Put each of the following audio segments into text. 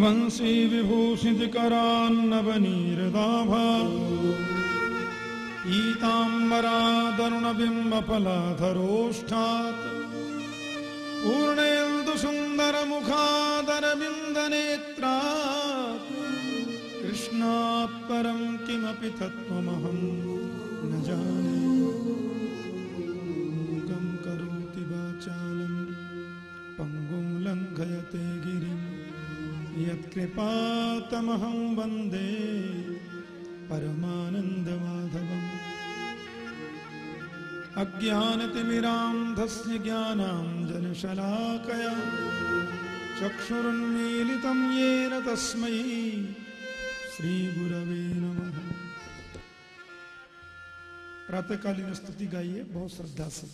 वंशी विभूषितिकरान्नवनीरदाभा गीताम्बरादरुणबिम्बफलाधरोष्ठात् पूर्णेन्दुसुन्दरमुखादरबिन्दनेत्रात् कृष्णात् परम् किमपि तत्त्वमहम् जाने। योगं करोति वाचालं पङ्गुं लङ्घयते गिरिं। यत्कृपातमहं वंदे परमानन्दमाधवम्। अज्ञानतिमिरान्धस्य ज्ञानाञ्जनशलाकया चक्षुरुन्मीलितं येन तस्मै श्रीगुरवे नमः। प्रातःकालीन स्तुति गाइए बहुत श्रद्धा से।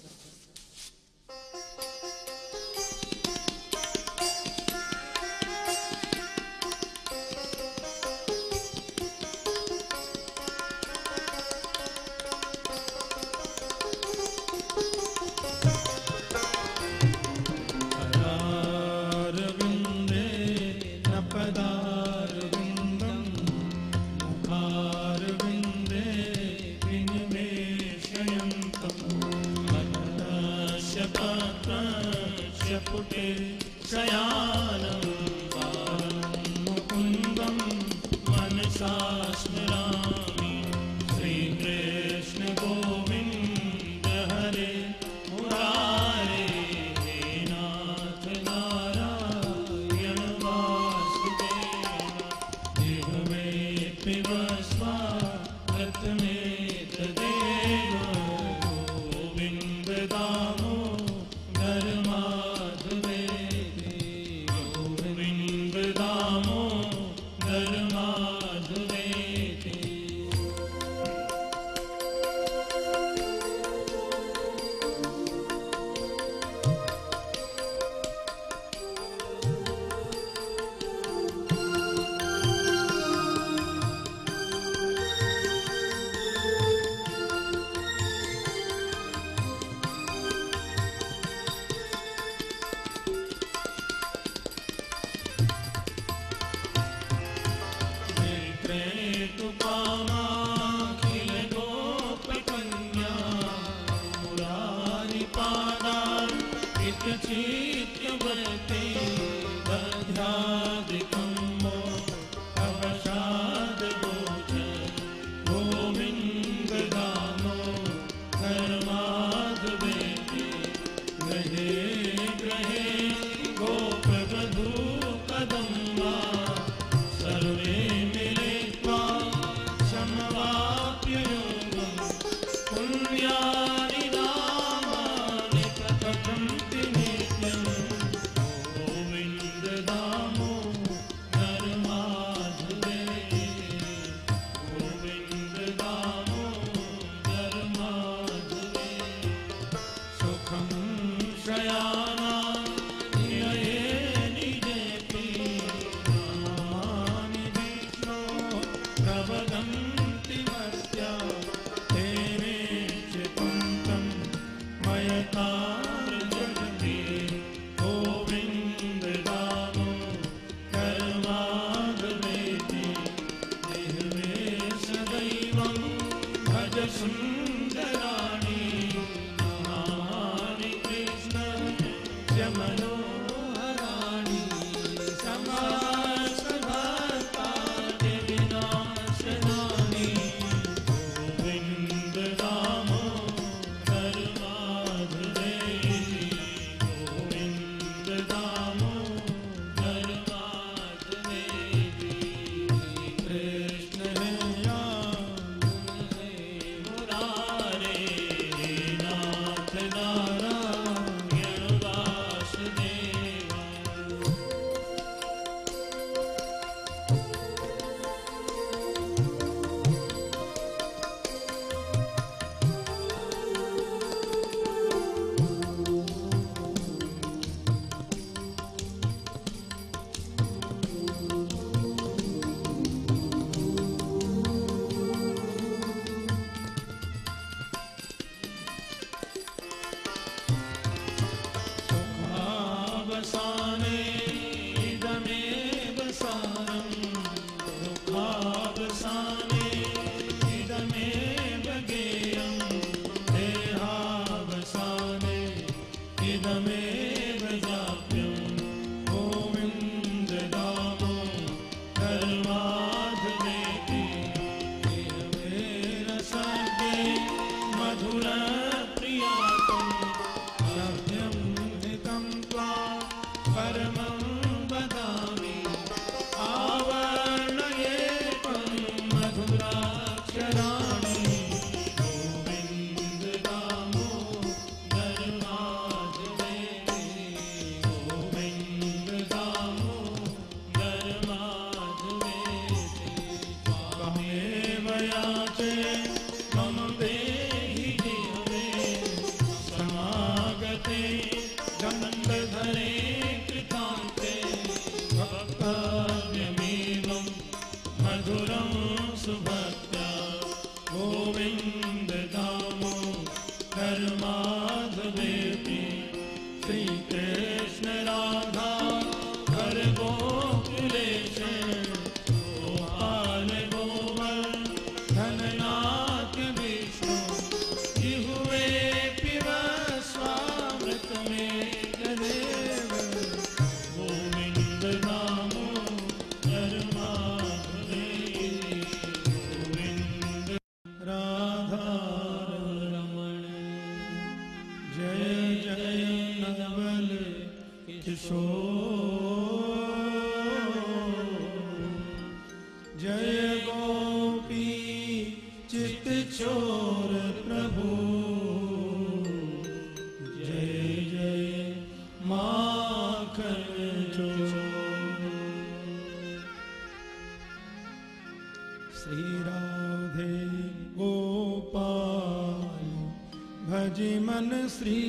मन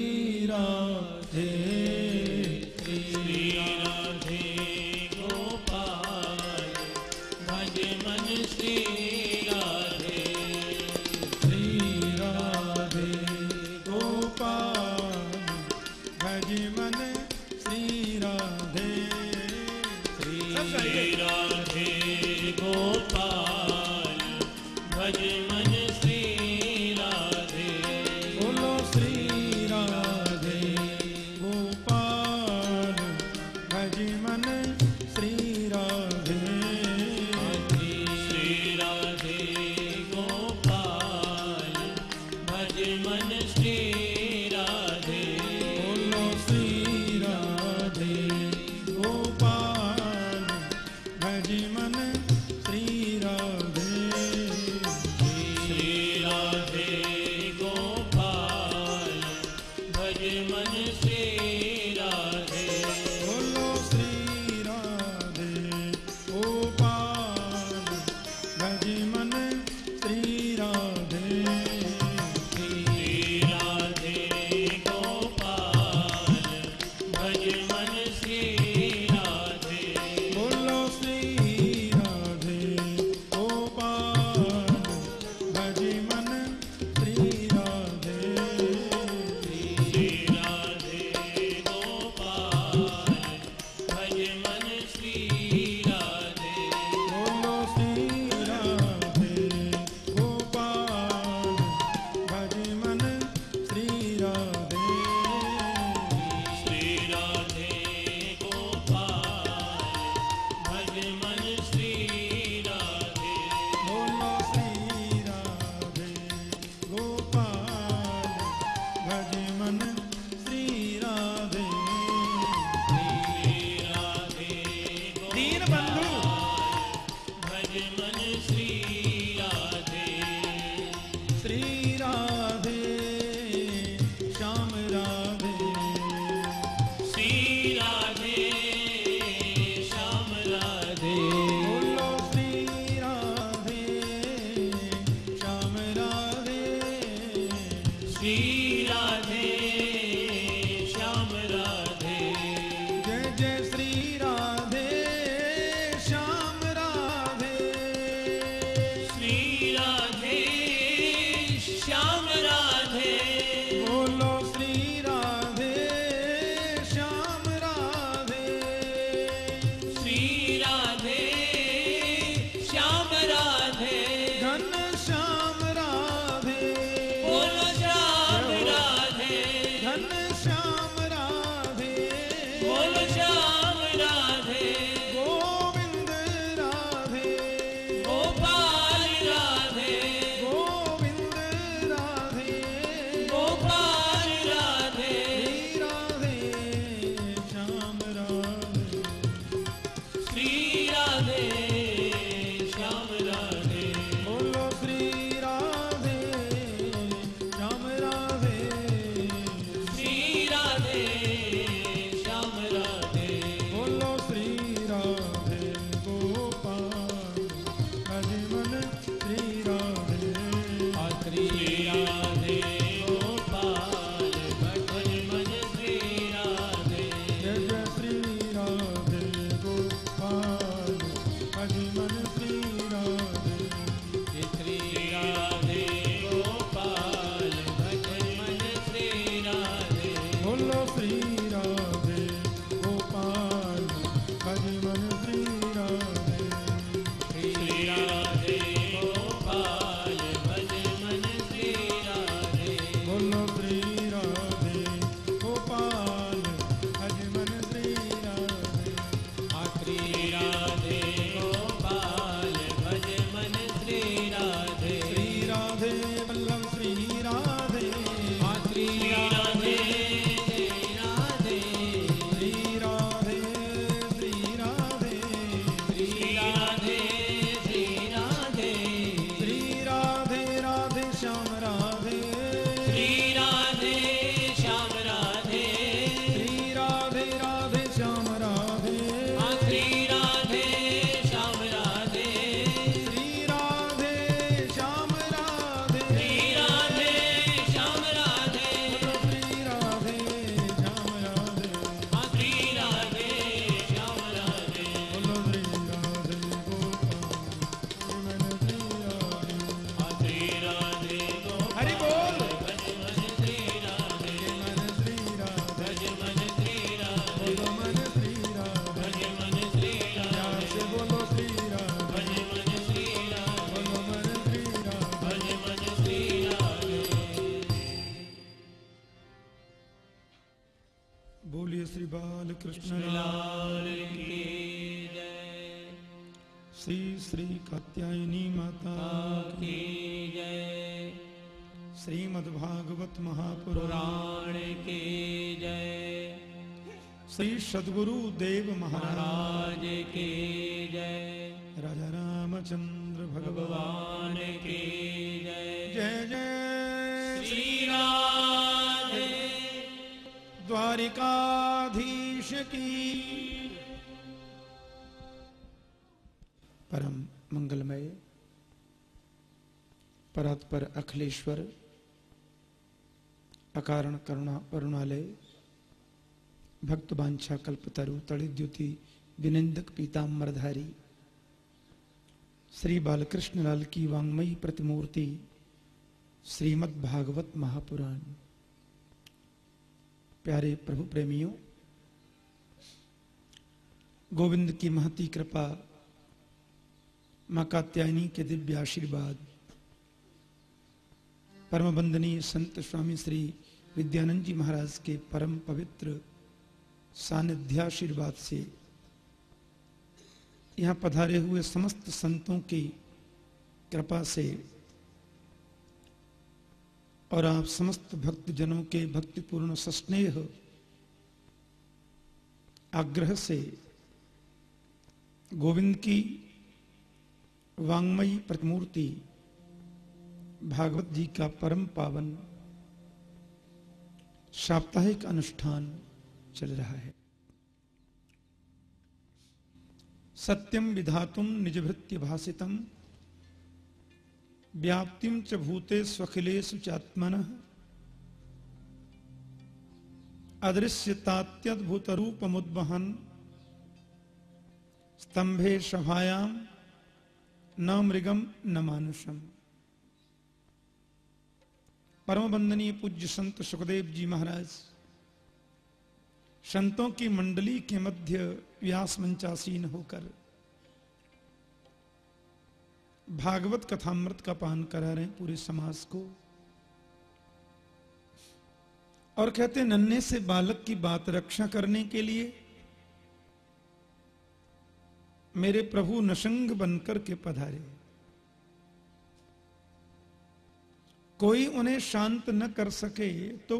अखिलेश्वर, अकारण करुणा, करुणालय, भक्त बांछा कल्पतरु तड़िद्युति विनिंदक पीताम्बरधारी, श्री बालकृष्ण लाल की वांगमयी प्रतिमूर्ति, श्रीमद् भागवत महापुराण। प्यारे प्रभु प्रेमियों, गोविंद की महती कृपा, माँ कात्यायनी के दिव्य आशीर्वाद परम वंदनीय संत स्वामी श्री विद्यानंद जी महाराज के परम पवित्र सानिध्याशीर्वाद से यहाँ पधारे हुए समस्त संतों की कृपा से और आप समस्त भक्त जनों के भक्तिपूर्ण सस्नेह, आग्रह से गोविंद की वांगमयी प्रतिमूर्ति भागवत जी का परम पावन साप्ताहिक अनुष्ठान चल रहा है। सत्यम विधातुम निजभृत्य भाषितम व्याप्तिम च भूते स्वखिलेषु चात्मन अदृश्यतात्यद्भुत रूपमुद्वहन स्तंभे सभायाम न मृगम न मानुषम। परम वंदनीय पूज्य संत सुखदेव जी महाराज, संतों की मंडली के मध्य व्यास मंचासीन होकर भागवत कथामृत का पान करा रहे हैं पूरे समाज को। और कहते नन्हे से बालक की बात रक्षा करने के लिए मेरे प्रभु नशंग बनकर के पधारे। कोई उन्हें शांत न कर सके तो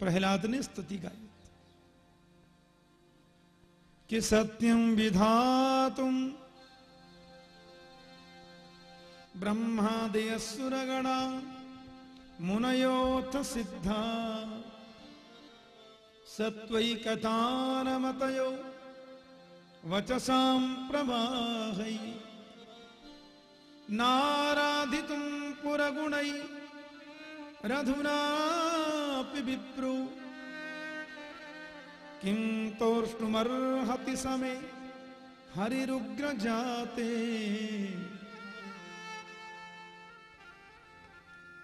प्रहलाद ने स्तुति गाई। कि सत्यम विधातुम ब्रह्मादयसुरगणा मुनयोथ सिद्धा सत्वैकतानमतयो वचसां प्रवाहै नाराधितुं पुरगुणै रधुनापि विप्रो। किं तोष्णुमर्हति समे हरिरुग्र जाते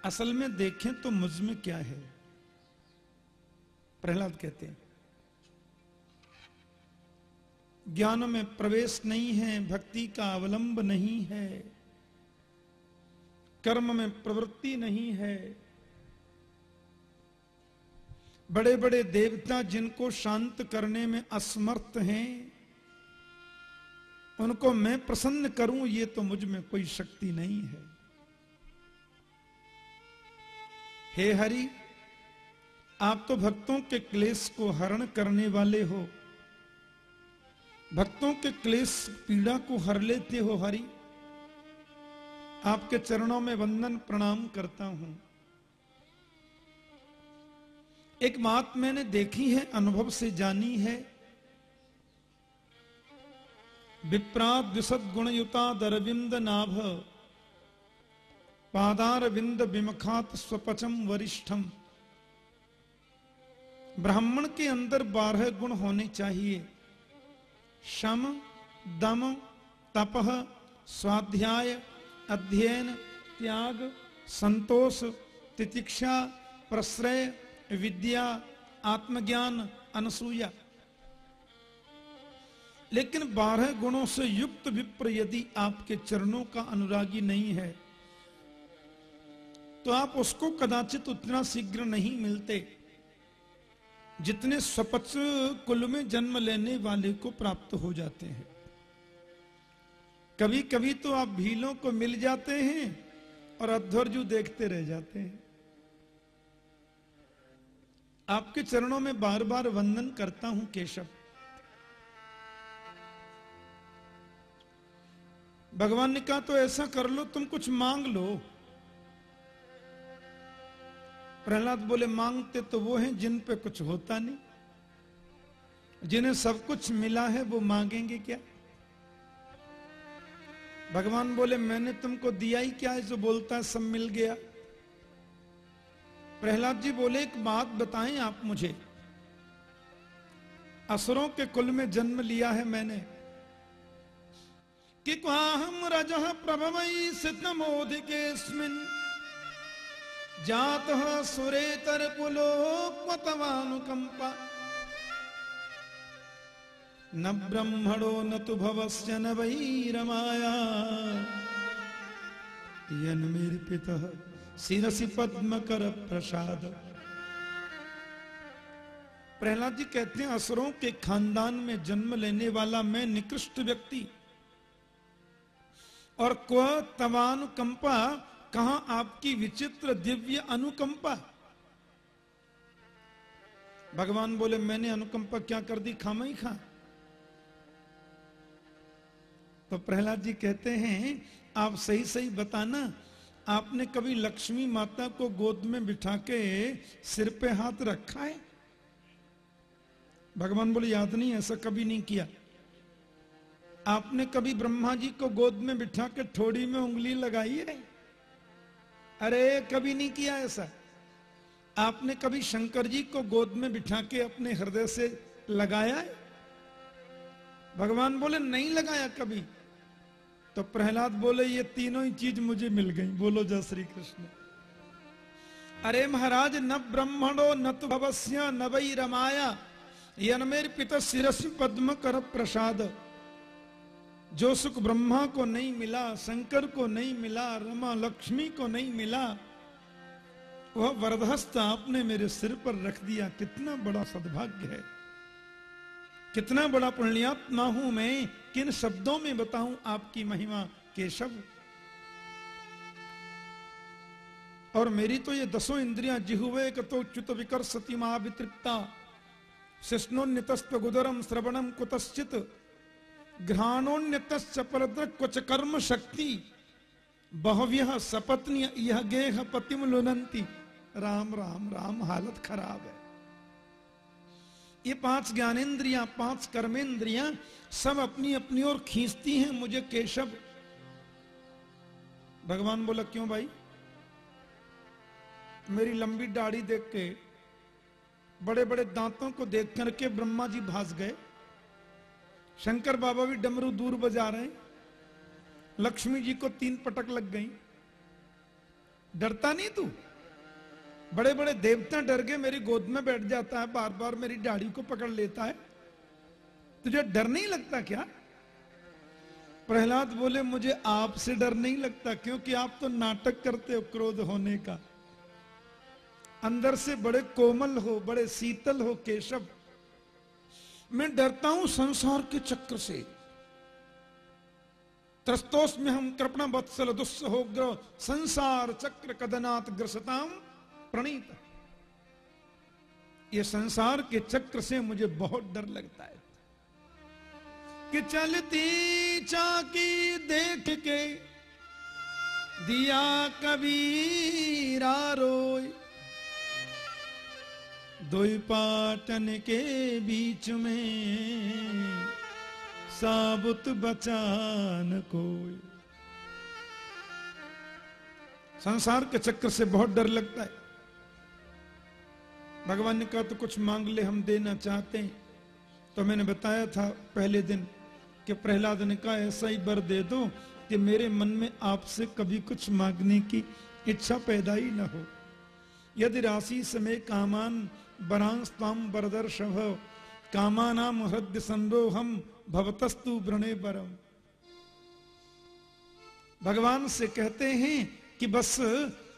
असल में देखें तो मुझमें क्या है। प्रहलाद कहते हैं, ज्ञान में प्रवेश नहीं है, भक्ति का अवलंब नहीं है, कर्म में प्रवृत्ति नहीं है बड़े बड़े देवता जिनको शांत करने में असमर्थ हैं, उनको मैं प्रसन्न करूँ, ये तो मुझमें कोई शक्ति नहीं है। हे हरि, आप तो भक्तों के क्लेश को हरण करने वाले हो। भक्तों के क्लेश, पीड़ा को हर लेते हो हरि। आपके चरणों में वंदन प्रणाम करता हूँ। एक बात मैंने देखी है, अनुभव से जानी है। विप्रात द्विसद गुणयुता दरविंद नाभ पादार विंद विमखात स्वपचम वरिष्ठम। ब्राह्मण के अंदर बारह गुण होने चाहिए। शम, दम तपह स्वाध्याय, अध्ययन, त्याग, संतोष, तितिक्षा, प्रश्रय विद्या, आत्मज्ञान, अनसूया। लेकिन बारह गुणों से युक्त विप्र यदि आपके चरणों का अनुरागी नहीं है तो आप उसको कदाचित उतना शीघ्र नहीं मिलते, जितने स्वपच कुल में जन्म लेने वाले को प्राप्त हो जाते हैं। कभी कभी तो आप भीलों को मिल जाते हैं और अध्वर्जु देखते रह जाते हैं। आपके चरणों में बार बार वंदन करता हूँ, केशव। भगवान ने कहा तो ऐसा कर लो, तुम कुछ मांग लो। प्रहलाद बोले, मांगते तो वो हैं जिन पे कुछ होता नहीं। जिन्हें सब कुछ मिला है, वो मांगेंगे क्या? भगवान बोले, मैंने तुमको दिया ही क्या है जो बोलता है, सब मिल गया। प्रहलाद जी बोले, एक बात बताएँ आप मुझे। असुरों के कुल में जन्म लिया है मैंने। कि हम रज प्रभवई सिद्धमोधिके जात सुरेतर पुलोत्मतवानुकंपा न ब्रह्मणो न तो भवस्य न वही रमाया यन्मीर्पित सिरसी पद्म कर प्रसाद। प्रहलाद जी कहते हैं, असुरों के खानदान में जन्म लेने वाला मैं निकृष्ट व्यक्ति। और क्व तवानुकंपा, कहा आपकी विचित्र दिव्य अनुकंपा? भगवान बोले, मैंने अनुकंपा क्या कर दी, खामा ही खा। तो प्रहलाद जी कहते हैं, आप सही सही बताना आपने कभी लक्ष्मी माता को गोद में बिठा के सिर पे हाथ रखा है? भगवान बोले, याद नहीं, ऐसा कभी नहीं किया। आपने कभी ब्रह्मा जी को गोद में बिठा के थोड़ी में उंगली लगाई है? अरे, कभी नहीं किया ऐसा। आपने कभी शंकर जी को गोद में बिठा के अपने हृदय से लगाया है? भगवान बोले, नहीं लगाया कभी। तो प्रहलाद बोले, ये तीनों ही चीज़ मुझे मिल गई। बोलो जय श्री कृष्ण। अरे महाराज, न ब्रह्मणो, न तो भवस्या, न वही रमाया। यनमेर पिता शिरस पद्म कर प्रसाद। जो सुख ब्रह्मा को नहीं मिला, शंकर को नहीं मिला, रमा लक्ष्मी को नहीं मिला, वह वरदहस्त आपने मेरे सिर पर रख दिया। कितना बड़ा सद्भाग्य है। कितना बड़ा पुण्यात्मा हूँ मैं, किन शब्दों में बताऊँ आपकी महिमा, केशव? और मेरी तो ये दसों इंद्रियाँ जिहुवे तो च्युत विकर सतीमा वितृप्ता। शिष्णोन्यतस्व गुदरम श्रवणम कुतश्चित। घ्राणोन्यत परद्र कुछ कर्म शक्ति। बहव्य सपत्नी यह गेह पतिम लुनंती राम राम राम, हालत खराब है। ये पाँच ज्ञानेन्द्रियाँ, पाँच कर्मेंद्रियाँ सब अपनी अपनी ओर खींचती हैं मुझे केशव। भगवान बोला, क्यों भाई? मेरी लंबी दाढ़ी देख के बड़े बड़े दांतों को देख करके ब्रह्मा जी भास गए। शंकर बाबा भी डमरू दूर बजा रहे लक्ष्मी जी को तीन पटक लग गई। डरता नहीं तू? बड़े बड़े देवता डर के मेरी गोद में बैठ जाता है बार बार मेरी दाढ़ी को पकड़ लेता है। तुझे डर नहीं लगता क्या? प्रहलाद बोले, मुझे आपसे डर नहीं लगता, क्योंकि आप तो नाटक करते हो क्रोध होने का। अंदर से बड़े कोमल हो, बड़े शीतल हो, केशव। मैं डरता हूँ संसार के चक्र से। त्रस्तोष में हम कृपणा वत्सल दुस्स हो ग्रह संसार चक्र कदनाथ ग्रसताम। प्रणीत ये संसार के चक्र से मुझे बहुत डर लगता है कि चलती चाकी देख के दिया कबीरा रोय दो पाटन के बीच में साबुत बचान कोई। संसार के चक्र से बहुत डर लगता है। भगवान ने कहा तो कुछ मांग ले, हम देना चाहते हैं। तो मैंने बताया था पहले दिन कि प्रहलाद ने कहा, ऐसा ही बर दे दो कि मेरे मन में आपसे कभी कुछ मांगने की इच्छा पैदा ही न हो। यदि राशि समय कामान बरांस्ताम बरदर्शभ कामानाम हृदय संदोहम भवतस्तु व्रणे बरम भगवान से कहते हैं कि बस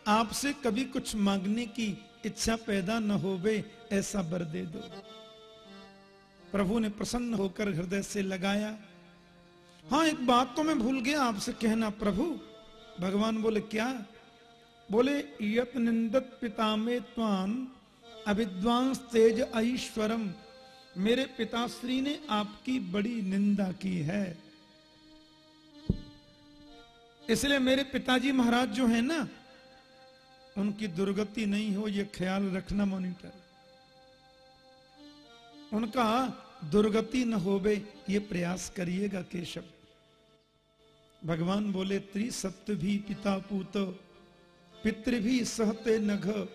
आपसे कभी कुछ मांगने की इच्छा पैदा न होवे, ऐसा बर दे दो। प्रभु ने प्रसन्न होकर हृदय से लगाया। हाँ एक बात तो मैं भूल गया आपसे कहना, प्रभु। भगवान बोले, क्या? बोले, यत निंदत पिता में त्वान अविद्वांस तेज ऐश्वरम। मेरे पिताश्री ने आपकी बड़ी निंदा की है। इसलिए मेरे पिताजी महाराज जो है ना उनकी दुर्गति नहीं हो, ये ख्याल रखना मॉनिटर। उनका दुर्गति न होवे, ये प्रयास करिएगा केशव। भगवान बोले त्रिसत्य भी पिता पूत, पितृ भी सहते नघ,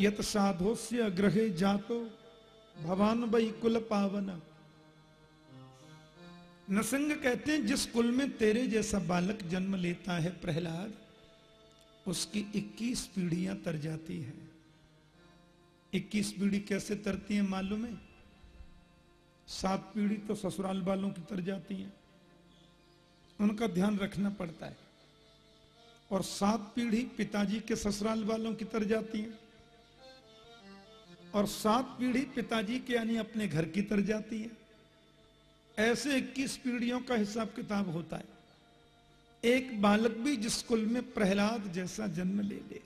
यत साधोस्य ग्रहे जातो, भवान बई कुल पावन। नसंग कहते हैं, जिस कुल में तेरे जैसा बालक जन्म लेता है प्रहलाद उसकी 21 पीढ़ियाँ तर जाती है। 21 पीढ़ी कैसे तरती है मालूम है? सात पीढ़ी तो ससुराल वालों की तर जाती हैं। उनका ध्यान रखना पड़ता है। और सात पीढ़ी पिताजी के ससुराल वालों की तर जाती है। और सात पीढ़ी पिताजी के यानी अपने घर की तर जाती है। ऐसे इक्कीस पीढ़ियों का हिसाब किताब होता है। एक बालक भी जिस कुल में प्रहलाद जैसा जन्म ले ले।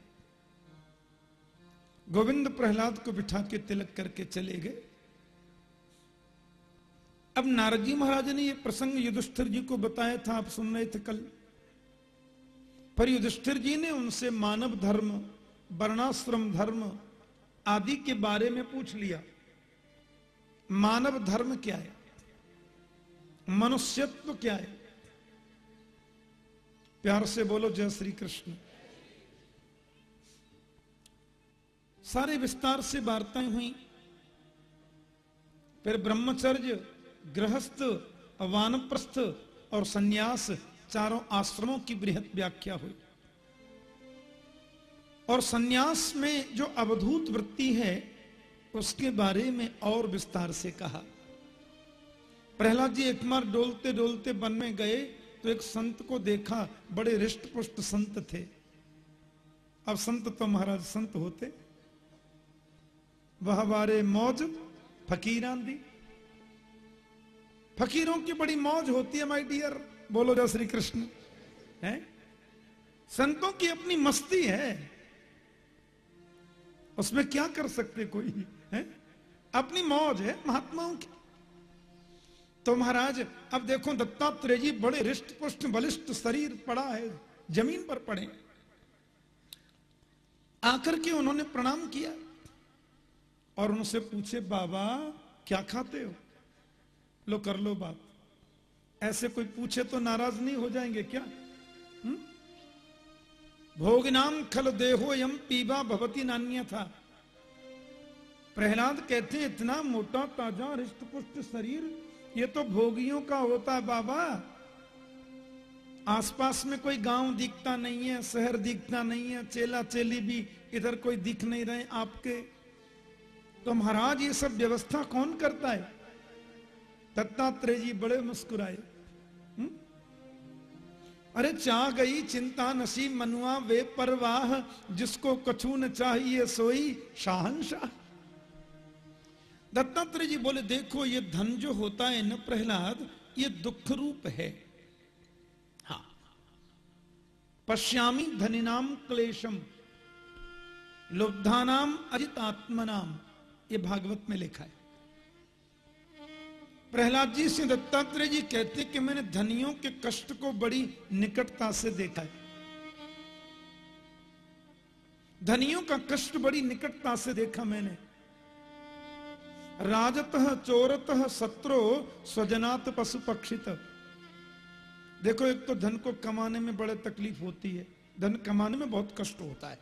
गोविंद प्रहलाद को बिठा के तिलक करके चले गए। अब नारद जी महाराज ने यह प्रसंग युधिष्ठिर जी को बताया था, आप सुन रहे थे कल। पर युधिष्ठिर जी ने उनसे मानव धर्म, वर्णाश्रम धर्म आदि के बारे में पूछ लिया। मानव धर्म क्या है? मनुष्यत्व क्या है? प्यार से बोलो जय श्री कृष्ण। सारे विस्तार से वार्ताएँ हुई। फिर ब्रह्मचर्य, गृहस्थ वानप्रस्थ और सन्यास चारों आश्रमों की बृहद व्याख्या हुई। और सन्यास में जो अवधूत वृत्ति है, उसके बारे में और विस्तार से कहा। प्रहलाद जी एक बार डोलते डोलते वन में गए तो एक संत को देखा, बड़े रिष्ट पुष्ट संत थे। अब संत तो महाराज संत होते। वह बारे मौज, फकीरान दी। फकीरों की बड़ी मौज होती है माय डियर बोलो जय श्री कृष्ण। है? संतों की अपनी मस्ती है। उसमें क्या कर सकते कोई? है? अपनी मौज है महात्माओं की। तो महाराज, अब देखो दत्तात्रेय जी बड़े रिष्ट पुष्ट बलिष्ठ शरीर पड़ा है, ज़मीन पर पड़े। आकर के उन्होंने प्रणाम किया और उनसे पूछे, बाबा, क्या खाते हो? लो, कर लो बात। ऐसे कोई पूछे तो नाराज़ नहीं हो जाएँगे क्या? हुँ? भोगनाम खल देहो यम पीबा भवती नान्य था। प्रहलाद कहते, इतना मोटा ताज़ा रिष्ट पुष्ट शरीर ये तो भोगियों का होता है बाबा। आसपास में कोई गाँव दिखता नहीं है, शहर दिखता नहीं है, चेला चेली भी इधर कोई दिख नहीं रहे आपके। तो महाराज, ये सब व्यवस्था कौन करता है? दत्तात्रेय जी बड़े मुस्कुराए। अरे चाह गई, चिंता नसी, मनुआ वे परवाह, जिसको कछू न चाहिए सोई शाहनशाह दत्तात्रेय जी बोले, देखो, ये धन जो होता है न प्रहलाद, ये दुख रूप है। हा। पश्यामी धनिनाम क्लेशम, लुब्धानाम अजित आत्मनाम, ये भागवत में लिखा है। प्रहलाद जी से दत्तात्रेय जी कहते कि मैंने धनियों के कष्ट को बड़ी निकटता से देखा है। धनियों का कष्ट बड़ी निकटता से देखा मैंने। राजत चोरत शत्रु स्वजनात पशु पक्षित देखो, एक तो धन को कमाने में बड़े तकलीफ़ होती है। धन कमाने में बहुत कष्ट होता है।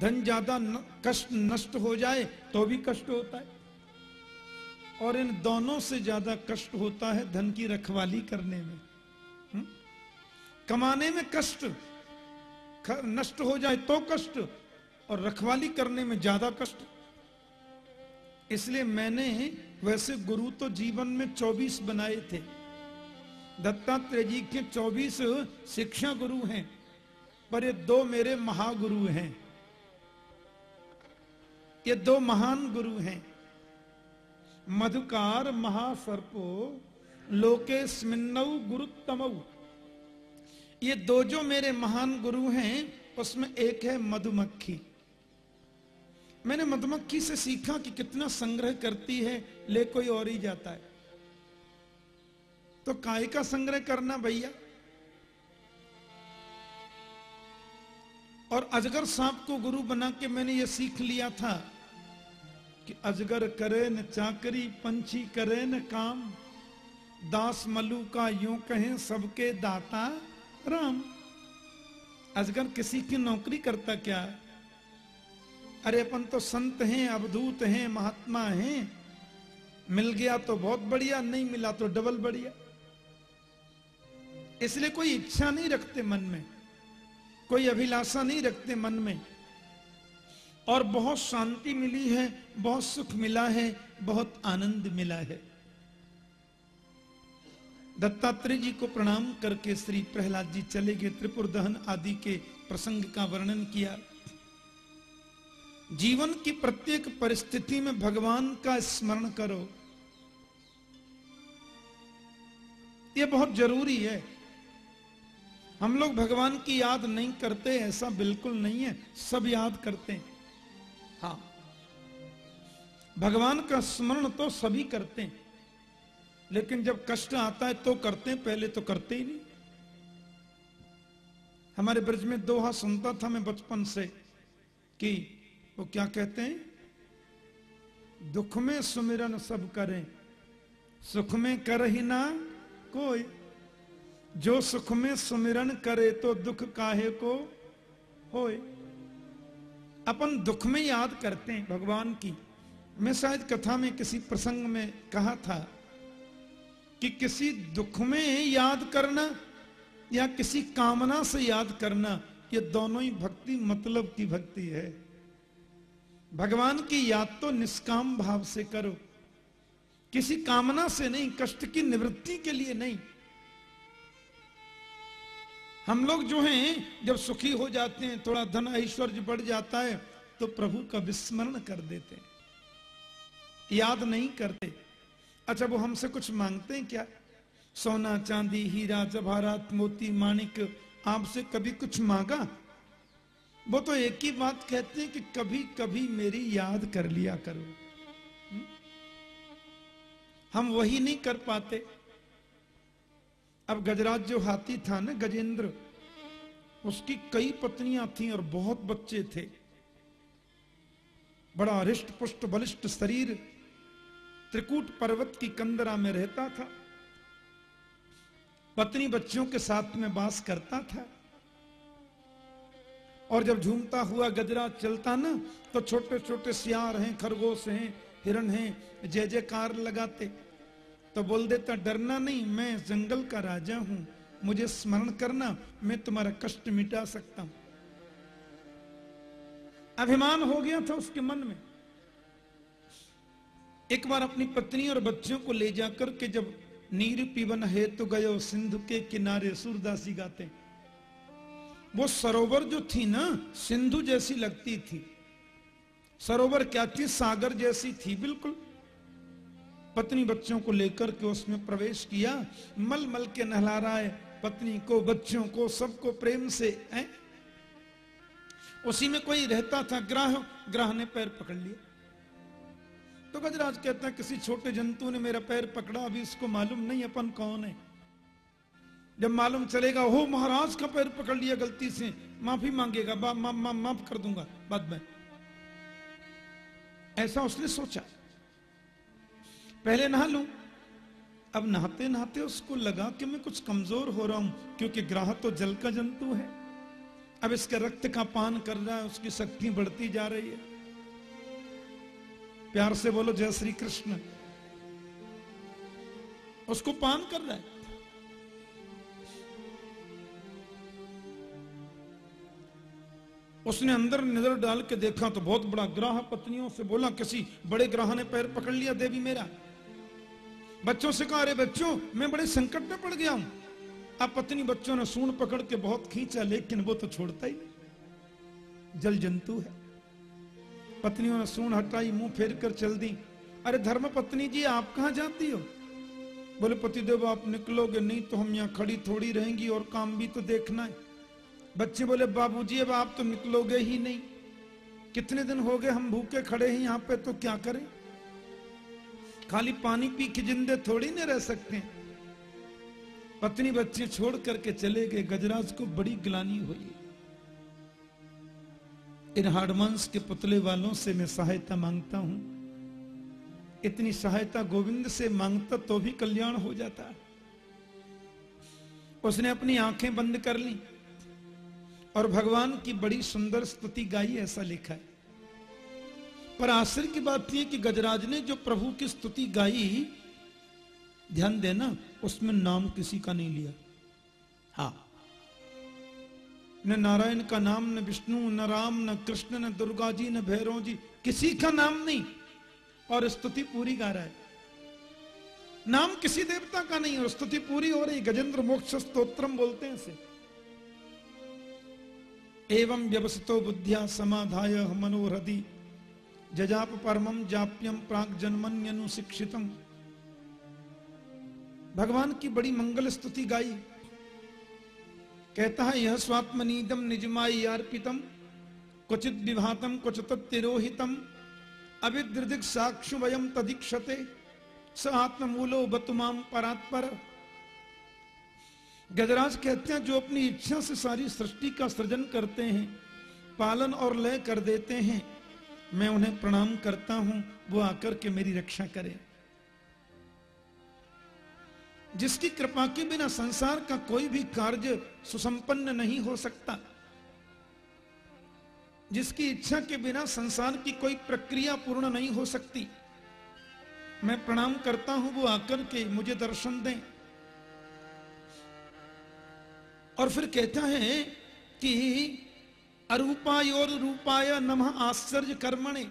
धन ज़्यादा कष्ट नष्ट हो जाए तो भी कष्ट होता है। और इन दोनों से ज़्यादा कष्ट होता है धन की रखवाली करने में। हुँ? कमाने में कष्ट नष्ट हो जाए तो कष्ट, और रखवाली करने में ज़्यादा कष्ट। इसलिए मैंने वैसे गुरु तो जीवन में 24 बनाए थे। दत्तात्रेय जी के 24 शिक्षा गुरु हैं, पर ये दो मेरे महागुरु हैं। ये दो महान गुरु हैं। मधुकार महासर्पो लोके स्मिन्नऊ गुरुत्तमऊ। ये दो जो मेरे महान गुरु हैं, उसमें एक है मधुमक्खी। मैंने मधुमक्खी से सीखा कि कितना संग्रह करती है, ले कोई और ही जाता है। तो काय का संग्रह करना भैया? और अजगर सांप को गुरु बना के मैंने ये सीख लिया था कि अजगर करे न चाकरी, पंछी करे न काम। दास मलू का यूँ कहें, सबके दाता राम। अजगर किसी की नौकरी करता क्या? है अरे अपन तो संत हैं, अवधूत हैं, महात्मा हैं। मिल गया तो बहुत बढ़िया, नहीं मिला तो डबल बढ़िया। इसलिए कोई इच्छा नहीं रखते मन में, कोई अभिलाषा नहीं रखते मन में। और बहुत शांति मिली है, बहुत सुख मिला है, बहुत आनंद मिला है। दत्तात्रेय जी को प्रणाम करके श्री प्रहलाद जी चले गए, त्रिपुर दहन आदि के प्रसंग का वर्णन किया। जीवन की प्रत्येक परिस्थिति में भगवान का स्मरण करो। यह बहुत ज़रूरी है। हम लोग भगवान की याद नहीं करते, ऐसा बिल्कुल नहीं है। सब याद करते हैं। हाँ। भगवान का स्मरण तो सभी करते हैं। लेकिन जब कष्ट आता है तो करते हैं, पहले तो करते ही नहीं। हमारे ब्रज में दोहा सुनता था मैं बचपन से कि वो क्या कहते हैं? दुख में सुमिरन सब करें, सुख में कर ही ना कोई। जो सुख में सुमिरन करे तो दुख काहे को होए? अपन दुख में याद करते हैं भगवान की। मैं शायद कथा में किसी प्रसंग में कहा था कि किसी दुख में याद करना या किसी कामना से याद करना, ये दोनों ही भक्ति मतलब की भक्ति है। भगवान की याद तो निष्काम भाव से करो। किसी कामना से नहीं, कष्ट की निवृत्ति के लिए नहीं। हम लोग जो हैं, जब सुखी हो जाते हैं, थोड़ा धन ऐश्वर्य बढ़ जाता है तो प्रभु का विस्मरण कर देते हैं। याद नहीं करते। अच्छा वो हमसे कुछ मांगते हैं क्या? सोना, चांदी, हीरा, जवाहरात, मोती, माणिक, आपसे कभी कुछ मांगा? वो तो एक ही बात कहते हैं कि कभी कभी मेरी याद कर लिया करो। हम्म? हम वही नहीं कर पाते। अब गजराज जो हाथी था ना, गजेंद्र, उसकी कई पत्नियाँ थीं और बहुत बच्चे थे। बड़ा हृष्ट पुष्ट बलिष्ठ शरीर त्रिकूट पर्वत की कंदरा में रहता था। पत्नी बच्चों के साथ में बास करता था। और जब झूमता हुआ गजरा चलता ना तो छोटे छोटे सियार हैं, खरगोश हैं, हिरण हैं जय जयकार लगाते। तो बोल देता, डरना नहीं, मैं जंगल का राजा हूँ। मुझे स्मरण करना, मैं तुम्हारा कष्ट मिटा सकता हूँ। अभिमान हो गया था उसके मन में। एक बार अपनी पत्नी और बच्चों को ले जाकर के जब नीर पीवन है तो गयो, सिंधु के किनारे सूरदासी गाते। वो सरोवर जो थी ना, सिंधु जैसी लगती थी। सरोवर क्या थी? सागर जैसी थी, बिल्कुल। पत्नी बच्चों को लेकर के उसमें प्रवेश किया। मल मल के नहला रहा है पत्नी को, बच्चों को, सबको प्रेम से, है? उसी में कोई रहता था ग्राह ग्राह ने पैर पकड़ लिया। तो गजराज कहता किसी छोटे जंतु ने मेरा पैर पकड़ा, अभी इसको मालूम नहीं अपन कौन है। जब मालूम चलेगा हो महाराज का पैर पकड़ लिया गलती से माफ़ी मांगेगा मा, मा, मा, माफ़ कर दूँगा बाद में। ऐसा उसने सोचा। पहले नहा लू अब नहाते नहाते उसको लगा कि मैं कुछ कमज़ोर हो रहा हूँ क्योंकि ग्राह तो जल का जंतु है। अब इसके रक्त का पान कर रहा है उसकी शक्ति बढ़ती जा रही है। प्यार से बोलो जय श्री कृष्ण। उसको पान कर रहा है। उसने अंदर नज़र डाल के देखा तो बहुत बड़ा ग्राह पत्नियों से बोला, किसी बड़े ग्राह ने पैर पकड़ लिया, देवी मेरा। बच्चों से कहा, अरे बच्चों, मैं बड़े संकट में पड़ गया हूँ। अब पत्नी बच्चों ने सून पकड़ के बहुत खींचा, लेकिन वो तो छोड़ता ही जल जंतु है। पत्नियों ने सूण हटाई, मुँह फेर कर चल दी। अरे धर्म पत्नी जी, आप कहा जाती हो? बोले, पतिदेव, आप निकलोगे, नहीं तो हम यहाँ खड़ी थोड़ी रहेंगी और काम भी तो देखना है। बच्चे बोले, बाबूजी, अब आप तो निकलोगे ही नहीं। कितने दिन हो गए हम भूखे खड़े हैं यहाँ पे तो क्या करें? खाली पानी पी के जिंदे थोड़ी नहीं रह सकते पत्नी बच्चे छोड़ करके चले गए। गजराज को बड़ी ग्लानी हुई। इन हाडमांस के पुतले वालों से मैं सहायता माँगता हूँ। इतनी सहायता गोविंद से माँगता तो भी कल्याण हो जाता। उसने अपनी आँखें बंद कर ली। और भगवान की बड़ी सुंदर स्तुति गाई ऐसा लिखा है। पर आश्चर्य की बात यह कि गजराज ने जो प्रभु की स्तुति गाई, ध्यान देना, उसमें नाम किसी का नहीं लिया। हा। न नारायण का नाम, न विष्णु, न राम, न कृष्ण, न दुर्गा जी, न भैरव जी, किसी का नाम नहीं। और स्तुति पूरी गा रहा है। नाम किसी देवता का नहीं, और स्तुति पूरी हो रही। गजेंद्र मोक्ष स्तोत्रम बोलते हैं इसे। एवं व्यवसतो बुद्धिया समाधाय मनोहृदि जजाप परमम जाप्यम प्राग जन्मन्यनुशिक्षितम भगवान की बड़ी मंगल स्तुति गाई। कहता है, यह स्वात्मनीदम निजमाई अर्पितम क्वचित विभातम क्वचित तिरोहितम अभिद्रदिक साक्षु वयम तदीक्षते। स आत्ममूलो बतुमाम परात्पर। गजराज कहते हैं, जो अपनी इच्छा से सारी सृष्टि का सृजन करते हैं, पालन और लय कर देते हैं, मैं उन्हें प्रणाम करता हूँ, वो आकर के मेरी रक्षा करें। जिसकी कृपा के बिना संसार का कोई भी कार्य सुसंपन्न नहीं हो सकता। जिसकी इच्छा के बिना संसार की कोई प्रक्रिया पूर्ण नहीं हो सकती। मैं प्रणाम करता हूँ, वो आकर के मुझे दर्शन दें। और फिर कहता है कि अरूपाय और रूपाय नमः आश्चर्य कर्मणे,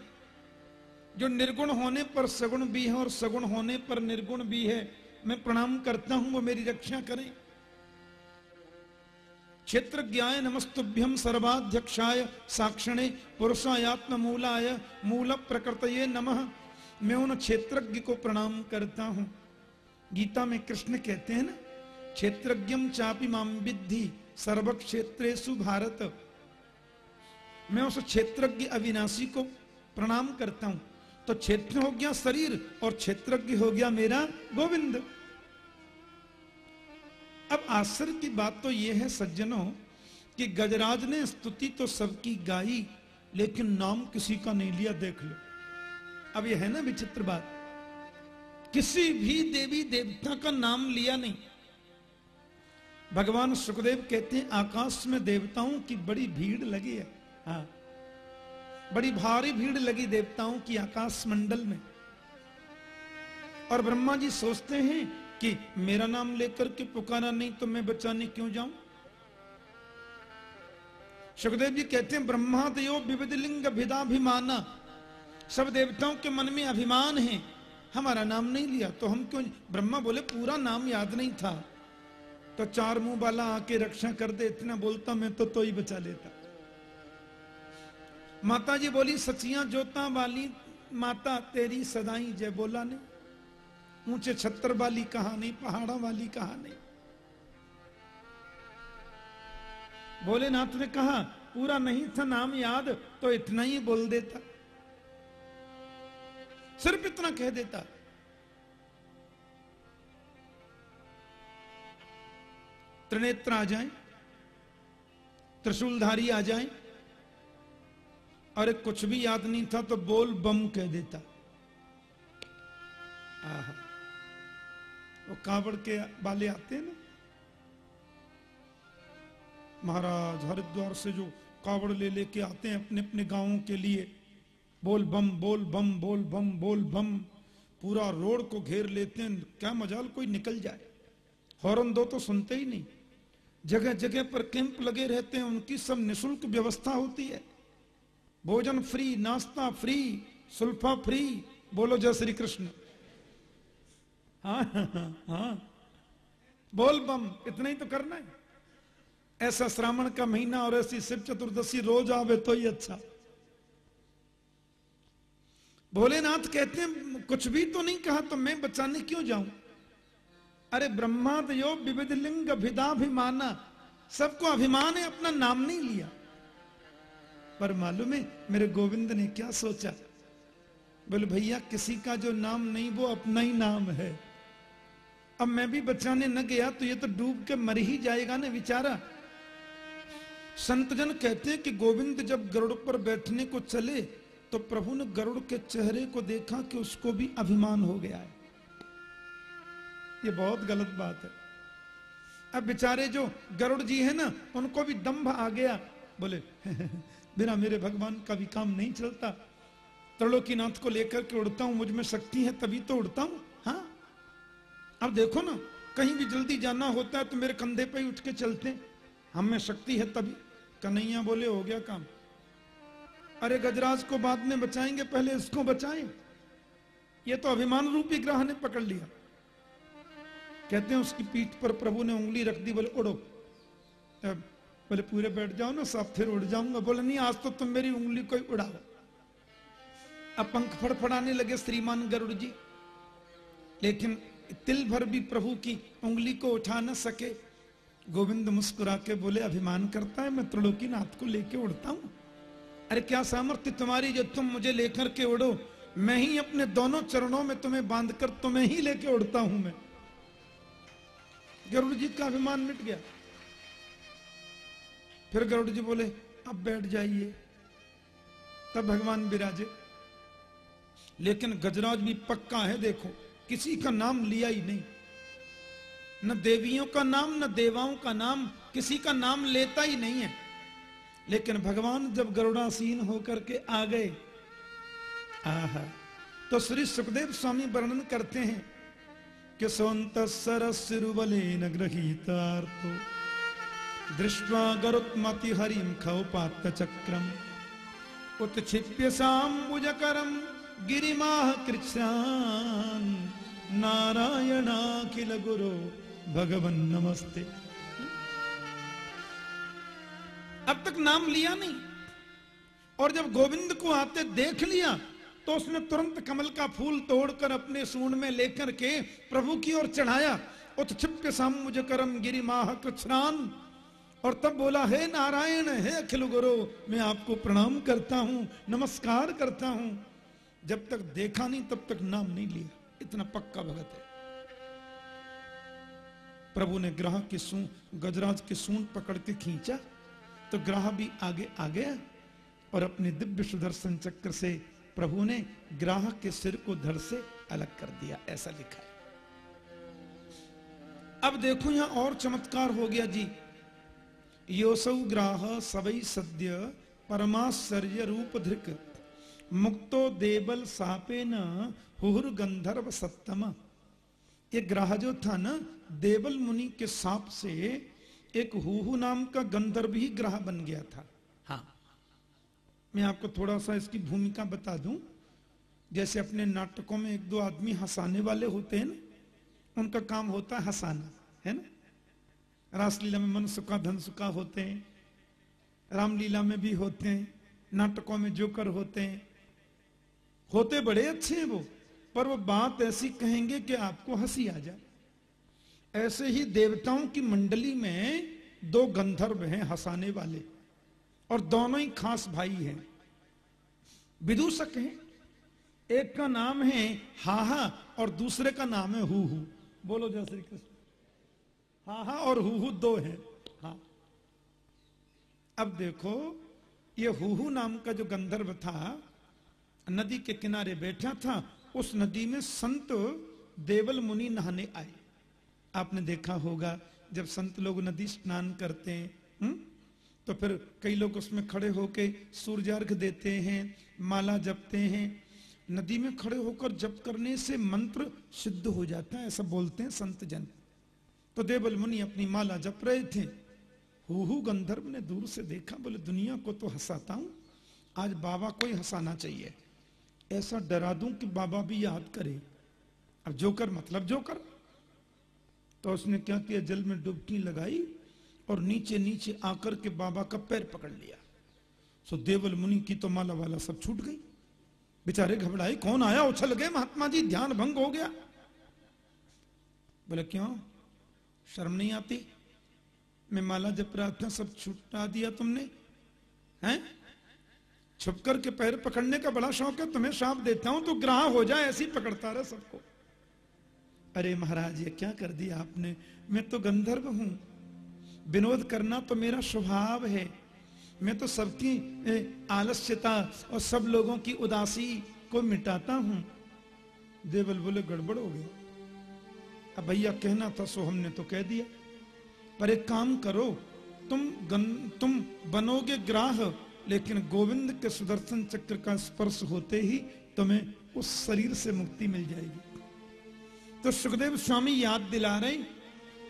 जो निर्गुण होने पर सगुण भी है और सगुण होने पर निर्गुण भी है। मैं प्रणाम करता हूँ, वो मेरी रक्षा करें। क्षेत्र ज्ञाय नमस्तुभ्यम सर्वाध्यक्षाय साक्षणे पुरुषायात्म मूलाय मूल प्रकृत नमः। मैं उन क्षेत्रज्ञ को प्रणाम करता हूँ। गीता में कृष्ण कहते हैं ना क्षेत्रज्ञम चापी माम विद्धि सर्व क्षेत्रेशु भारत। मैं उस क्षेत्रज्ञ अविनाशी को प्रणाम करता हूँ। तो क्षेत्र हो गया शरीर और क्षेत्रज्ञ हो गया मेरा गोविंद। अब आश्चर्य की बात तो यह है सज्जनों कि गजराज ने स्तुति तो सबकी गाई, लेकिन नाम किसी का नहीं लिया, देख लो। अब यह है ना विचित्र बात। किसी भी देवी देवता का नाम लिया नहीं। भगवान सुखदेव कहते हैं, आकाश में देवताओं की बड़ी भीड़ लगी है। हाँ। बड़ी भारी भीड़ लगी देवताओं की आकाश मंडल में। और ब्रह्मा जी सोचते हैं कि मेरा नाम लेकर के पुकारा, नहीं तो मैं बचाने क्यों जाऊँ? सुखदेव जी कहते हैं ब्रह्मा देव विविध लिंग भिदाभिमाना। सब देवताओं के मन में अभिमान है। हमारा नाम नहीं लिया तो हम क्यों? ब्रह्मा बोले, पूरा नाम याद नहीं था। तो चार मुँह वाला आके रक्षा कर दे, इतना बोलता मैं तो तो ही बचा लेता। माता जी बोली सचिया जोता वाली, माता तेरी सदाई, जय बोला ने। ऊँचे छत्र वाली कहा नहीं, पहाड़ा वाली कहा नहीं। भोलेनाथ ने कहा, पूरा नहीं था नाम याद तो इतना ही बोल देता। सिर्फ़ इतना कह देता त्रिनेत्र आ जाए, त्रिशूलधारी आ जाए अरे कुछ भी याद नहीं था तो बोल बम कह देता। आहा, वो कांवड़ के वाले आते हैं ना? महाराज हरिद्वार से जो कावड़ ले लेके आते हैं अपने अपने गाँवों के लिए, बोल बम बोल बम बोल बम बोल बम, पूरा रोड को घेर लेते हैं, क्या मजाल कोई निकल जाए? हॉर्न दो तो सुनते ही नहीं। जगह जगह पर कैंप लगे रहते हैं, उनकी सब निशुल्क व्यवस्था होती है। भोजन फ्री, नाश्ता फ्री, सुल्फा फ्री, बोलो जय श्री कृष्ण। हाँ हाँ हाँ। बोल बम, इतना ही तो करना है। ऐसा श्रावण का महीना और ऐसी शिव चतुर्दशी रोज आवे तो ही अच्छा। भोलेनाथ कहते हैं, कुछ भी तो नहीं कहा तो मैं बचाने क्यों जाऊँ? अरे ब्रह्मादयो विविध लिंग भिदाभिमाना सबको अभिमान है, अपना नाम नहीं लिया। पर मालूम है, मेरे गोविंद ने क्या सोचा? बोले, भैया, किसी का जो नाम नहीं, वो अपना ही नाम है। अब मैं भी बचाने न गया तो ये तो डूब के मर ही जाएगा ना बेचारा। संतजन कहते हैं कि गोविंद जब गरुड़ पर बैठने को चले तो प्रभु ने गरुड़ के चेहरे को देखा कि उसको भी अभिमान हो गया है। ये बहुत गलत बात है। अब बेचारे जो गरुड़ जी है ना, उनको भी दम्भ आ गया। बोले, बिना मेरे भगवान का भी काम नहीं चलता। त्रिलोकीनाथ को लेकर के उड़ता हूँ, मुझमें शक्ति है, तभी तो उड़ता हूँ। हाँ? अब देखो ना, कहीं भी जल्दी जाना होता है तो मेरे कंधे पे ही उठ के चलते हम में शक्ति है तभी। कन्हैया बोले, हो गया काम। अरे गजराज को बाद में बचाएँगे, पहले इसको बचाएँ। ये तो अभिमान रूपी ग्रह ने पकड़ लिया। कहते हैं उसकी पीठ पर प्रभु ने उंगली रख दी, बोले, उड़ो। बोले, पूरे बैठ जाओ ना सब फिर उड़ जाऊँगा। बोले, नहीं, आज तो तुम मेरी उंगली को उड़ाओ। अब पंख फड़फड़ाने लगे श्रीमान गरुड़ जी। लेकिन तिल भर भी प्रभु की उंगली को उठा न सके। गोविंद मुस्कुरा के बोले, अभिमान करता है, मैं त्रिलोकी नाथ को लेके उड़ता हूँ। अरे, क्या सामर्थ्य तुम्हारी जो तुम मुझे लेकर के उड़ो? मैं ही अपने दोनों चरणों में तुम्हें बांधकर तुम्हें ही लेके उड़ता हूँ मैं। गरुड़ जी का अभिमान मिट गया। फिर गरुड़ जी बोले, अब बैठ जाइए। तब भगवान विराजे। लेकिन गजराज भी पक्का है, देखो, किसी का नाम लिया ही नहीं। न देवियों का नाम, न देवाओं का नाम, किसी का नाम लेता ही नहीं है। लेकिन भगवान जब गरुड़ासीन होकर के आ गए, आहा तो श्री सुखदेव स्वामी वर्णन करते हैं कि सोन्त सरसिरुबले न गृहीतार्थो दृष्ट्वा गरुत्मति हरिम खौपात चक्रम उत्क्षिप्य साम्बुजकरम गिरिमाह कृष्णान नारायणाखिल गुरु, भगवन नमस्ते। अब तक नाम लिया नहीं। और जब गोविंद को आते देख लिया तो उसने तुरंत कमल का फूल तोड़कर अपने सूंड में लेकर के प्रभु की ओर चढ़ाया। उत्क्षिप्य सामुज करम गिरी माह कृष्णान। और तब बोला, हे नारायण, हे अखिल गुरु, मैं आपको प्रणाम करता हूँ, नमस्कार करता हूँ। जब तक देखा नहीं, तब तक नाम नहीं लिया। इतना पक्का भगत है। प्रभु ने ग्राह की सूं, गजराज की सूंड पकड़ के खींचा। तो ग्राह भी आगे आ गया और अपने दिव्य सुदर्शन चक्र से प्रभु ने ग्राह के सिर को धड़ से अलग कर दिया, ऐसा लिखा है। अब देखो यहाँ और चमत्कार हो गया जी। योसौ ग्राह सवई सद्य परमाश्चर्य रूप धृक, मुक्तो देबल सापे न हुर गंधर्व सत्तम ये ग्राह जो था ना, देवल मुनि के सांप से एक हुहु नाम का गंधर्व ही ग्रह बन गया था। हाँ। मैं आपको थोड़ा सा इसकी भूमिका बता दूँ। जैसे अपने नाटकों में एक दो आदमी हंसाने वाले होते हैं ना, उनका काम होता है हंसाना, है ना? रासलीला में मन सुखा धन सुखा होते हैं, रामलीला में भी होते हैं, नाटकों में जोकर होते हैं। होते बड़े अच्छे हैं वो, पर वो बात ऐसी कहेंगे कि आपको हँसी आ जाए। ऐसे ही देवताओं की मंडली में दो गंधर्व हैं हंसाने वाले। और दोनों ही खास भाई हैं। विदूषक हैं। एक का नाम है हाहा और दूसरे का नाम है हु हु बोलो जय श्री कृष्ण। हाहा और हु हु दो हैं। हाँ। अब देखो, ये हुहू नाम का जो गंधर्व था, नदी के किनारे बैठा था, उस नदी में संत देवल मुनि नहाने आए। आपने देखा होगा, जब संत लोग नदी स्नान करते हैं हुँ? तो फिर कई लोग उसमें खड़े होके सूर्यार्घ देते हैं, माला जपते हैं। नदी में खड़े होकर जप करने से मंत्र सिद्ध हो जाता है, ऐसा बोलते हैं संत जन। तो देवल मुनि अपनी माला जप रहे थे। हु गंधर्व ने दूर से देखा, बोले, दुनिया को तो हंसाता हूँ, आज बाबा को ही हंसाना चाहिए। ऐसा डरा दूँ कि बाबा भी याद करे। अब जोकर मतलब जोकर? तो उसने क्या किया, जल में डुबकी लगाई और नीचे नीचे आकर के बाबा का पैर पकड़ लिया। सो देवल मुनि की तो माला वाला सब छूट गई। बेचारे घबराए, कौन आया? उछल गए, महात्मा जी, ध्यान भंग हो गया। बोले, क्यों? शर्म नहीं आती? मैं माला जब प्रार्थना सब छुटा दिया तुमने, हैं? छुप कर के पैर पकड़ने का बड़ा शौक है, तुम्हें सांप देता हूँ तो ग्राह हो जाए, ऐसी पकड़ता रहा सबको। अरे महाराज, ये क्या कर दिया आपने? मैं तो गंधर्व हूँ। विनोद करना तो मेरा स्वभाव है। मैं तो सबकी आलस्यता और सब लोगों की उदासी को मिटाता हूँ। देवल बोले गड़बड़ हो गया। अब भैया कहना था सो हमने तो कह दिया। पर एक काम करो तुम गन, तुम बनोगे ग्राह लेकिन गोविंद के सुदर्शन चक्र का स्पर्श होते ही तुम्हें उस शरीर से मुक्ति मिल जाएगी। तो सुखदेव स्वामी याद दिला रहे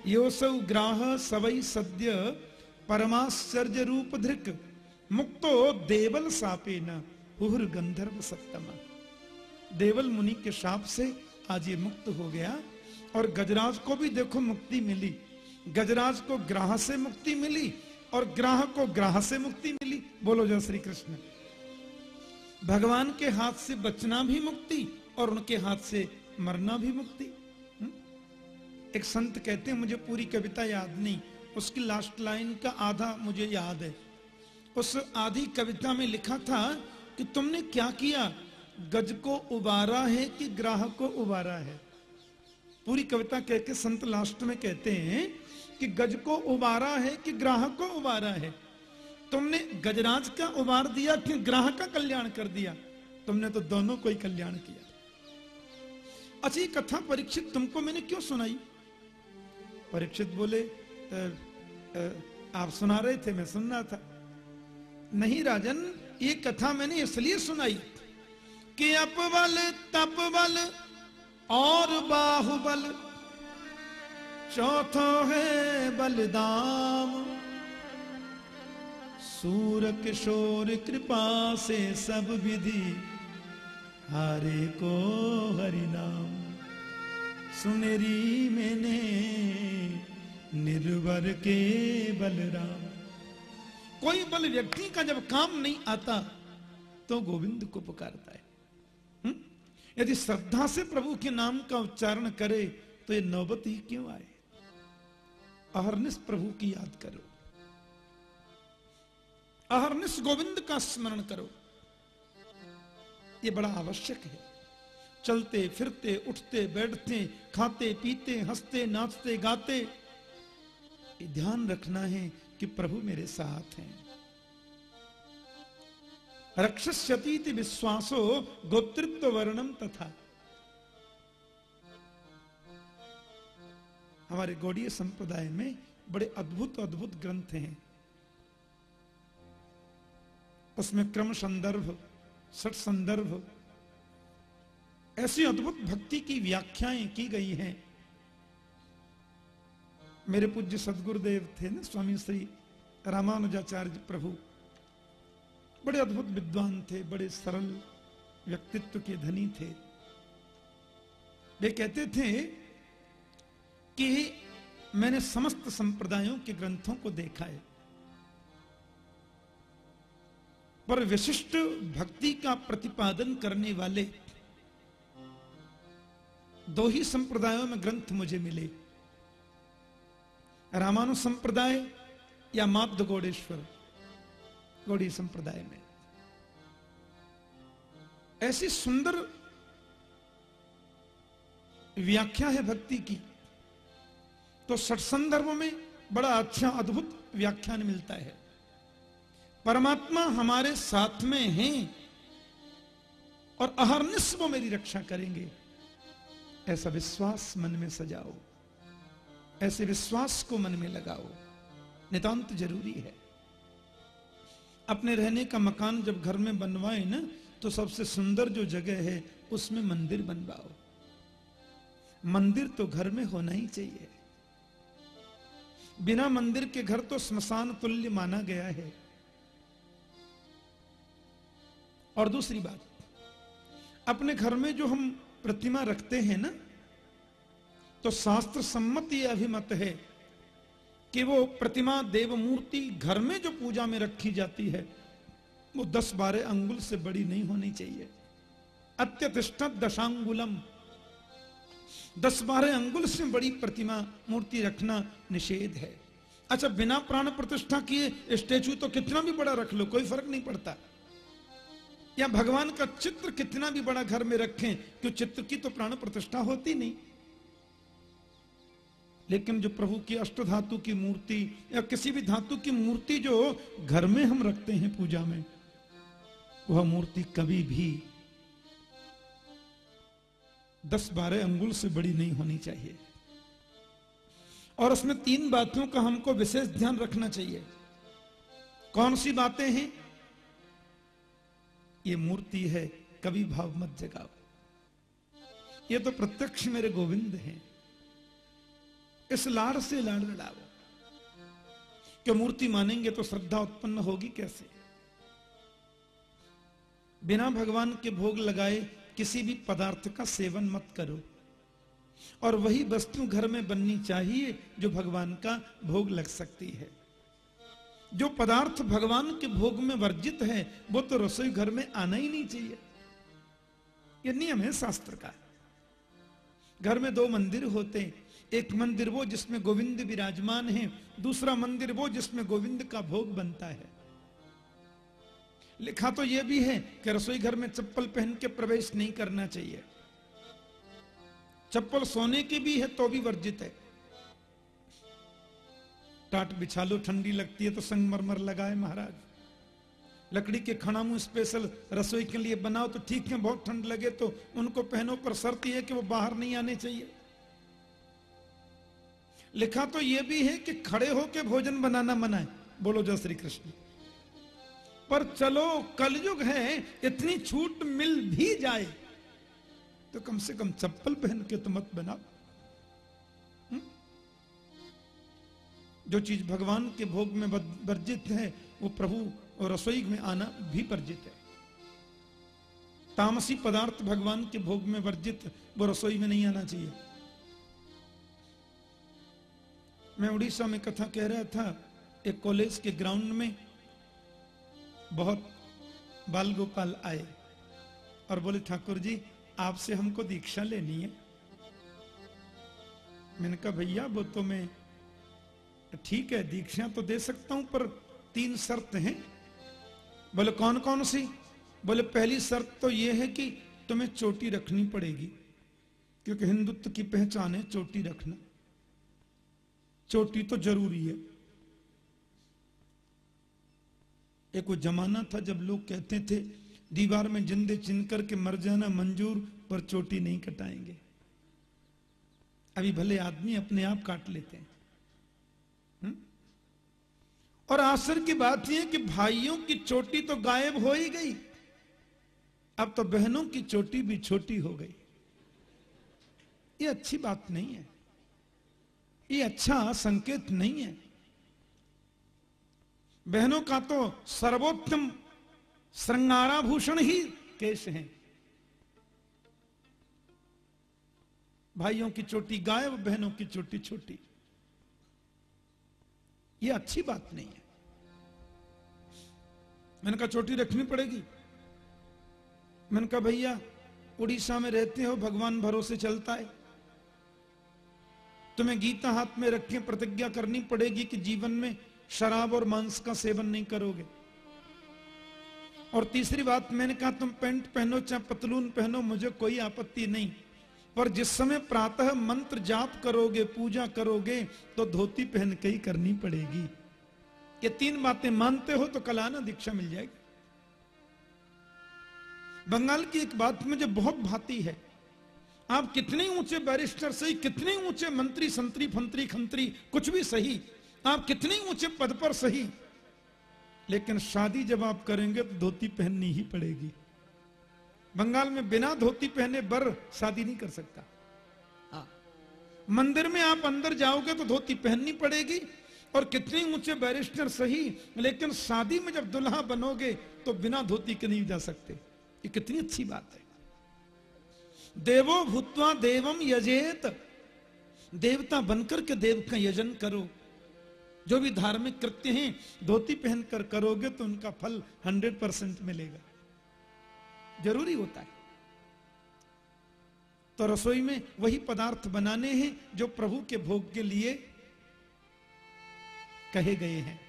यो सब ग्राह सवई सद्य परमाश्चर्य रूप धृक मुक्तो देवल सापे न गंधर्व सप्तम। देवल मुनि के शाप से आज ये मुक्त हो गया और गजराज को भी देखो मुक्ति मिली। गजराज को ग्राह से मुक्ति मिली और ग्राह को ग्राह से मुक्ति मिली। बोलो जय श्री कृष्ण। भगवान के हाथ से बचना भी मुक्ति और उनके हाथ से मरना भी मुक्ति? एक संत कहते हैं, मुझे पूरी कविता याद नहीं। उसकी लास्ट लाइन का आधा मुझे याद है। उस आधी कविता में लिखा था कि तुमने क्या किया? गज को उबारा है कि ग्राह को उबारा है? पूरी कविता कह के संत लास्ट में कहते हैं कि गज को उबारा है कि ग्राह को उबारा है? तुमने गजराज का उबार दिया कि ग्राह का कल्याण कर दिया। तुमने तो दोनों को ही कल्याण किया। अच्छा कथा परीक्षित तुमको मैंने क्यों सुनाई? परीक्षित बोले आप सुना रहे थे, मैं सुन रहा था। नहीं राजन, ये कथा मैंने इसलिए सुनाई कि अपबल, तपबल और बाहुबल चौथो है बलदाम। सूर किशोर कृपा से सब विधि, हारे को हरि नाम। सुनेरी मैंने, निर्वर के बलराम। कोई बल व्यक्ति का जब काम नहीं आता तो गोविंद को पुकारता है? यदि श्रद्धा से प्रभु के नाम का उच्चारण करे तो ये नौबत ही क्यों आए? अहरनिश प्रभु की याद करो। अहरनिश गोविंद का स्मरण करो। ये बड़ा आवश्यक है। चलते, फिरते, उठते, बैठते, खाते, पीते, हँसते, नाचते, गाते। ध्यान रखना है कि प्रभु मेरे साथ हैं। रक्षस्यती विश्वासो गोत्रित्व वर्णम तथा। हमारे गौड़ीय संप्रदाय में बड़े अद्भुत अद्भुत ग्रंथ हैं। उसमें क्रम संदर्भ सठ संदर्भ ऐसी अद्भुत भक्ति की व्याख्याएँ की गई हैं। मेरे पूज्य सदगुरुदेव थे ना, स्वामी श्री रामानुजाचार्य प्रभु। बड़े अद्भुत विद्वान थे, बड़े सरल व्यक्तित्व के धनी थे। वे कहते थे कि मैंने समस्त संप्रदायों के ग्रंथों को देखा है। पर विशिष्ट भक्ति का प्रतिपादन करने वाले दो ही संप्रदायों में ग्रंथ मुझे मिले। रामानु संप्रदाय या माध्य गौड़ेश्वर, गौड़ी संप्रदाय में। ऐसी सुंदर व्याख्या है भक्ति की तो सठ संदर्भ में बड़ा अच्छा अद्भुत व्याख्यान मिलता है। परमात्मा हमारे साथ में हैं और अहरनिश वो मेरी रक्षा करेंगे। ऐसा विश्वास मन में सजाओ। ऐसे विश्वास को मन में लगाओ। नितांत ज़रूरी है। अपने रहने का मकान जब घर में बनवाए ना तो सबसे सुंदर जो जगह है, उसमें मंदिर बनवाओ। मंदिर तो घर में होना ही चाहिए। बिना मंदिर के घर तो स्मशान तुल्य माना गया है। और दूसरी बात, अपने घर में जो हम प्रतिमा रखते हैं ना तो शास्त्र सम्मत यह अभिमत है कि वो प्रतिमा देव मूर्ति घर में जो पूजा में रखी जाती है, वो दस बारह अंगुल से बड़ी नहीं होनी चाहिए। अत्यतिष्ठ दशांगुलम। दस बारह अंगुल से बड़ी प्रतिमा मूर्ति रखना निषेध है। अच्छा बिना प्राण प्रतिष्ठा किए स्टेचू तो कितना भी बड़ा रख लो, कोई फ़र्क नहीं पड़ता। या भगवान का चित्र कितना भी बड़ा घर में रखें, क्यों चित्र की तो प्राण प्रतिष्ठा होती नहीं? लेकिन जो प्रभु की अष्ट धातु की मूर्ति या किसी भी धातु की मूर्ति जो घर में हम रखते हैं पूजा में, वह मूर्ति कभी भी दस बारह अंगुल से बड़ी नहीं होनी चाहिए। और उसमें तीन बातों का हमको विशेष ध्यान रखना चाहिए। कौन सी बातें हैं? ये मूर्ति है, कभी भाव मत जगाओ। ये तो प्रत्यक्ष मेरे गोविंद हैं। इस लाड़ से लाड़ लड़ाओ। क्यों मूर्ति मानेंगे तो श्रद्धा उत्पन्न होगी कैसे? बिना भगवान के भोग लगाए किसी भी पदार्थ का सेवन मत करो। और वही वस्तु घर में बननी चाहिए जो भगवान का भोग लग सकती है। जो पदार्थ भगवान के भोग में वर्जित है, वो तो रसोई घर में आना ही नहीं चाहिए। ये नियम है शास्त्र का। घर में दो मंदिर होते हैं। एक मंदिर वो जिसमें गोविंद विराजमान है, दूसरा मंदिर वो जिसमें गोविंद का भोग बनता है। लिखा तो यह भी है कि रसोई घर में चप्पल पहन के प्रवेश नहीं करना चाहिए। चप्पल सोने की भी है तो भी वर्जित है। टाट बिछा लो ठंडी लगती है तो संगमरमर लगाए महाराज। लकड़ी के खणामू स्पेशल रसोई के लिए बनाओ तो ठीक है, बहुत ठंड लगे तो उनको पहनो, पर शर्त है कि वो बाहर नहीं आने चाहिए। लिखा तो यह भी है कि खड़े होके भोजन बनाना मना है। बोलो जय श्री कृष्ण। पर चलो, कलयुग है, इतनी छूट मिल भी जाए। तो कम से कम चप्पल पहन के तो मत बनाओ। जो चीज़ भगवान के भोग में वर्जित है, वो प्रभु और रसोई में आना भी वर्जित है। तामसी पदार्थ भगवान के भोग में वर्जित, वो रसोई में नहीं आना चाहिए। मैं उड़ीसा में कथा कह रहा था, एक कॉलेज के ग्राउंड में बहुत बाल गोपाल आए और बोले, ठाकुर जी, आपसे हमको दीक्षा लेनी है। मैंने कहा, भैया, वो तो मैं ठीक है दीक्षा तो दे सकता हूँ, पर तीन शर्त हैं। बोले, कौन कौन सी? बोले, पहली शर्त तो यह है कि तुम्हें चोटी रखनी पड़ेगी, क्योंकि हिंदुत्व की पहचान है चोटी रखना। चोटी तो ज़रूरी है। एक वो जमाना था जब लोग कहते थे, दीवार में जिंदे चिन करके मर जाना मंजूर, पर चोटी नहीं कटाएँगे। अभी भले आदमी अपने आप काट लेते हैं? और आसर की बात यह कि भाइयों की चोटी तो गायब हो ही गई। अब तो बहनों की चोटी भी छोटी हो गई। ये अच्छी बात नहीं है। ये अच्छा संकेत नहीं है। बहनों का तो सर्वोत्तम श्रृंगाराभूषण ही केश हैं। भाइयों की चोटी गायब, बहनों की चोटी छोटी। ये अच्छी बात नहीं है। मैंने कहा, चोटी रखनी पड़ेगी। मैंने कहा, भैया, उड़ीसा में रहते हो, भगवान भरोसे चलता है। तुम्हें गीता हाथ में रख के प्रतिज्ञा करनी पड़ेगी कि जीवन में शराब और मांस का सेवन नहीं करोगे। और तीसरी बात, मैंने कहा, तुम पेंट पहनो, चाहे पतलून पहनो, मुझे कोई आपत्ति नहीं। पर जिस समय प्रातः मंत्र जाप करोगे, पूजा करोगे तो धोती पहन के ही करनी पड़ेगी। ये तीन बातें मानते हो तो कल आना, दीक्षा मिल जाएगी। बंगाल की एक बात मुझे बहुत भाती है। आप कितने ऊँचे बैरिस्टर सही कितने ऊँचे मंत्री, संतरी, फंतरी, खंतरी, कुछ भी सही, आप कितने ऊँचे पद पर सही। लेकिन शादी जब आप करेंगे तो धोती पहननी ही पड़ेगी। बंगाल में बिना धोती पहने बर शादी नहीं कर सकता। हाँ। मंदिर में आप अंदर जाओगे तो धोती पहननी पड़ेगी और कितने ऊँचे बैरिस्टर सही लेकिन शादी में जब दुल्हा बनोगे तो बिना धोती के नहीं जा सकते। ये कितनी अच्छी बात है। देवो भूतवा देवम यजेत। देवता बनकर के देव का यजन करो। जो भी धार्मिक कृत्य हैं धोती पहनकर करोगे तो उनका फल हंड्रेड परसेंट मिलेगा। ज़रूरी होता है। तो रसोई में वही पदार्थ बनाने हैं जो प्रभु के भोग के लिए कहे गए हैं।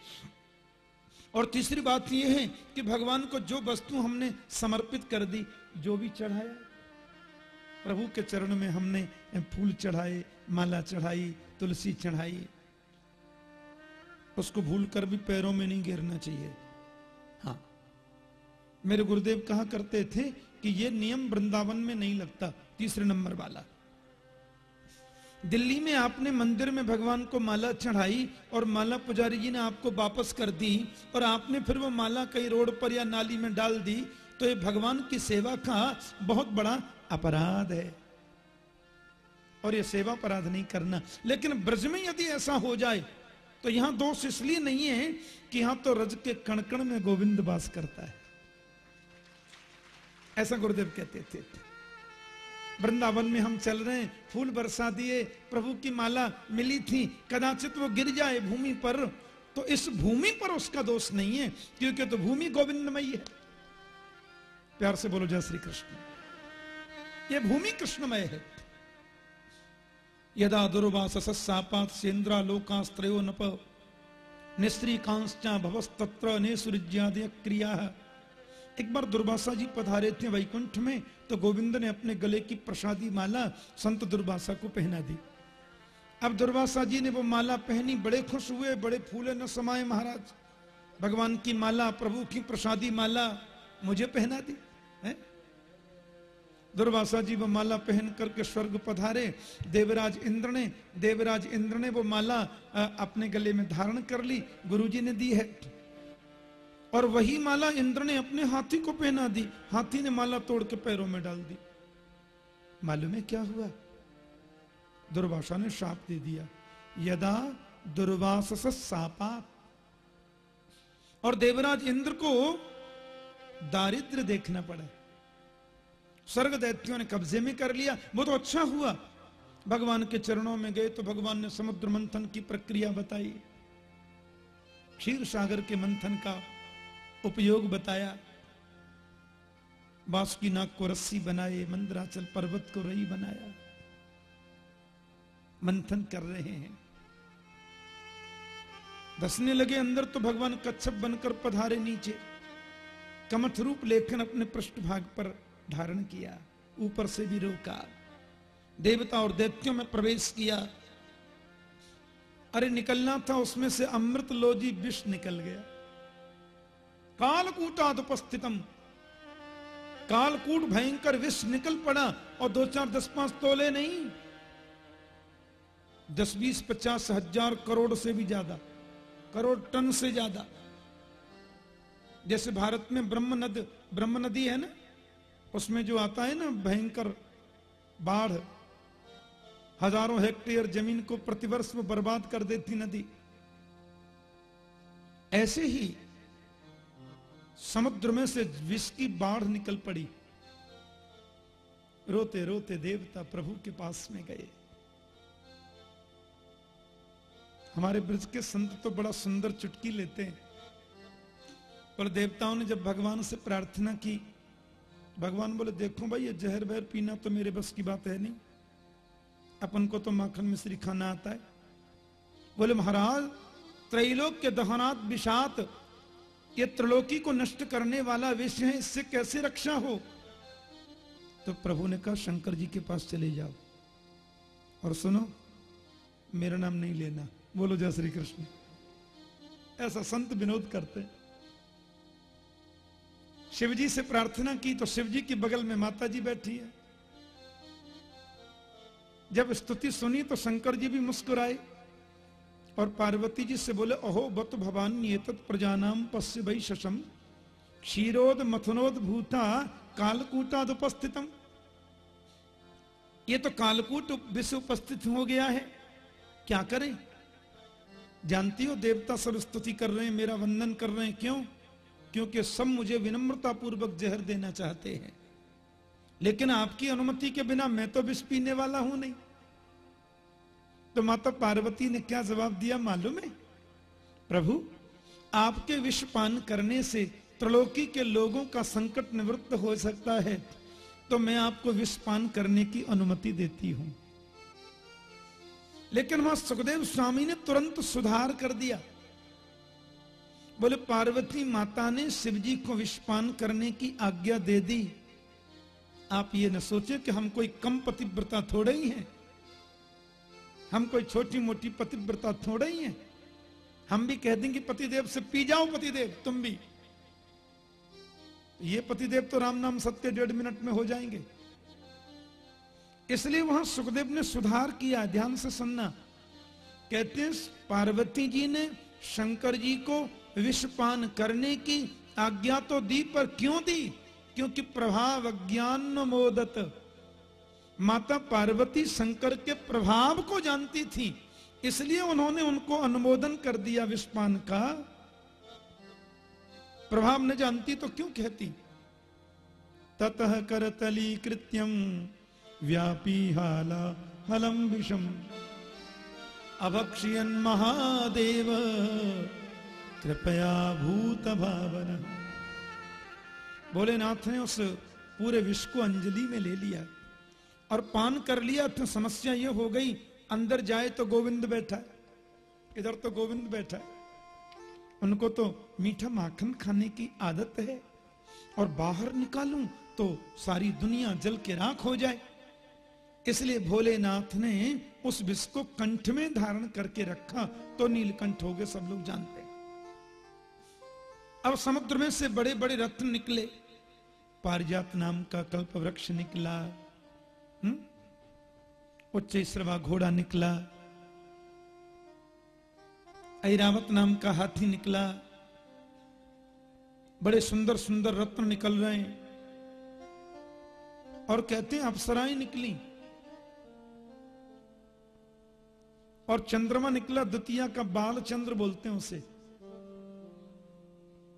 और तीसरी बात यह है कि भगवान को जो वस्तु हमने समर्पित कर दी, जो भी चढ़ाया, प्रभु के चरण में हमने फूल चढ़ाए, माला चढ़ाई, तुलसी चढ़ाई, उसको भूल कर भी पैरों में नहीं गिरना चाहिए। मेरे गुरुदेव कहा करते थे कि यह नियम वृंदावन में नहीं लगता, तीसरे नंबर वाला। दिल्ली में आपने मंदिर में भगवान को माला चढ़ाई और माला पुजारी जी ने आपको वापस कर दी और आपने फिर वो माला कहीं रोड पर या नाली में डाल दी तो ये भगवान की सेवा का बहुत बड़ा अपराध है। और ये सेवा अपराध नहीं करना। लेकिन ब्रज में यदि ऐसा हो जाए तो यहाँ दोष इसलिए नहीं है कि यहाँ तो रज के कणकण में गोविंद वास करता है। ऐसा गुरुदेव कहते थे। वृंदावन में हम चल रहे हैं, फूल बरसा दिए, प्रभु की माला मिली थी, कदाचित वो गिर जाए भूमि पर। तो इस भूमि पर उसका दोष नहीं है, क्योंकि तो भूमि गोविंदमयी है। प्यार से बोलो, जय श्री कृष्ण। ये भूमि कृष्णमय है। यदा दुर्वास सस्सापात सेन्द्रा लोकास्त्रो नप निस्त्री कांश्चा भवस्तत्र ने सूर्यादय क्रिया एक बार दुर्वासा जी पधारे थे वैकुंठ में तो गोविंद ने अपने गले की प्रसादी माला संत दुर्भाषा को पहना दी। अब दुर्वासा जी ने वो माला पहनी, बड़े खुश हुए, बड़े फूले न समाये महाराज। भगवान की माला, प्रभु की प्रसादी माला मुझे पहना दी, है? दुर्वासा जी वो माला पहन करके स्वर्ग पधारे। देवराज इंद्र ने, देवराज इंद्र ने वो माला अपने गले में धारण कर ली। गुरुजी ने दी है। और वही माला इंद्र ने अपने हाथी को पहना दी। हाथी ने माला तोड़ के पैरों में डाल दी। मालूम है क्या हुआ? दुर्वासा ने शाप दे दिया। यदा दुर्वास सापा और देवराज इंद्र को दारिद्र देखना पड़ा। स्वर्ग दैत्यों ने कब्जे में कर लिया। वो तो अच्छा हुआ। भगवान के चरणों में गए तो भगवान ने समुद्र मंथन की प्रक्रिया बताई। क्षीर सागर के मंथन का उपयोग बताया। बाँस की नाक को रस्सी बनाए, मंदराचल पर्वत को रई बनाया। मंथन कर रहे हैं। धसने लगे अंदर तो भगवान कच्छप बनकर पधारे नीचे। कमथ रूप लेखन अपने पृष्ठभाग पर धारण किया। ऊपर से भी रोका। देवता और दैत्यों में प्रवेश किया। अरे निकलना था, उसमें से अमृत लोजी विष निकल गया। कालकूटाद उपस्थितम। कालकूट भयंकर विष निकल पड़ा और दो चार दस पाँच तोले नहीं। दस, बीस, पचास, हज़ार करोड़ से भी ज़्यादा, करोड़ टन से ज़्यादा। जैसे भारत में ब्रह्म नद, ब्रह्म नदी है ना, उसमें जो आता है ना भयंकर बाढ़, हज़ारों हेक्टेयर ज़मीन को प्रतिवर्ष में बर्बाद कर देती नदी। ऐसे ही समुद्र में से विष की बाढ़ निकल पड़ी। रोते रोते देवता प्रभु के पास में गए। हमारे ब्रज के संत तो बड़ा सुंदर चुटकी लेते हैं। पर देवताओं ने जब भगवान से प्रार्थना की, भगवान बोले, देखो भाई, ये जहर बहर पीना तो मेरे बस की बात है नहीं। अपन को तो माखन मिश्री खाना आता है। बोले, महाराज, त्रैलोक के दहनात विषात ये त्रिलोकी को नष्ट करने वाला विषय है, इससे कैसे रक्षा हो? तो प्रभु ने कहा, शंकर जी के पास चले जाओ। और सुनो, मेरा नाम नहीं लेना। बोलो जय श्री कृष्ण। ऐसा संत विनोद करते शिवजी से प्रार्थना की तो शिवजी के बगल में माता जी बैठी है। जब स्तुति सुनी तो शंकर जी भी मुस्कुराए। और पार्वती जी से बोले, अहो, बत भवान ये प्रजानाम पश्य भई शशम। क्षीरोद मथनोद भूता कालकूटाद उपस्थितम। ये तो कालकूट विश्व उपस्थित हो गया है। क्या करें? जानती हो, देवता सब स्तुति कर रहे हैं, मेरा वंदन कर रहे हैं। क्यों? क्योंकि सब मुझे विनम्रता पूर्वक जहर देना चाहते हैं। लेकिन आपकी अनुमति के बिना मैं तो विष पीने वाला हूँ नहीं। तो माता पार्वती ने क्या जवाब दिया मालूम है? प्रभु, आपके विष पान करने से त्रिलोकी के लोगों का संकट निवृत्त हो सकता है तो मैं आपको विषपान करने की अनुमति देती हूँ। लेकिन वहाँ सुखदेव स्वामी ने तुरंत सुधार कर दिया। बोले, पार्वती माता ने शिव जी को विषपान करने की आज्ञा दे दी। आप ये न सोचे कि हम कोई कम पतिव्रता थोड़े ही हैं। हम कोई छोटी मोटी पतिव्रता थोड़े ही हैं। हम भी कह देंगे, पतिदेव से पी जाओ पतिदेव, तुम भी। ये पतिदेव तो राम नाम सत्य डेढ़ मिनट में हो जाएँगे। इसलिए वहाँ सुखदेव ने सुधार किया ध्यान से सुनना। कहते हैं, पार्वती जी ने शंकर जी को विषपान करने की आज्ञा तो दी, पर क्यों दी? क्योंकि प्रभाव ज्ञान मोदत। माता पार्वती शंकर के प्रभाव को जानती थी, इसलिए उन्होंने उनको अनुमोदन कर दिया विस्पान का। प्रभाव न जानती तो क्यों कहती? ततः करतली कृत्यम व्यापी हाला हलम विषम अभक्षयन महादेव, कृपया भूत भावन भोलेनाथ ने उस पूरे विश्व को अंजलि में ले लिया। और पान कर लिया तो समस्या यह हो गई, अंदर जाए तो गोविंद बैठा है। इधर तो गोविंद बैठा है। उनको तो मीठा माखन खाने की आदत है। और बाहर निकालूं तो सारी दुनिया जल के राख हो जाए। इसलिए भोलेनाथ ने उस विष को कंठ में धारण करके रखा तो नीलकंठ हो गए, सब लोग जानते हैं। अब समुद्र में से बड़े बड़े रत्न निकले। पारिजात नाम का कल्प वृक्ष निकला? उच्च श्रवा घोड़ा निकला। ऐरावत नाम का हाथी निकला। बड़े सुंदर सुंदर रत्न निकल रहे हैं। और कहते हैं अप्सराएँ निकली। और चंद्रमा निकला, द्वितीय का बाल चंद्र बोलते हैं उसे।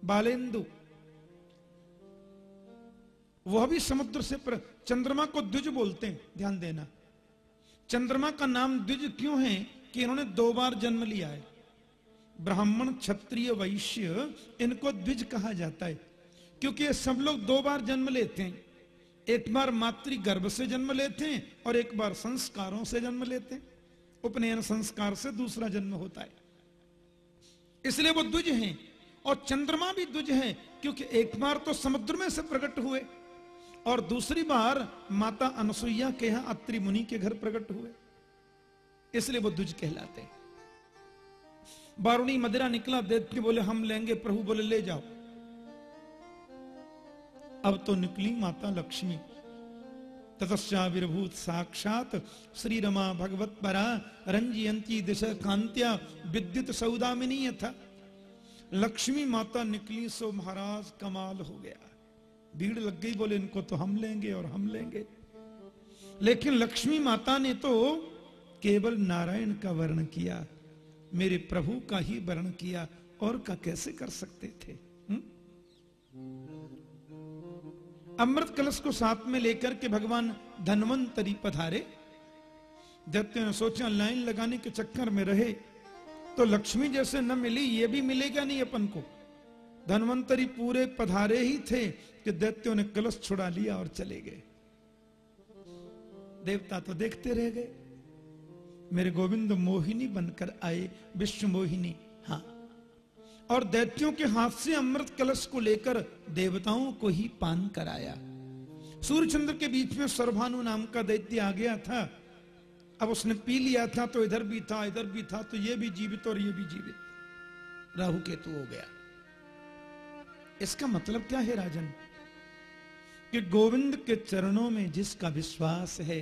बालेंदु। वह भी समुद्र से पर चंद्रमा को द्विज बोलते हैं, ध्यान देना। चंद्रमा का नाम द्विज क्यों है कि इन्होंने दो बार जन्म लिया है? ब्राह्मण, क्षत्रिय, वैश्य, इनको द्विज कहा जाता है। क्योंकि ये सब लोग दो बार जन्म लेते हैं। एक बार मातृ गर्भ से जन्म लेते हैं और एक बार संस्कारों से जन्म लेते हैं। उपनयन संस्कार से दूसरा जन्म होता है। इसलिए वो द्विज हैं और चंद्रमा भी द्विज है, क्योंकि एक बार तो समुद्र में से प्रकट हुए। और दूसरी बार माता अनसुईया के यहाँ अत्रि मुनि के घर प्रकट हुए। इसलिए वो द्विज कहलाते हैं। बारुणी मदिरा निकला दैत्य बोले, हम लेंगे, प्रभु बोले, ले जाओ। अब तो निकली माता लक्ष्मी। ततश्चाविर्भूत साक्षात श्री रमा भगवत परा रंजियंती दिश कांत्या विद्युत सौदामिनी था लक्ष्मी माता निकली, सो महाराज कमाल हो गया। भीड़ लग गई, बोले, इनको तो हम लेंगे और हम लेंगे। लेकिन लक्ष्मी माता ने तो केवल नारायण का वर्ण किया, मेरे प्रभु का ही वर्ण किया, और का कैसे कर सकते थे? अमृत कलश को साथ में लेकर के भगवान धनवंतरी पधारे। दैत्य ने सोचा, लाइन लगाने के चक्कर में रहे तो लक्ष्मी जैसे न मिली, ये भी मिलेगा नहीं अपन को? धनवंतरी पूरे पधारे ही थे कि दैत्यों ने कलश छुड़ा लिया और चले गए। देवता तो देखते रह गए। मेरे गोविंद मोहिनी बनकर आए विश्व मोहिनी। हाँ। और दैत्यों के हाथ से अमृत कलश को लेकर देवताओं को ही पान कराया। सूर्यचंद्र के बीच में सरभानु नाम का दैत्य आ गया था। अब उसने पी लिया था तो इधर भी था, इधर भी था तो ये भी जीवित और ये भी जीवित। राहु केतु हो गया। इसका मतलब क्या है राजन? कि गोविंद के चरणों में जिसका विश्वास है,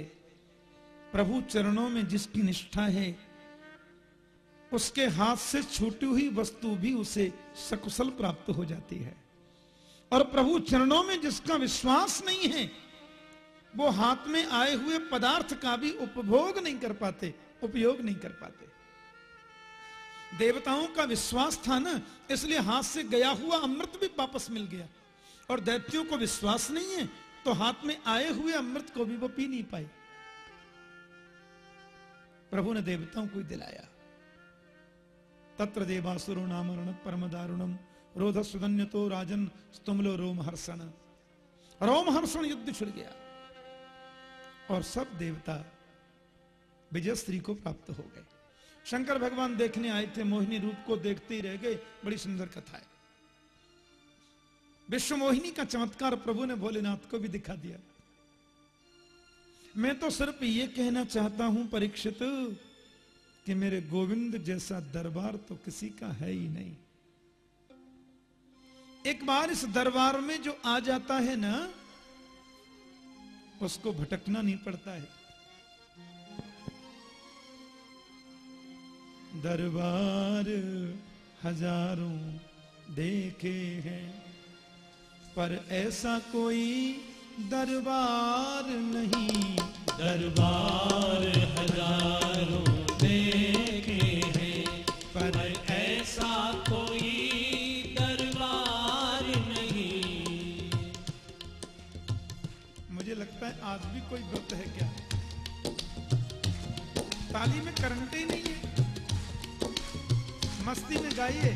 प्रभु चरणों में जिसकी निष्ठा है, उसके हाथ से छूटी हुई वस्तु भी उसे सकुशल प्राप्त हो जाती है। और प्रभु चरणों में जिसका विश्वास नहीं है, वो हाथ में आए हुए पदार्थ का भी उपभोग नहीं कर पाते, उपयोग नहीं कर पाते। देवताओं का विश्वास था ना, इसलिए हाथ से गया हुआ अमृत भी वापस मिल गया। और दैत्यों को विश्वास नहीं है तो हाथ में आए हुए अमृत को भी वो पी नहीं पाए। प्रभु ने देवताओं को दिलाया। तत्र देवासुरो नाम परम दारुणम रोध सुधन्य तो राजन स्तुमलो रोम हर्षण रोम हर्षण युद्ध छिड़ गया। और सब देवता विजय स्त्री को प्राप्त हो गए। शंकर भगवान देखने आए थे, मोहिनी रूप को देखते ही रह गए। बड़ी सुंदर कथा है। विश्व मोहिनी का चमत्कार प्रभु ने भोलेनाथ को भी दिखा दिया। मैं तो सिर्फ़ ये कहना चाहता हूँ, परीक्षित, कि मेरे गोविंद जैसा दरबार तो किसी का है ही नहीं। एक बार इस दरबार में जो आ जाता है ना, उसको भटकना नहीं पड़ता है। दरबार हज़ारों देखे हैं। पर ऐसा कोई दरबार नहीं। दरबार हज़ारों देखे हैं। पर ऐसा कोई दरबार नहीं। मुझे लगता है आज भी कोई व्रत है क्या? ताली में करंटे नहीं मस्ती में गाइए।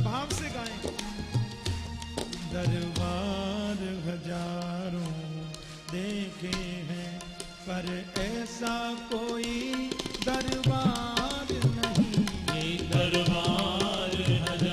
भाव से गाएँ। दरबार हज़ारों देखे हैं पर ऐसा कोई दरबार नहीं। दरबार हज़ारों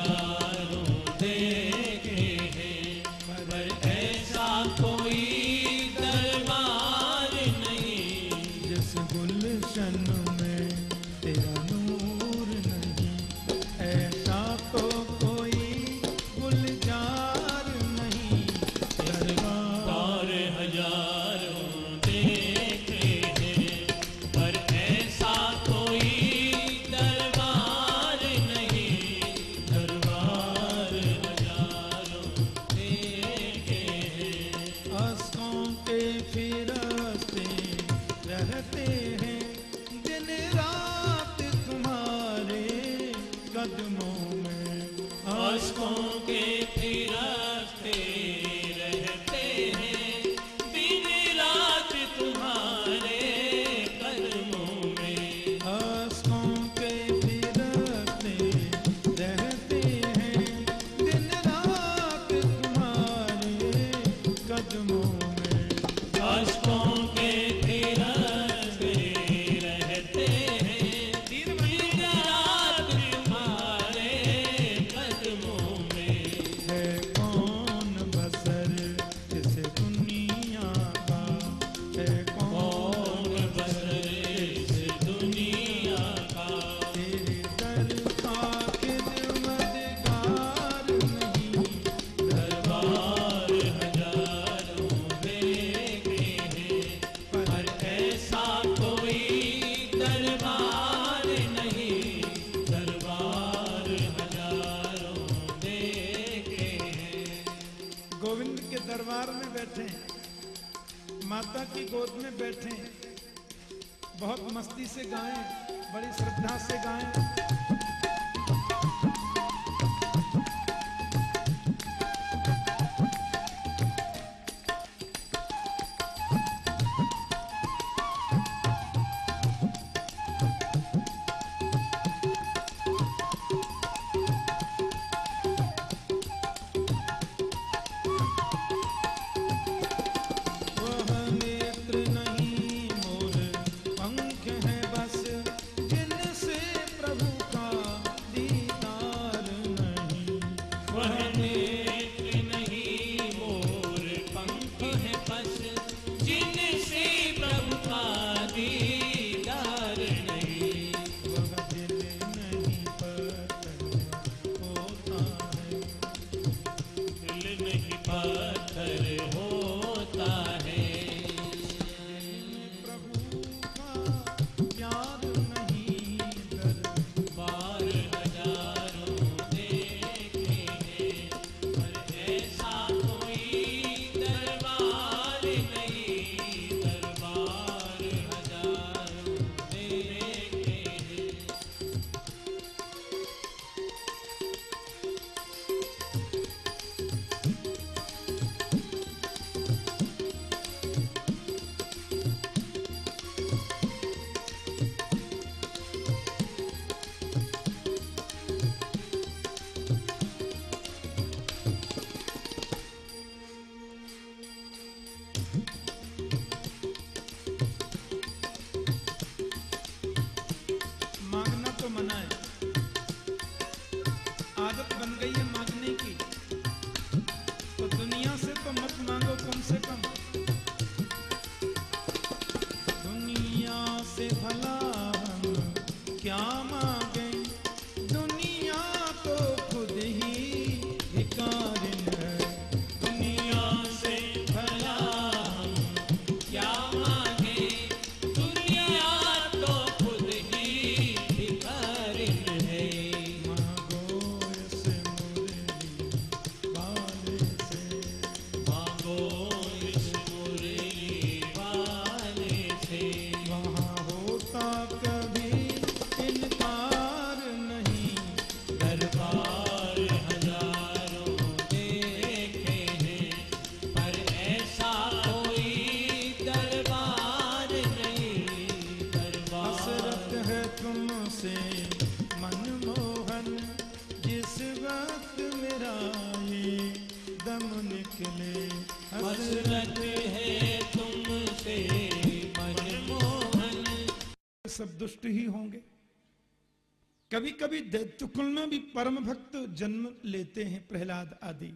कभी कभी दैत्य कुल में भी परम भक्त जन्म लेते हैं प्रहलाद आदि।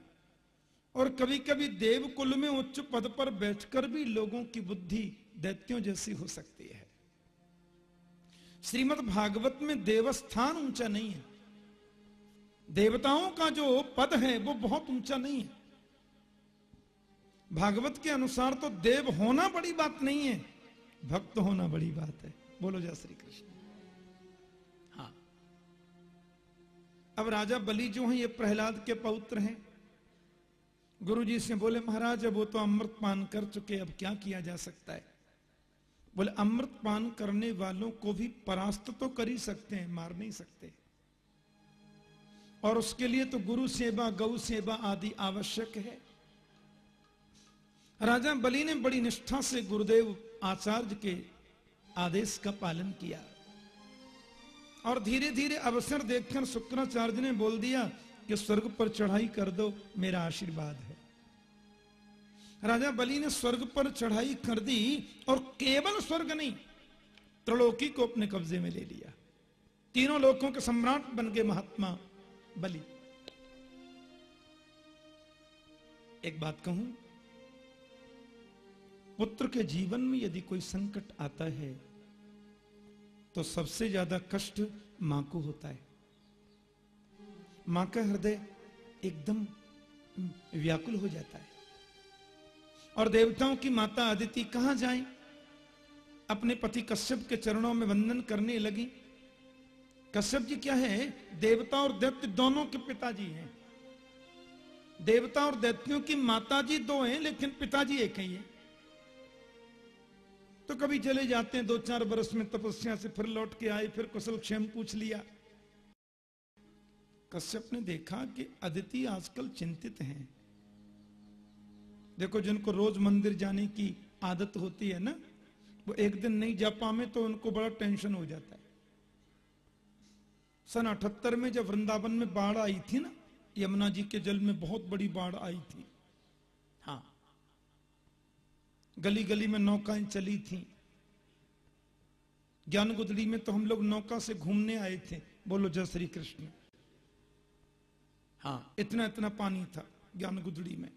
और कभी कभी देव कुल में उच्च पद पर बैठकर भी लोगों की बुद्धि दैत्यों जैसी हो सकती है। श्रीमद् भागवत में देवस्थान ऊँचा नहीं है। देवताओं का जो पद है, वो बहुत ऊँचा नहीं है। भागवत के अनुसार तो देव होना बड़ी बात नहीं है, भक्त होना बड़ी बात है। बोलो जय श्री कृष्ण। अब राजा बलि जो है, ये प्रहलाद के पौत्र हैं। गुरु जी से बोले, महाराज, अब वो तो अमृत पान कर चुके, अब क्या किया जा सकता है? बोले अमृत पान करने वालों को भी परास्त तो कर ही सकते हैं, मार नहीं सकते। और उसके लिए तो गुरु सेवा, गौ सेवा आदि आवश्यक है। राजा बलि ने बड़ी निष्ठा से गुरुदेव आचार्य के आदेश का पालन किया। और धीरे धीरे अवसर देखकर शुक्राचार्य ने बोल दिया कि स्वर्ग पर चढ़ाई कर दो, मेरा आशीर्वाद है। राजा बलि ने स्वर्ग पर चढ़ाई कर दी और केवल स्वर्ग नहीं, त्रिलोकी को अपने कब्जे में ले लिया। तीनों लोकों के सम्राट बन गए महात्मा बलि। एक बात कहूँ, पुत्र के जीवन में यदि कोई संकट आता है तो सबसे ज़्यादा कष्ट माँ को होता है। माँ का हृदय एकदम व्याकुल हो जाता है। और देवताओं की माता अदिति कहाँ जाए? अपने पति कश्यप के चरणों में वंदन करने लगी। कश्यप जी क्या है? देवता और दैत्य दोनों के पिताजी हैं। देवता और दैत्यों की माता जी दो हैं, लेकिन पिताजी एक ही है तो कभी चले जाते हैं दो चार बरस में तपस्या से फिर लौट के आए, फिर कुशल क्षेम पूछ लिया। कश्यप ने देखा कि अदिति आजकल चिंतित हैं। देखो, जिनको रोज मंदिर जाने की आदत होती है ना, वो एक दिन नहीं जा पावे तो उनको बड़ा टेंशन हो जाता है। सन अठहत्तर में जब वृंदावन में बाढ़ आई थी ना, यमुना जी के जल में बहुत बड़ी बाढ़ आई थी हाँ गली गली में नौकाएँ चली थी। ज्ञान गुदड़ी में तो हम लोग नौका से घूमने आए थे। बोलो, जय श्री कृष्ण। हाँ इतना इतना पानी था ज्ञान गुदड़ी में।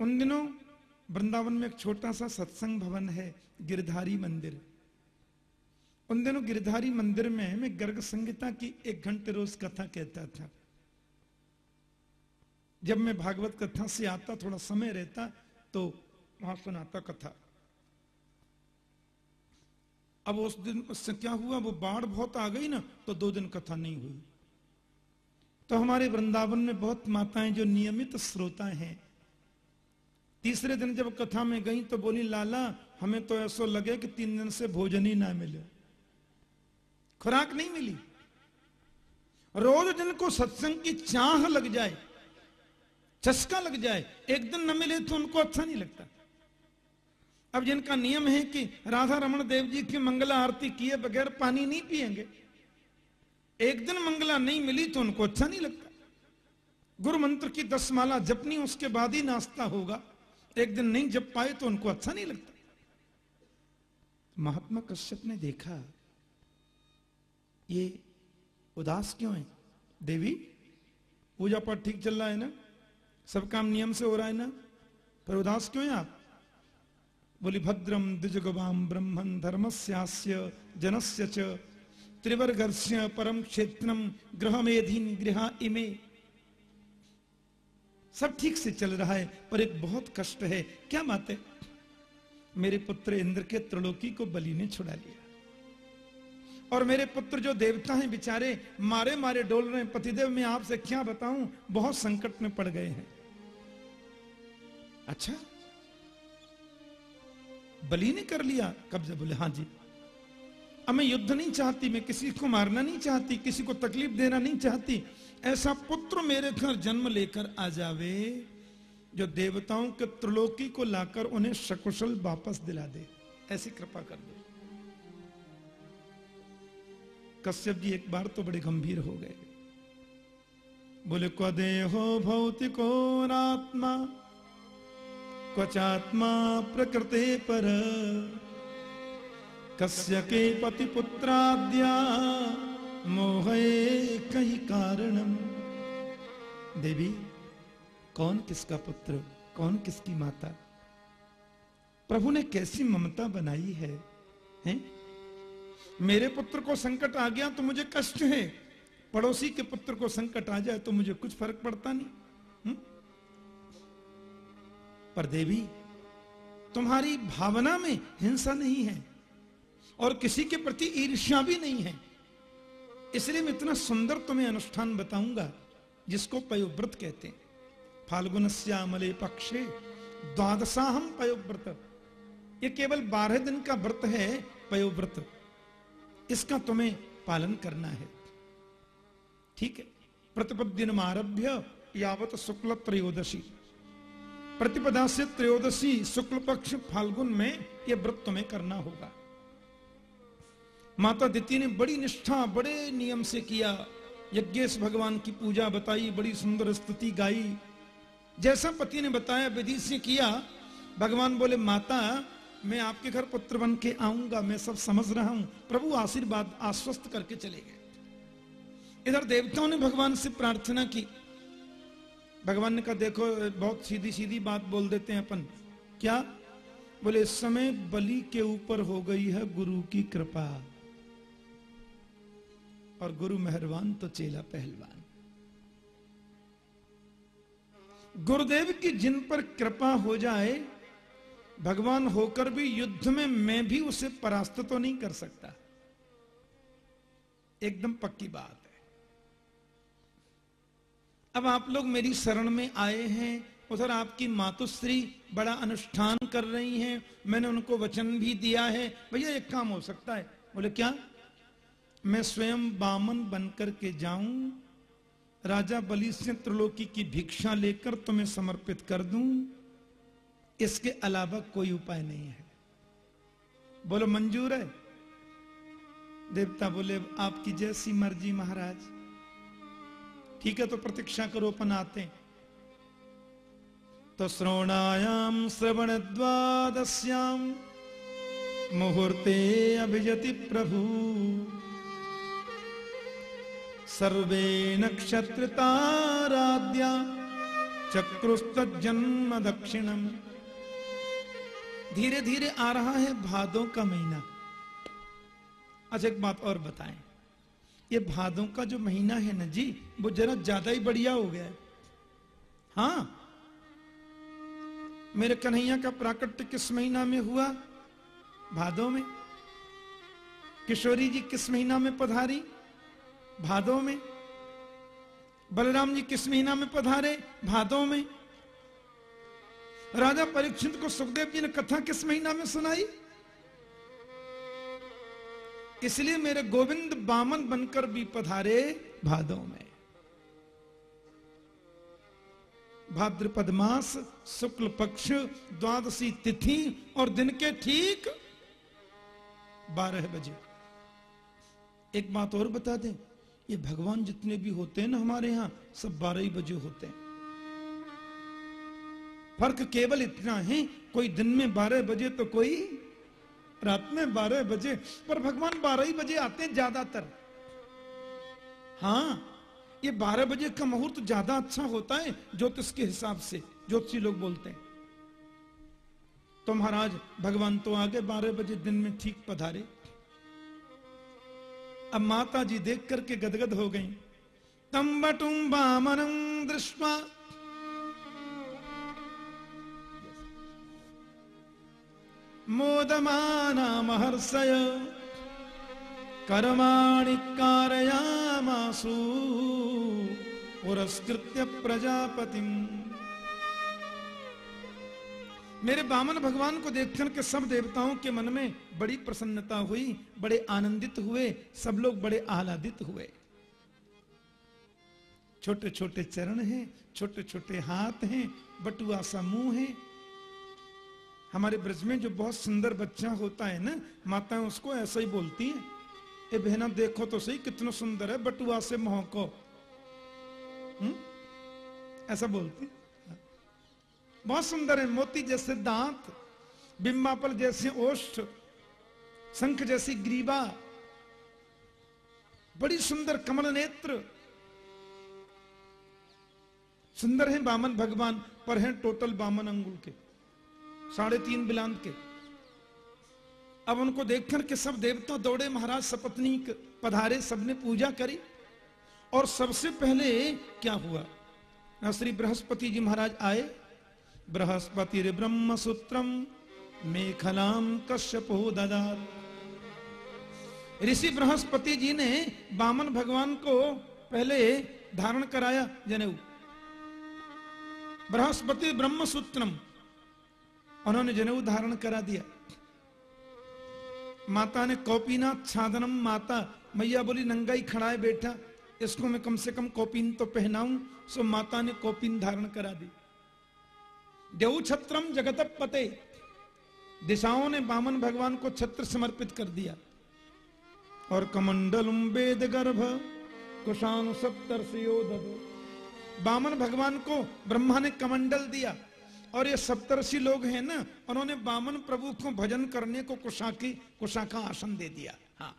उन दिनों वृंदावन में एक छोटा सा सत्संग भवन है, गिरधारी मंदिर। उन दिनों गिरधारी मंदिर में मैं गर्ग संहिता की एक घंटे रोज कथा कहता था। जब मैं भागवत कथा से आता, थोड़ा समय रहता तो वहाँ सुनाता कथा। अब उस दिन उससे क्या हुआ, वो बाढ़ बहुत आ गई ना तो दो दिन कथा नहीं हुई। तो हमारे वृंदावन में बहुत माताएँ जो नियमित श्रोता हैं। तीसरे दिन जब कथा में गई तो बोली, लाला, हमें तो ऐसा लगे कि तीन दिन से भोजन ही ना मिले। खुराक नहीं मिली। रोज दिन को सत्संग की चाह लग जाए चस्का लग जाए, एक दिन न मिले तो उनको अच्छा नहीं लगता। अब जिनका नियम है कि राधा रमन देव जी की मंगला आरती किए बगैर पानी नहीं पिएँगे एक दिन मंगला नहीं मिली तो उनको अच्छा नहीं लगता। गुरु मंत्र की दस माला जपनी, उसके बाद ही नाश्ता होगा। एक दिन नहीं जप पाए तो उनको अच्छा नहीं लगता। महात्मा कश्यप ने देखा, ये उदास क्यों है? देवी, पूजा पाठ ठीक चल रहा है ना? सब काम नियम से हो रहा है ना? पर उदास क्यों है आप? बोली भद्रम द्विजगवाम ब्रह्मन धर्मस्यास्य, जनस्य च। त्रिवर्गस्य परम क्षेत्रम ग्रह मेधीन गृह इमे। सब ठीक से चल रहा है, पर एक बहुत कष्ट है। क्या बात है? मेरे पुत्र इंद्र के त्रिलोकी को बलि ने छुड़ा लिया। और मेरे पुत्र जो देवता हैं, बेचारे मारे मारे डोल रहे पतिदेव, मैं आपसे क्या बताऊँ? बहुत संकट में पड़ गए हैं। अच्छा। बलि ने कर लिया। कब्जा बोले हाँ जी। अब मैं युद्ध नहीं चाहती, मैं किसी को मारना नहीं चाहती, किसी को तकलीफ़ देना नहीं चाहती। ऐसा पुत्र मेरे घर जन्म लेकर आ जावे, जो देवताओं के त्रिलोकी को लाकर उन्हें सकुशल वापस दिला दे। ऐसी कृपा कर दो। कश्यप जी, एक बार तो बड़े गंभीर हो गए। बोले क्व देहो भौतिको नात्मा क्वचात्मा प्रकृते पर कस्य के पति पुत्राद्या मोहे कहीं कारणम देवी, कौन किसका पुत्र, कौन किसकी माता प्रभु ने कैसी ममता बनाई है, हैं? मेरे पुत्र को संकट आ गया तो मुझे कष्ट है, पड़ोसी के पुत्र को संकट आ जाए तो मुझे कुछ फ़र्क पड़ता नहीं? पर देवी, तुम्हारी भावना में हिंसा नहीं है और किसी के प्रति ईर्ष्या भी नहीं है। इसलिए मैं इतना सुंदर तुम्हें अनुष्ठान बताऊँगा, जिसको पयोव्रत कहते हैं। फाल्गुन श्यामले पक्षे द्वादशाहम पयोव्रत। ये केवल बारह दिन का व्रत है पयोव्रत। इसका तुम्हें पालन करना है। ठीक है? प्रतिपदिन आरभ्य यावत शुक्ल त्रयोदशी। प्रतिपदा से त्रयोदशी शुक्ल पक्ष फाल्गुन में यह व्रत तुम्हें करना होगा। माता दिति ने बड़ी निष्ठा, बड़े नियम से किया। यज्ञेश भगवान की पूजा बताई, बड़ी सुंदर स्तुति गाई। जैसा पति ने बताया, विधि से किया। भगवान बोले, माता, मैं आपके घर पुत्र बन के आऊँगा, मैं सब समझ रहा हूँ। प्रभु आशीर्वाद आश्वस्त करके चले गए इधर देवताओं ने भगवान से प्रार्थना की। भगवान कहा देखो, बहुत सीधी सीधी बात बोल देते हैं अपन। क्या? बोले, समय बलि के ऊपर हो गई है गुरु की कृपा। और गुरु मेहरबान तो चेला पहलवान। गुरुदेव की जिन पर कृपा हो जाए, भगवान होकर भी युद्ध में मैं भी उसे परास्त तो नहीं कर सकता। एकदम पक्की बात। अब आप लोग मेरी शरण में आए हैं उधर आपकी मातुश्री बड़ा अनुष्ठान कर रही हैं। मैंने उनको वचन भी दिया है। भैया, एक काम हो सकता है। बोले, क्या? मैं स्वयं बामन बनकर के जाऊँ, राजा बलि से त्रिलोकी की भिक्षा लेकर तुम्हें समर्पित कर दूँ। इसके अलावा कोई उपाय नहीं है। बोलो, मंजूर है? देवता बोले, आपकी जैसी मर्ज़ी, महाराज। ठीक है तो प्रतीक्षा करो, अपन आते तो श्रवणायाम श्रवण द्वादश्याम, मुहूर्ते अभिजति प्रभु। सर्वे नक्षत्र ताराद्या चक्रुस्त जन्म दक्षिणम धीरे धीरे आ रहा है भादों का महीना। अच्छा एक बात और बताएँ। ये भादों का जो महीना है ना जी, वो जरा ज़्यादा ही बढ़िया हो गया है। हाँ मेरे कन्हैया का प्राकट्य किस महीना में हुआ? भादों में। किशोरी जी किस महीना में पधारी? भादों में। बलराम जी किस महीना में पधारे? भादों में। राजा परीक्षित को सुखदेव जी ने कथा किस महीना में सुनाई? इसलिए मेरे गोविंद बामन बनकर भी पधारे भादों में। भाद्रपद मास शुक्ल पक्ष, द्वादशी तिथि और दिन के ठीक बारह बजे। एक बात और बता दें, ये भगवान जितने भी होते हैं ना हमारे यहाँ, सब बारह ही बजे होते हैं। फ़र्क केवल इतना है, कोई दिन में बारह बजे तो कोई रात में बारह बजे, पर भगवान बारह ही बजे आते हैं ज़्यादातर। हाँ ये बारह बजे का मुहूर्त ज़्यादा अच्छा होता है ज्योतिष के हिसाब से, ज्योतिषी लोग बोलते हैं। तो महाराज, भगवान तो आगे बारह बजे दिन में ठीक पधारे। अब माता जी देख करके गदगद हो गई। तम बटुम बामनम दृष्टा मोदमाना महर्षय कर्माणि कारयामासु पुरस्कृत्य प्रजापति मेरे बामन भगवान को देखकर के सब देवताओं के मन में बड़ी प्रसन्नता हुई, बड़े आनंदित हुए, सब लोग बड़े आह्लादित हुए। छोटे छोटे चरण हैं छोटे छोटे हाथ हैं, बटुआ सा मुँह है हमारे ब्रज में जो बहुत सुंदर बच्चा होता है ना माताएँ उसको ऐसा ही बोलती हैं, ए बहना, देखो तो सही कितना सुंदर है, बटुआ से मोहको। हम्म? ऐसा बोलती बहुत सुंदर है, मोती जैसे दांत, बिम्बापल जैसे ओष्ठ, शंख जैसी ग्रीवा बड़ी सुंदर कमल नेत्र। सुंदर है बामन, भगवान, पर हैं टोटल बामन अंगुल के। साढ़े तीन बिलांत के। अब उनको देखकर के सब देवता दौड़े, महाराज सपत्नी पधारे, सबने पूजा करी। और सबसे पहले क्या हुआ? श्री बृहस्पति जी महाराज आए। बृहस्पति रे ब्रह्म सूत्रम मेखलाम कश्यपो ददार ऋषि बृहस्पति जी ने बामन भगवान को पहले धारण कराया, जनेऊ। बृहस्पति ब्रह्म सूत्रम उन्होंने जनेऊ धारण करा दिया। माता ने कौपीना छादनम माता, मैया बोली नंगाई खड़ा है बेटा, इसको मैं कम से कम कौपीन तो पहनाऊं। सो माता ने कौपीन धारण करा दी। देव छत्रम जगत पते, दिशाओं ने बामन भगवान को छत्र समर्पित कर दिया। और कमंडल वेद गर्भ कुशान सप्तर बामन भगवान को ब्रह्मा ने कमंडल दिया। और ये सप्तर्षि लोग हैं ना, उन्होंने बामन प्रभु को भजन करने को कुशाकी कुशाखा आसन दे दिया। हाँ।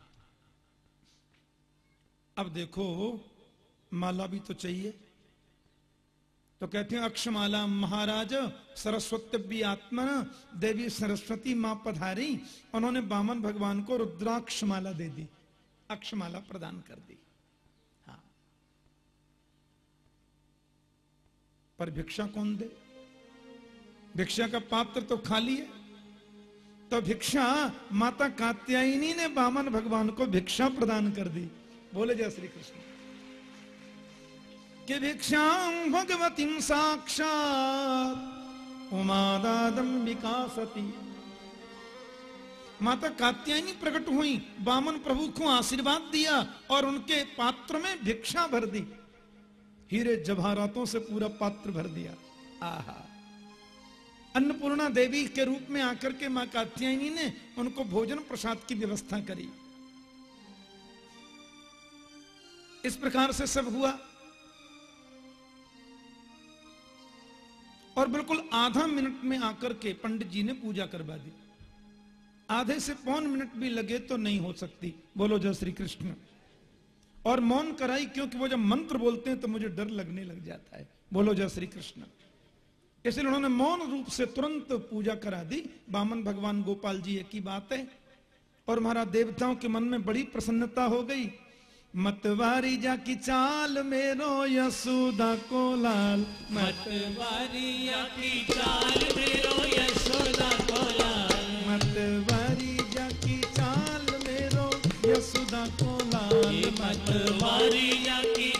अब देखो, माला भी तो चाहिए। तो कहते हैं, अक्षमाला, महाराज सरस्वती आत्मा, देवी सरस्वती माँ पधारी, उन्होंने बामन भगवान को रुद्राक्षमाला दे दी, अक्षमाला प्रदान कर दी। हाँ। पर भिक्षा कौन दे? भिक्षा का पात्र तो खाली है। तो भिक्षा माता कात्यायनी ने बामन भगवान को भिक्षा प्रदान कर दी। बोले जय श्री कृष्ण। कि भिक्षा भगवती साक्षात उमादादम विकासती माता कात्यायनी प्रकट हुई, बामन प्रभु को आशीर्वाद दिया और उनके पात्र में भिक्षा भर दी। हीरे जवाहरातों से पूरा पात्र भर दिया। आहा। अन्नपूर्णा देवी के रूप में आकर के माँ कात्यायनी ने उनको भोजन प्रसाद की व्यवस्था करी। इस प्रकार से सब हुआ। और बिल्कुल आधा मिनट में आकर के पंडित जी ने पूजा करवा दी। आधे से पौन मिनट भी लगे तो नहीं हो सकती। बोलो जय श्री कृष्ण। और मौन कराई क्योंकि वो जब मंत्र बोलते हैं तो मुझे डर लगने लग जाता है। बोलो जय श्री कृष्ण। इसलिए उन्होंने मौन रूप से तुरंत पूजा करा दी। बामन भगवान गोपाल जी की बात है। और महाराज देवताओं के मन में बड़ी प्रसन्नता हो गई। मतवारी जा की चाल मेरो यशोदा को लाल मतवारी जा की चाल मेरो यशोदा को लाल मतवारी जा की चाल मेरो यशोदा को लाल मतवारी जा की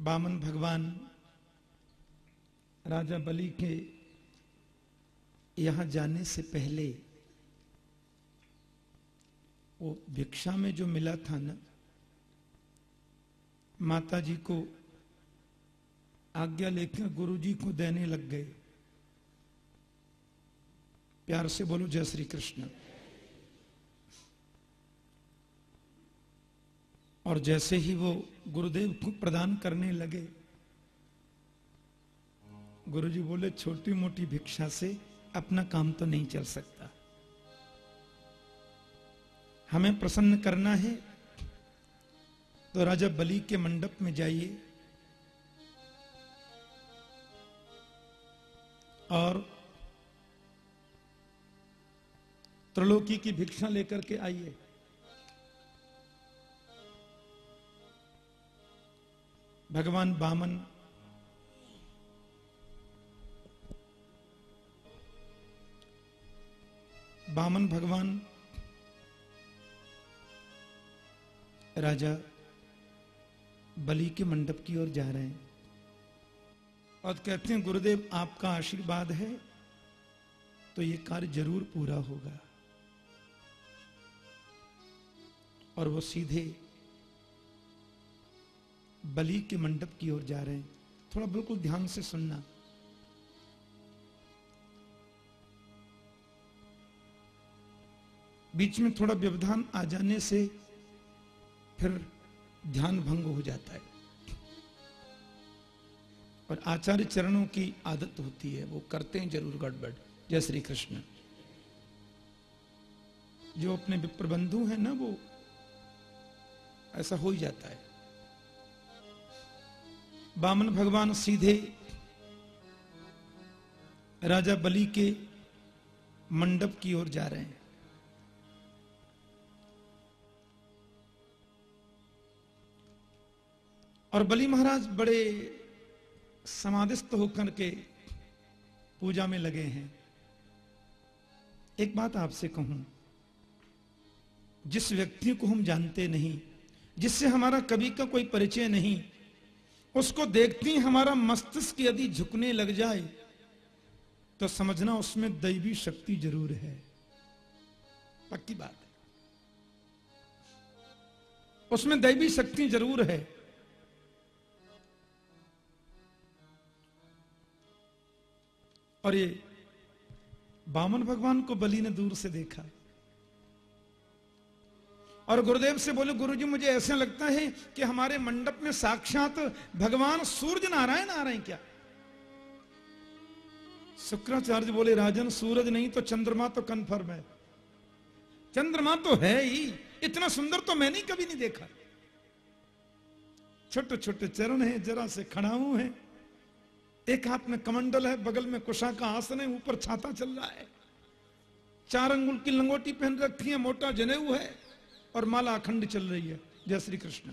वामन भगवान राजा बलि के यहाँ जाने से पहले वो भिक्षा में जो मिला था ना माता जी को आज्ञा लेकर गुरु जी को देने लग गए। प्यार से बोलो, जय श्री कृष्ण। और जैसे ही वो गुरुदेव प्रदान करने लगे। गुरु जी बोले, छोटी मोटी भिक्षा से अपना काम तो नहीं चल सकता। हमें प्रसन्न करना है। तो राजा बलि के मंडप में जाइए। और त्रिलोकी की भिक्षा लेकर के आइए। भगवान बामन। बामन भगवान, राजा बलि के मंडप की ओर जा रहे हैं और कहते हैं, गुरुदेव, आपका आशीर्वाद है तो ये कार्य ज़रूर पूरा होगा। और वो सीधे बलि के मंडप की ओर जा रहे हैं। थोड़ा बिल्कुल ध्यान से सुनना। बीच में थोड़ा व्यवधान आ जाने से फिर ध्यान भंग हो जाता है। और आचार्य चरणों की आदत होती है। वो करते हैं ज़रूर गड़बड़। जय श्री कृष्ण। जो अपने विप्रबंधु हैं ना वो, ऐसा हो ही जाता है। बामन भगवान सीधे राजा बलि के मंडप की ओर जा रहे हैं। और बलि महाराज बड़े समाधिस्थ होकर के पूजा में लगे हैं। एक बात आपसे कहूँ, जिस व्यक्ति को हम जानते नहीं, जिससे हमारा कभी का कोई परिचय नहीं उसको देखते हमारा मस्तिष्क यदि झुकने लग जाए तो समझना उसमें दैवी शक्ति ज़रूर है। पक्की बात है। उसमें दैवी शक्ति ज़रूर है। और ये बामन भगवान को बलि ने दूर से देखा। और गुरुदेव से बोले, गुरुजी, मुझे ऐसे लगता है कि हमारे मंडप में साक्षात भगवान सूरज नारायण आ रहे हैं क्या? शुक्राचार्य बोले, राजन, सूरज नहीं तो चंद्रमा तो कन्फर्म है। चंद्रमा तो है ही। इतना सुंदर तो मैंने कभी नहीं देखा। छोटे छोटे चरण है, जरा से खड़ाऊ है। एक हाथ में कमंडल है, बगल में कुशा का आसन है, ऊपर छाता चल रहा है। चार अंगुल की लंगोटी पहन रखी है, मोटा जनेऊ है। और माला अखंड चल रही है। जय श्री कृष्ण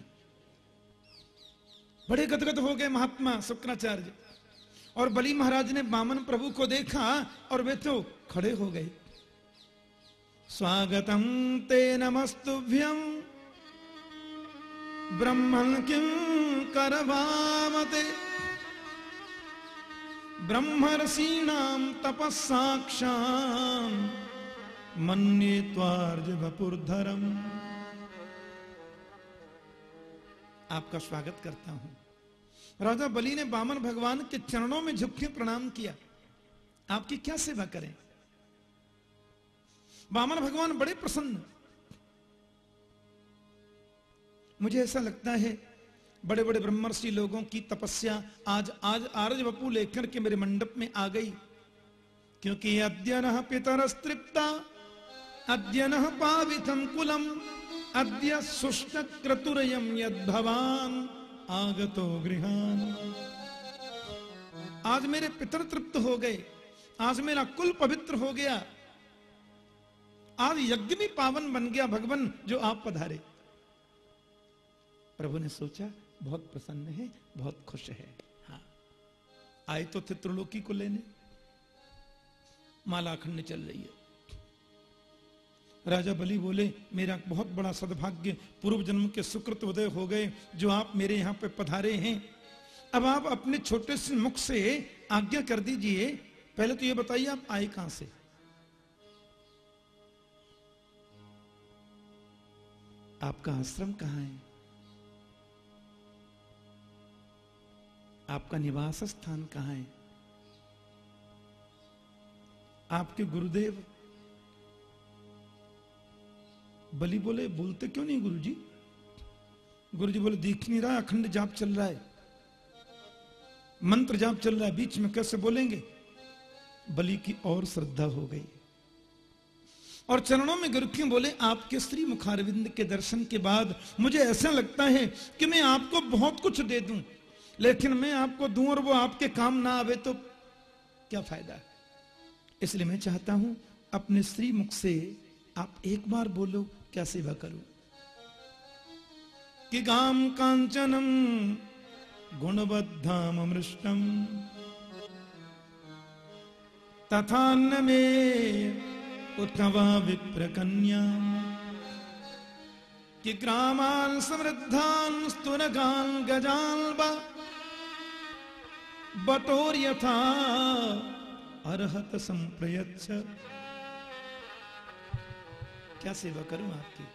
बड़े गदगद हो गए महात्मा शुक्राचार्य और बलि महाराज ने बामन प्रभु को देखा और वे तो खड़े हो गए। स्वागतम ते नमस्तुभ्यम ब्रह्मण किम करवामते। ब्रह्मर्षीणाम तपस्साक्षाम मन्ये त्वार्ज आपका स्वागत करता हूँ। राजा बलि ने बामन भगवान के चरणों में झुक के प्रणाम किया। आपकी क्या सेवा करें? बामन भगवान बड़े प्रसन्न। मुझे ऐसा लगता है बड़े बड़े ब्रह्मर्षि लोगों की तपस्या आज आज आरज बपू लेकर के मेरे मंडप में आ गई। क्योंकि अद्य न पितरस्तृप्ता अद्य न पावितम कुलम। अद्य सुष्ट क्रतुरयम यद भवान आगतो गृहान। आज मेरे पितर तृप्त हो गए, आज मेरा कुल पवित्र हो गया। आज यज्ञ भी पावन बन गया भगवान जो आप पधारे। प्रभु ने सोचा, बहुत प्रसन्न है, बहुत खुश है। हाँ आए तो थे त्रिलोकी को लेने। माला अखंड चल रही है। राजा बलि बोले, मेरा बहुत बड़ा सद्भाग्य, पूर्व जन्म के सुकृत उदय हो गए, जो आप मेरे यहाँ पे पधारे हैं। अब आप अपने छोटे से मुख से आज्ञा कर दीजिए। पहले तो ये बताइए, आप आए कहाँ से? आपका आश्रम कहाँ है? आपका निवास स्थान कहाँ है? आपके गुरुदेव बलि बोले, बोलते क्यों नहीं गुरुजी? गुरुजी बोले, देख नहीं रहा, अखंड जाप चल रहा है। मंत्र जाप चल रहा है, बीच में कैसे बोलेंगे? बलि की और श्रद्धा हो गई। और चरणों में गुरुखियों बोले, आपके श्री मुखारविंद के दर्शन के बाद मुझे ऐसा लगता है कि मैं आपको बहुत कुछ दे दूँ, लेकिन मैं आपको दूँ और वो आपके काम ना आवे तो क्या फ़ायदा इसलिए मैं चाहता हूँ, अपने श्री मुख से आप एक बार बोलो क्या सेवा करूँ? कि गाम कांचनम गुणबद्धाम अमृष्टम में उथवा विप्र कन्या कि ग्रामान समृद्धान स्तुनगान गजान बतोर यथा अरहत संप्रयच्छ। क्या सेवा करूँ आपकी?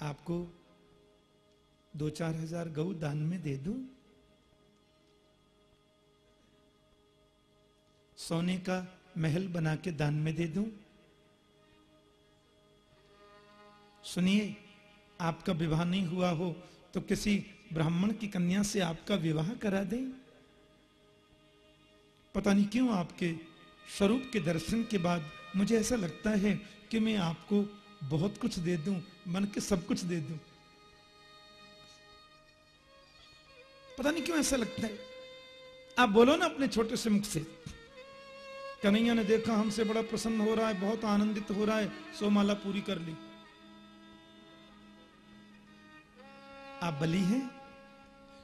आपको दो चार हज़ार गऊ दान में दे दूँ? सोने का महल बना के दान में दे दूँ? सुनिए, आपका विवाह नहीं हुआ हो तो किसी ब्राह्मण की कन्या से आपका विवाह करा दें? पता नहीं क्यों आपके स्वरूप के दर्शन के बाद मुझे ऐसा लगता है कि मैं आपको बहुत कुछ दे दूँ, मन के सब कुछ दे दूँ। पता नहीं क्यों ऐसा लगता है? आप बोलो ना अपने छोटे से मुख से। कन्हैया ने देखा हमसे बड़ा प्रसन्न हो रहा है, बहुत आनंदित हो रहा है सो माला पूरी कर ली। आप बली हैं?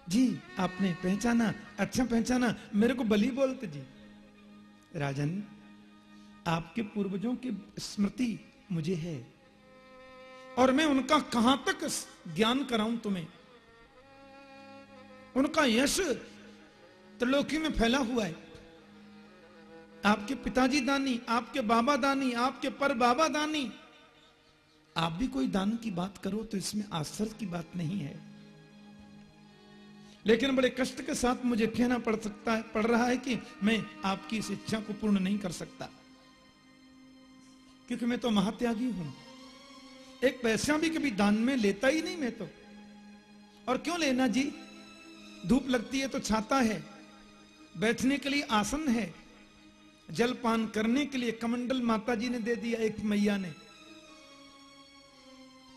जी, आपने पहचाना अच्छा पहचाना, मेरे को बली बोलते जी। राजन आपके पूर्वजों की स्मृति मुझे है। और मैं उनका कहाँ तक ज्ञान कराऊं तुम्हें? उनका यश त्रिलोकी में फैला हुआ है। आपके पिताजी दानी, आपके बाबा दानी, आपके पर बाबा दानी। आप भी कोई दान की बात करो तो इसमें आश्चर्य की बात नहीं है। लेकिन बड़े कष्ट के साथ मुझे कहना पड़ सकता है, पड़ रहा है कि मैं आपकी इस इच्छा को पूर्ण नहीं कर सकता। क्योंकि मैं तो महात्यागी हूँ। एक पैसा भी कभी दान में लेता ही नहीं मैं तो। और क्यों लेना जी? धूप लगती है तो छाता है। बैठने के लिए आसन है। जलपान करने के लिए कमंडल माता जी ने दे दिया एक मैया ने।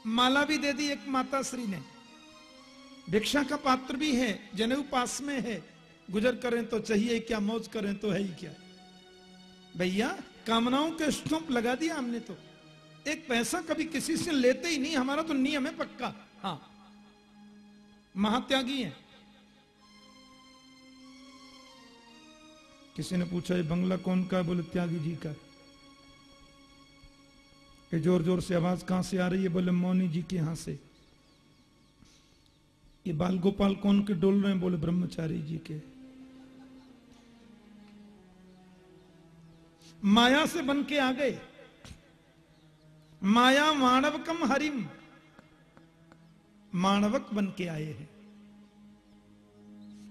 माला भी दे दी एक माता श्री ने। भिक्षा का पात्र भी है जनेऊ पास में है। गुजर करें तो चाहिए क्या, मौज करें तो है ही क्या। भैया कामनाओं के स्टम्प लगा दिया हमने तो। एक पैसा कभी किसी से लेते ही नहीं, हमारा तो नियम है पक्का। हाँ। महात्यागी है। किसी ने पूछा, ये बंगला कौन का बोले, त्यागी जी का ये ज़ोर ज़ोर से आवाज़ कहाँ से आ रही है? बोले, मौनी जी के यहाँ से। ये बाल गोपाल कौन के डोल रहे हैं? बोले, ब्रह्मचारी जी के। माया से बन के आ गए। माया मानव कम हरिम। मानवक बन के आए हैं।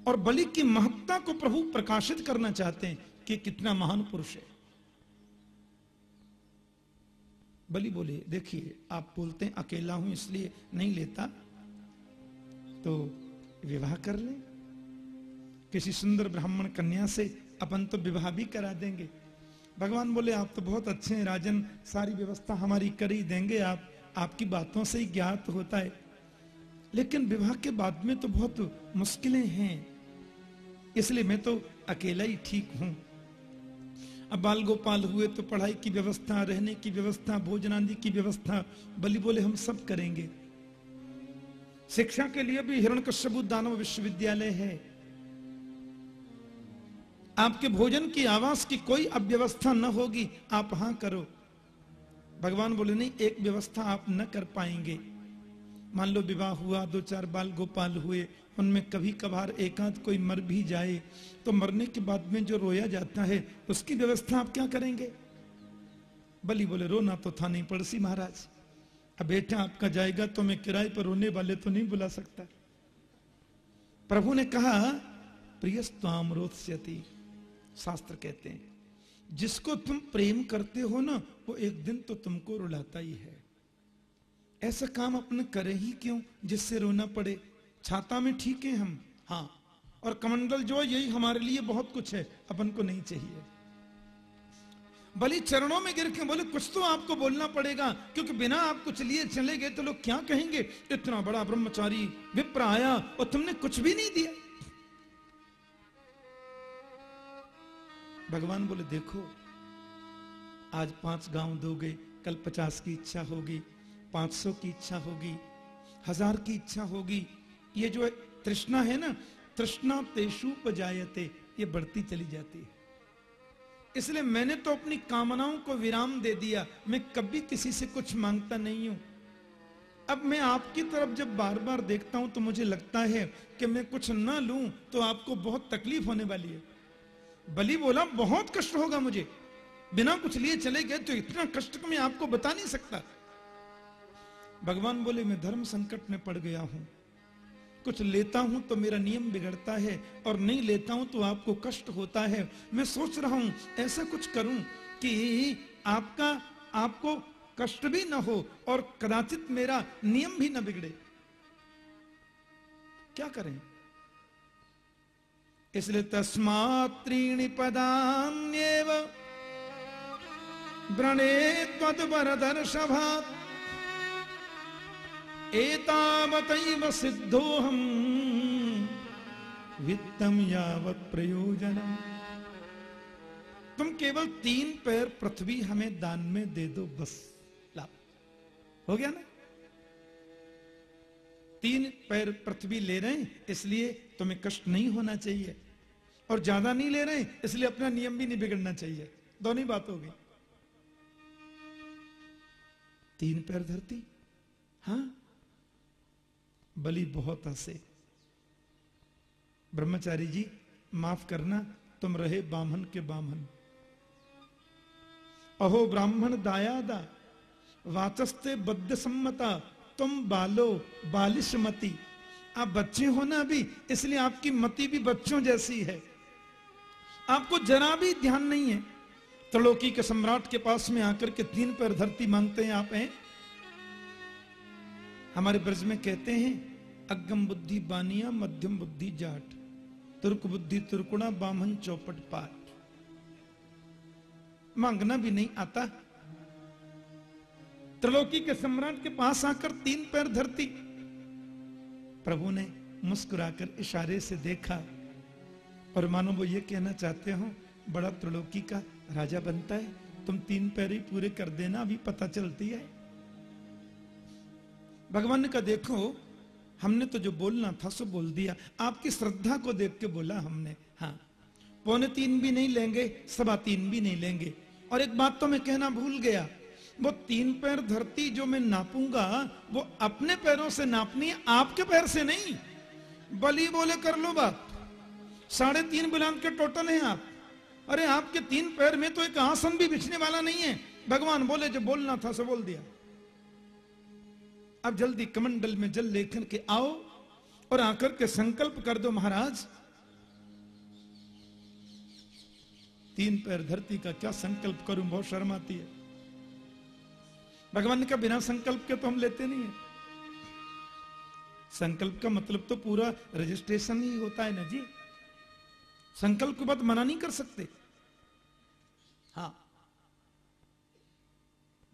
और बलि की महत्ता को प्रभु प्रकाशित करना चाहते हैं कि कितना महान पुरुष है। बलि बोले, देखिए, आप बोलते हैं, अकेला हूँ, इसलिए नहीं लेता। तो विवाह कर ले। किसी सुंदर ब्राह्मण कन्या से अपन तो विवाह भी करा देंगे। भगवान बोले, आप तो बहुत अच्छे हैं राजन, सारी व्यवस्था हमारी कर ही देंगे आप। आपकी बातों से ही ज्ञात होता है। लेकिन विवाह के बाद में तो बहुत मुश्किलें हैं। इसलिए मैं तो अकेला ही ठीक हूँ। अब बाल गोपाल हुए तो पढ़ाई की व्यवस्था, रहने की व्यवस्था, भोजन आदि की व्यवस्था, बलि बोले हम सब करेंगे। शिक्षा के लिए भी हिरण दानव विश्वविद्यालय है। आपके भोजन की आवास की कोई अब व्यवस्था न होगी, आप हाँ करो। भगवान बोले, नहीं, एक व्यवस्था आप न कर पाएँगे। मान लो विवाह हुआ, दो चार बाल गोपाल हुए, उनमें कभी कभार एकांत कोई मर भी जाए तो मरने के बाद में जो रोया जाता है, उसकी व्यवस्था आप क्या करेंगे? बलि बोले, रोना तो था नहीं पड़सी महाराज। अब बेटा आपका जाएगा तो मैं किराए पर रोने वाले तो नहीं बुला सकता। प्रभु ने कहा प्रियस्ताम रोत्स्यति शास्त्र कहते हैं, जिसको तुम प्रेम करते हो ना, वो एक दिन तो तुमको रुलाता ही है। ऐसा काम अपने करे ही क्यों, जिससे रोना पड़े? छाता में ठीक है हम? हाँ। और कमंडल जो यही हमारे लिए बहुत कुछ है, अपन को नहीं चाहिए। बलि चरणों में गिर के बोले, कुछ तो आपको बोलना पड़ेगा, क्योंकि बिना आप कुछ लिए चले गए तो लोग क्या कहेंगे? इतना बड़ा ब्रह्मचारी विप्र आया और तुमने कुछ भी नहीं दिया। भगवान बोले, देखो, आज पाँच गाँव दोगे, कल पचास की इच्छा होगी, पाँच सौ की इच्छा होगी, हज़ार की इच्छा होगी। ये जो तृष्णा है ना, तृष्णा तेषु पजायते ये बढ़ती चली जाती है। इसलिए मैंने तो अपनी कामनाओं को विराम दे दिया, मैं कभी किसी से कुछ माँगता नहीं हूँ। अब मैं आपकी तरफ़ जब बार बार देखता हूँ तो मुझे लगता है कि मैं कुछ ना लूँ तो आपको बहुत तकलीफ़ होने वाली है। बलि बोला, बहुत कष्ट होगा मुझे। बिना कुछ लिए चले गए तो इतना कष्ट मैं आपको बता नहीं सकता। भगवान बोले, मैं धर्म संकट में पड़ गया हूँ। कुछ लेता हूँ तो मेरा नियम बिगड़ता है और नहीं लेता हूँ तो आपको कष्ट होता है। मैं सोच रहा हूँ, ऐसा कुछ करूँ कि आपका, आपको कष्ट भी ना हो और कदाचित मेरा नियम भी ना बिगड़े। क्या करें? इसलिए तस्मात् त्रीणि पदान्येव व्रणे त्वद्वरदर्शभात्। एतावतैव सिद्धोऽहम् वित्तम यावत प्रयोजनम। तुम केवल तीन पैर पृथ्वी हमें दान में दे दो बस। ला। हो गया ना? तीन पैर पृथ्वी ले रहे हैं, इसलिए तुम्हें कष्ट नहीं होना चाहिए। और ज़्यादा नहीं ले रहे, इसलिए अपना नियम भी नहीं बिगड़ना चाहिए। दोनों ही बात होगी तीन पैर धरती? हाँ। बलि बहुत हंसे। ब्रह्मचारी जी, माफ़ करना, तुम रहे बामन के बामन अहो ब्राह्मण दायादा, वाचस्ते बद्ध सम्मता तुम बालो बालिश मती। आप बच्चे हो ना अभी, इसलिए आपकी मति भी बच्चों जैसी है। आपको जरा भी ध्यान नहीं है? त्रिलोकी के सम्राट के पास में आकर के तीन पैर धरती मांगते हैं आप, हैं? हमारे ब्रज में कहते हैं अगम बुद्धि बानिया, मध्यम बुद्धि जाट। तुर्क बुद्धि तुर्कुणा, बामन चौपट पाठ मांगना भी नहीं आता। त्रिलोकी के सम्राट के पास आकर तीन पैर धरती। प्रभु ने मुस्कुराकर इशारे से देखा और मानो वो ये कहना चाहते हो, बड़ा त्रिलोकी का राजा बनता है, तुम तीन पैर ही पूरे कर देना, अभी पता चलती है। भगवान कहा, देखो, हमने तो जो बोलना था, सो बोल दिया। आपकी श्रद्धा को देख के बोला हमने हाँ। पौने तीन भी नहीं लेंगे, सवा तीन भी नहीं लेंगे। और एक बात तो मैं कहना भूल गया, वो तीन पैर धरती जो मैं नापूँगा, वो अपने पैरों से नापनी है आपके पैर से नहीं। बली बोले, कर लो बात। साढ़े तीन बुलंद के टोटल हैं आप। अरे आपके तीन पैर में तो एक आसन भी बिछने वाला नहीं है। भगवान बोले, जो बोलना था सो बोल दिया। अब जल्दी कमंडल में जल लेकर के आओ और आकर के संकल्प कर दो महाराज। तीन पैर धरती का क्या संकल्प करूँ? बहुत शर्म आती है। भगवान का बिना संकल्प के तो हम लेते नहीं है। संकल्प का मतलब तो पूरा रजिस्ट्रेशन ही होता है ना जी? संकल्प के बाद मना नहीं कर सकते। हाँ।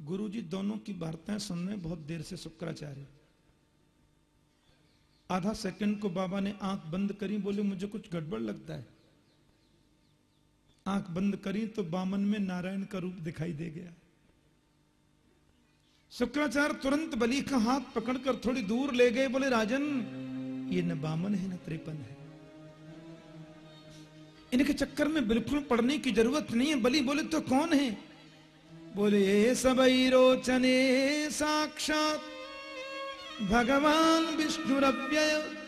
गुरु जी दोनों की वार्ताएँ सुनने बहुत देर से शुक्राचार्य। आधा सेकंड को बाबा ने आँख बंद करी, बोले, मुझे कुछ गड़बड़ लगता है। आँख बंद करी तो बामन में नारायण का रूप दिखाई दे गया। शुक्राचार्य तुरंत बलि का हाथ पकड़कर थोड़ी दूर ले गए, बोले, राजन, ये न बामन है, न त्रिपन है। इनके चक्कर में बिल्कुल पढ़ने की ज़रूरत नहीं है। बलि बोले तो कौन है? बोले, ये सबई रोचने साक्षात भगवान विष्णु विष्णुरव्यय।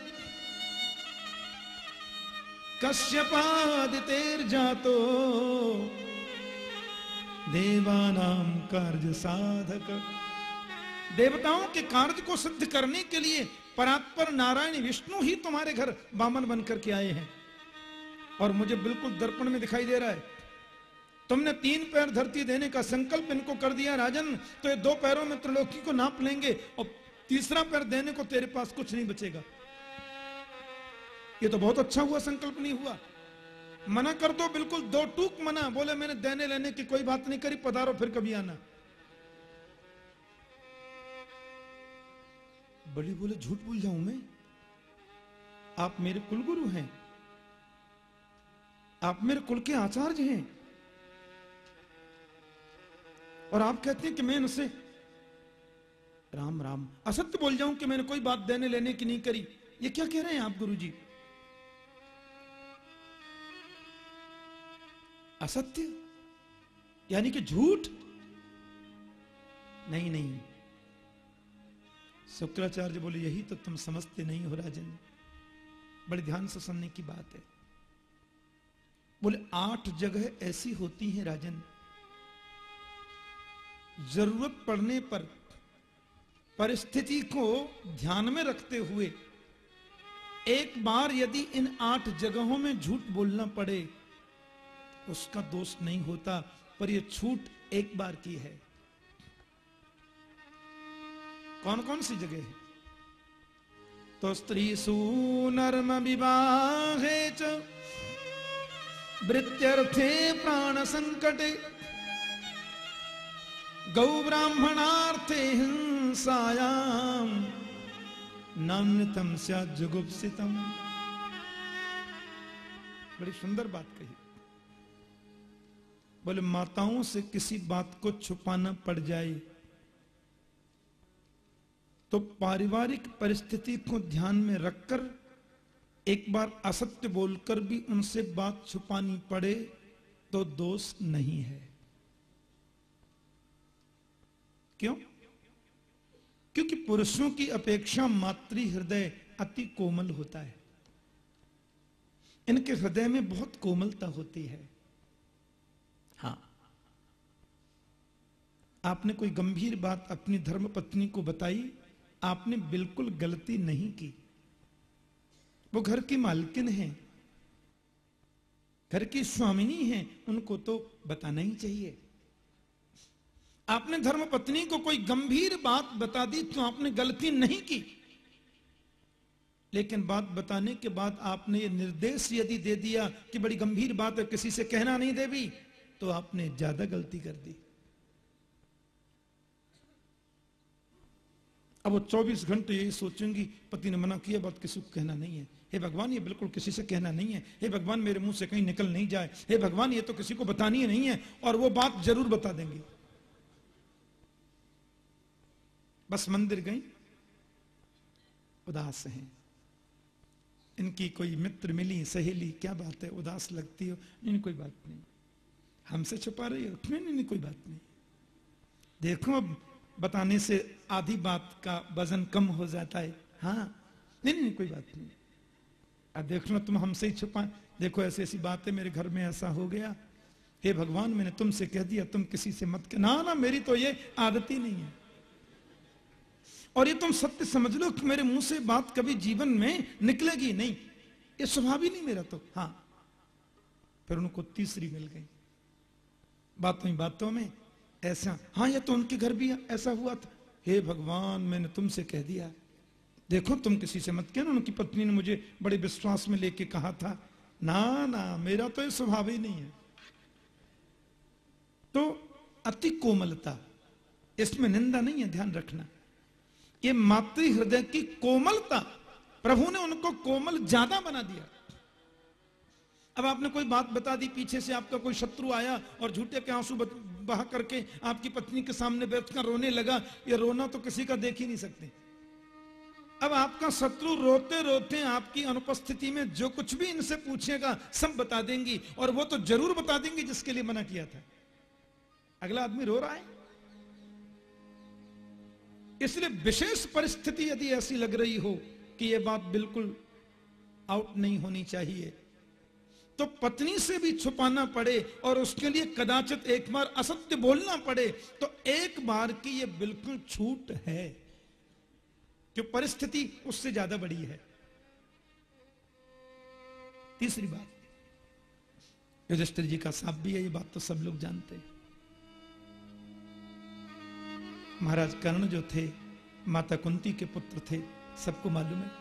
कश्यपादितेर जातो देवानाम कार्य साधक। देवताओं के कार्य को सिद्ध करने के लिए परात्पर नारायण विष्णु ही तुम्हारे घर बामन बनकर के आए हैं। और मुझे बिल्कुल दर्पण में दिखाई दे रहा है। तुमने तीन पैर धरती देने का संकल्प इनको कर दिया, राजन। तो ये दो पैरों में त्रिलोकी को नाप लेंगे और तीसरा पैर देने को तेरे पास कुछ नहीं बचेगा। ये तो बहुत अच्छा हुआ, संकल्प नहीं हुआ। मना कर दो, बिल्कुल दो टूक मना। बोले, मैंने देने लेने की कोई बात नहीं करी, पधारो फिर कभी आना। बड़ी बोले, झूठ बोल जाऊँ मैं? आप मेरे कुलगुरु हैं। आप मेरे कुल के आचार्य हैं। और आप कहते हैं कि मैं इनसे राम राम, असत्य बोल जाऊँ कि मैंने कोई बात देने लेने की नहीं करी। ये क्या कह रहे हैं आप गुरु जी असत्य? यानी कि झूठ? नहीं नहीं। शुक्राचार्य बोले, यही तो तुम समझते नहीं हो राजन बड़े ध्यान से सुनने की बात है। बोले, आठ जगह ऐसी होती हैं राजन। ज़रूरत पड़ने पर, परिस्थिति को ध्यान में रखते हुए, एक बार यदि इन आठ जगहों में झूठ बोलना पड़े, उसका दोष नहीं होता, पर यह छूट एक बार की है। कौन कौन सी जगह है? तो स्त्री सुनर्म विवाहे च वृत्यर्थे प्राण संकटे। गौ ब्राह्मणार्थे हिंसायाम नान्यतम जुगुप्सितम। बड़ी सुंदर बात कही। बोले, माताओं से किसी बात को छुपाना पड़ जाए तो पारिवारिक परिस्थिति को ध्यान में रखकर एक बार असत्य बोलकर भी उनसे बात छुपानी पड़े तो दोष नहीं है। क्यों? क्योंकि पुरुषों की अपेक्षा मातृ हृदय अति कोमल होता है। इनके हृदय में बहुत कोमलता होती है। हाँ। आपने कोई गंभीर बात अपनी धर्म पत्नी को बताई? आपने बिल्कुल गलती नहीं की। वो घर की मालकिन है। घर की स्वामिनी है, उनको तो बताना ही चाहिए। आपने धर्म पत्नी को कोई गंभीर बात बता दी तो आपने गलती नहीं की। लेकिन बात बताने के बाद आपने ये निर्देश यदि दे दिया कि बड़ी गंभीर बात है, किसी से कहना नहीं देवी तो आपने ज़्यादा गलती कर दी। अब वो 24 घंटे यही सोचेंगी, पति ने मना किया, बात किसी को कहना नहीं है। हे भगवान, ये बिल्कुल किसी से कहना नहीं है। हे भगवान, मेरे मुँह से कहीं निकल नहीं जाए। हे भगवान, ये तो किसी को बतानी ही नहीं है और वो बात ज़रूर बता देंगे। बस मंदिर गई। उदास हैं। इनकी कोई मित्र मिली, सहेली, क्या बात है? उदास लगती हो। नहीं कोई बात नहीं। हमसे छुपा रही हो? नहीं नहीं कोई बात नहीं। देखो अब, बताने से आधी बात का वज़न कम हो जाता है। हाँ। नहीं नहीं, कोई बात नहीं। देख लो तुम हमसे ही छुपा देखो, ऐसी ऐसी बात है मेरे घर में ऐसा हो गया। हे भगवान, मैंने तुमसे कह दिया, तुम किसी से मत कह। ना ना, मेरी तो ये आदत ही नहीं है। और ये तुम सत्य समझ लो कि मेरे मुँह से बात कभी जीवन में निकलेगी नहीं। ये स्वभाव ही नहीं मेरा तो। हाँ। फिर उनको तीसरी मिल गई। बातों ही बातों में ऐसा। हाँ ये तो उनके घर भी ऐसा हुआ था। हे भगवान, मैंने तुमसे कह दिया। देखो तुम किसी से मत कहना, उनकी पत्नी ने मुझे बड़े विश्वास में लेके कहा था, ना ना, मेरा तो ये स्वभाव ही नहीं है। तो अति कोमलता, इसमें निंदा नहीं है, ध्यान रखना। ये मातृ हृदय की कोमलता, प्रभु ने उनको कोमल ज़्यादा बना दिया। अब आपने कोई बात बता दी, पीछे से आपका कोई शत्रु आया और झूठे के आँसू बहा करके आपकी पत्नी के सामने बैठकर रोने लगा, ये रोना तो किसी का देख ही नहीं सकते। अब आपका शत्रु रोते रोते आपकी अनुपस्थिति में जो कुछ भी इनसे पूछेगा, सब बता देंगी और वो तो ज़रूर बता देंगे जिसके लिए मना किया था। अगला आदमी रो रहा है। इसलिए विशेष परिस्थिति यदि ऐसी लग रही हो कि यह बात बिल्कुल आउट नहीं होनी चाहिए तो पत्नी से भी छुपाना पड़े और उसके लिए कदाचित एक बार असत्य बोलना पड़े तो एक बार की यह बिल्कुल छूट है। जो परिस्थिति उससे ज़्यादा बड़ी है। तीसरी बात, युधिष्ठिर जी का साफ़ भी है, ये बात तो सब लोग जानते हैं। महाराज कर्ण जो थे, माता कुंती के पुत्र थे, सबको मालूम है।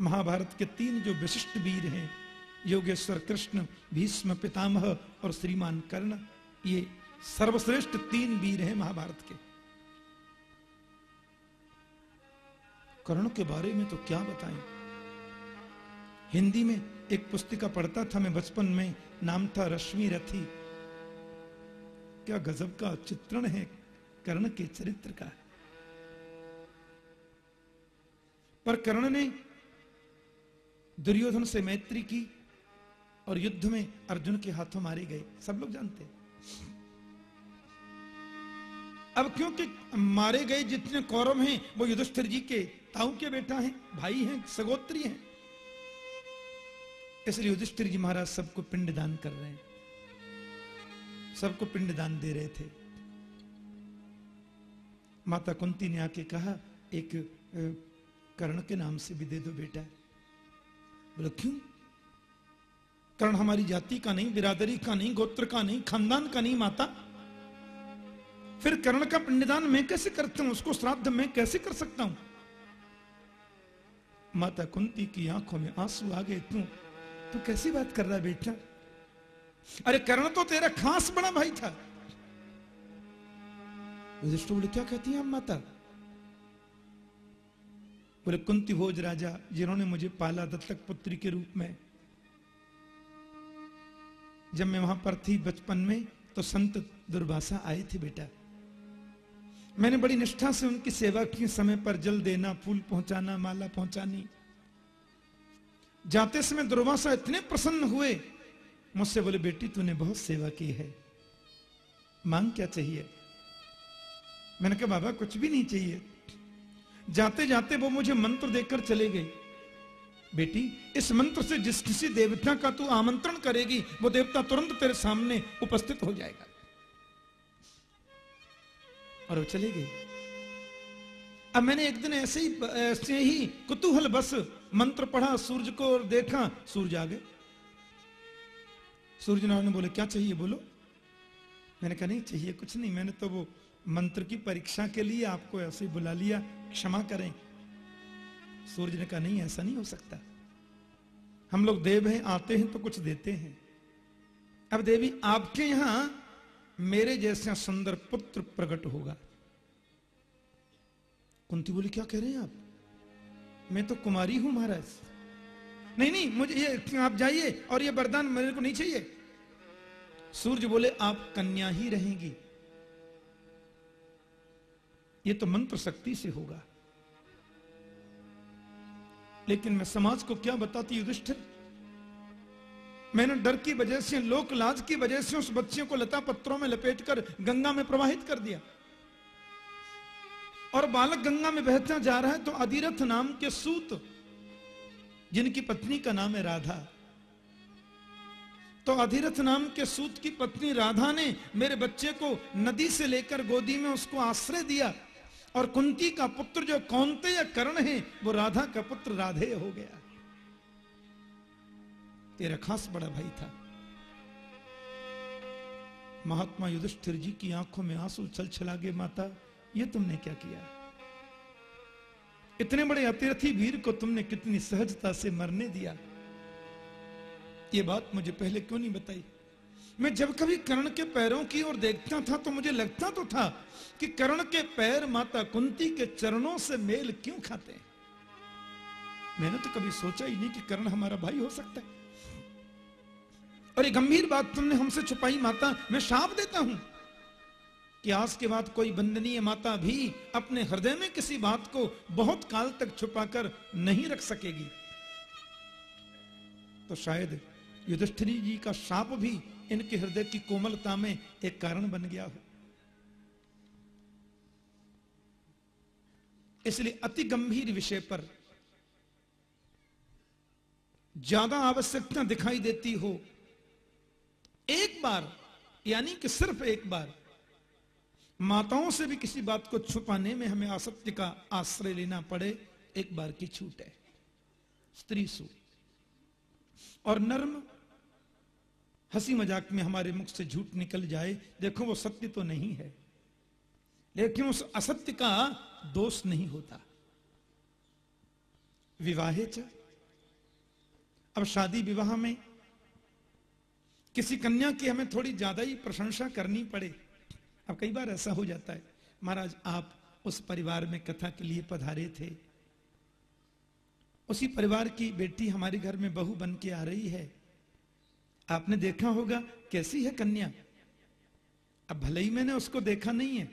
महाभारत के तीन जो विशिष्ट वीर हैं, योगेश्वर कृष्ण, भीष्म पितामह और श्रीमान कर्ण, ये सर्वश्रेष्ठ तीन वीर हैं महाभारत के। कर्ण के बारे में तो क्या बताएँ? हिंदी में एक पुस्तिका पढ़ता था मैं बचपन में, नाम था रश्मि रथी। क्या गजब का चित्रण है, कर्ण के चरित्र का। पर कर्ण ने दुर्योधन से मैत्री की और युद्ध में अर्जुन के हाथों मारे गए। सब लोग जानते हैं। अब क्योंकि मारे गए जितने कौरव हैं, वो युधिष्ठिर जी के ताऊ के बेटा हैं, भाई हैं, सगोत्री हैं। इसलिए युधिष्ठिर जी महाराज सबको पिंड दान कर रहे हैं। सबको पिंड दान दे रहे थे। माता कुंती ने आके कहा, एक कर्ण के नाम से भी दे दो बेटा। बोले, क्यों? कर्ण हमारी जाति का नहीं, बिरादरी का नहीं, गोत्र का नहीं, खानदान का नहीं, माता। फिर कर्ण का पिंडदान मैं कैसे करता हूँ? उसको श्राद्ध मैं कैसे कर सकता हूँ? माता कुंती की आँखों में आँसू आ गए, तू तू कैसी बात कर रहा बेटा? अरे कर्ण तो तेरा खास बड़ा भाई था। बोले, क्या कहती हैं आप माता? बोले, कुंती भोज राजा, जिन्होंने मुझे पाला दत्तक पुत्री के रूप में। जब मैं वहाँ पर थी बचपन में तो संत दुर्भाषा आए थे बेटा। मैंने बड़ी निष्ठा से उनकी सेवा की, समय पर जल देना, फूल पहुंचाना, माला पहुंचानी। जाते समय दुर्वासा इतने प्रसन्न हुए, मुझसे बोले, बेटी, तूने बहुत सेवा की है। मांग क्या चाहिए? मैंने कहा, बाबा, कुछ भी नहीं चाहिए। जाते जाते वो मुझे मंत्र देकर चले गए। बेटी, इस मंत्र से जिस किसी देवता का तू आमंत्रण करेगी, वो देवता तुरंत तेरे सामने उपस्थित हो जाएगा। और वो चले गए अब मैंने एक दिन ऐसे ही ऐसे ही कुतूहल बस मंत्र पढ़ा, सूरज को और देखा, सूरज आ गए। सूर्य नारायण बोले, क्या चाहिए? बोलो। मैंने कहा, नहीं, चाहिए कुछ नहीं। मैंने तो वो मंत्र की परीक्षा के लिए आपको ऐसे ही बुला लिया। क्षमा करें। सूर्य ने कहा, नहीं, ऐसा नहीं हो सकता। हम लोग देव हैं, आते हैं तो कुछ देते हैं। अब देवी आपके यहाँ मेरे जैसा सुंदर पुत्र प्रकट होगा। कुंती बोली, क्या कह रहे हैं आप? मैं तो कुमारी हूँ महाराज। नहीं नहीं, मुझे ये, आप जाइए और ये वरदान मेरे को नहीं चाहिए। सूर्य बोले, आप कन्या ही रहेंगी। ये तो मंत्र शक्ति से होगा। लेकिन मैं समाज को क्या बताती युधिष्ठिर? मैंने डर की वजह से, लोक लाज की वजह से उस बच्चे को लता पत्रों में लपेटकर गंगा में प्रवाहित कर दिया। और बालक गंगा में बहता जा रहा है तो अधिरथ नाम के सूत, जिनकी पत्नी का नाम है राधा। तो अधिरथ नाम के सूत की पत्नी राधा ने मेरे बच्चे को नदी से लेकर गोदी में उसको आश्रय दिया और कुंती का पुत्र जो कौनते या कर्ण है, वो राधा का पुत्र राधे हो गया। तेरा खास बड़ा भाई था। महात्मा युधिष्ठिर जी की आँखों में आँसू छल चला गए माता, ये तुमने क्या किया? इतने बड़े अतिरथी वीर को तुमने कितनी सहजता से मरने दिया। ये बात मुझे पहले क्यों नहीं बताई? मैं जब कभी कर्ण के पैरों की ओर देखता था तो मुझे लगता तो था कि कर्ण के पैर माता कुंती के चरणों से मेल क्यों खाते हैं? मैंने तो कभी सोचा ही नहीं कि कर्ण हमारा भाई हो सकता है। ये गंभीर बात तुमने हमसे छुपाई, माता, मैं शाप देता हूँ कि आज के बाद कोई बंदनीय माता भी अपने हृदय में किसी बात को बहुत काल तक छुपाकर नहीं रख सकेगी। तो शायद युधिष्ठिरी जी का शाप भी इनके हृदय की कोमलता में एक कारण बन गया हो। इसलिए अति गंभीर विषय पर ज़्यादा आवश्यकता दिखाई देती हो एक बार, यानी कि सिर्फ़ एक बार, माताओं से भी किसी बात को छुपाने में हमें असत्य का आश्रय लेना पड़े, एक बार की छूट है। स्त्री सु और नर्म, हँसी मज़ाक में हमारे मुख से झूठ निकल जाए, देखो वो सत्य तो नहीं है। लेकिन उस असत्य का दोष नहीं होता। विवाहे च। अब शादी विवाह में किसी कन्या की हमें थोड़ी ज़्यादा ही प्रशंसा करनी पड़े। अब कई बार ऐसा हो जाता है, महाराज, आप उस परिवार में कथा के लिए पधारे थे। उसी परिवार की बेटी हमारे घर में बहू बन के आ रही है। आपने देखा होगा कैसी है कन्या। अब भले ही मैंने उसको देखा नहीं है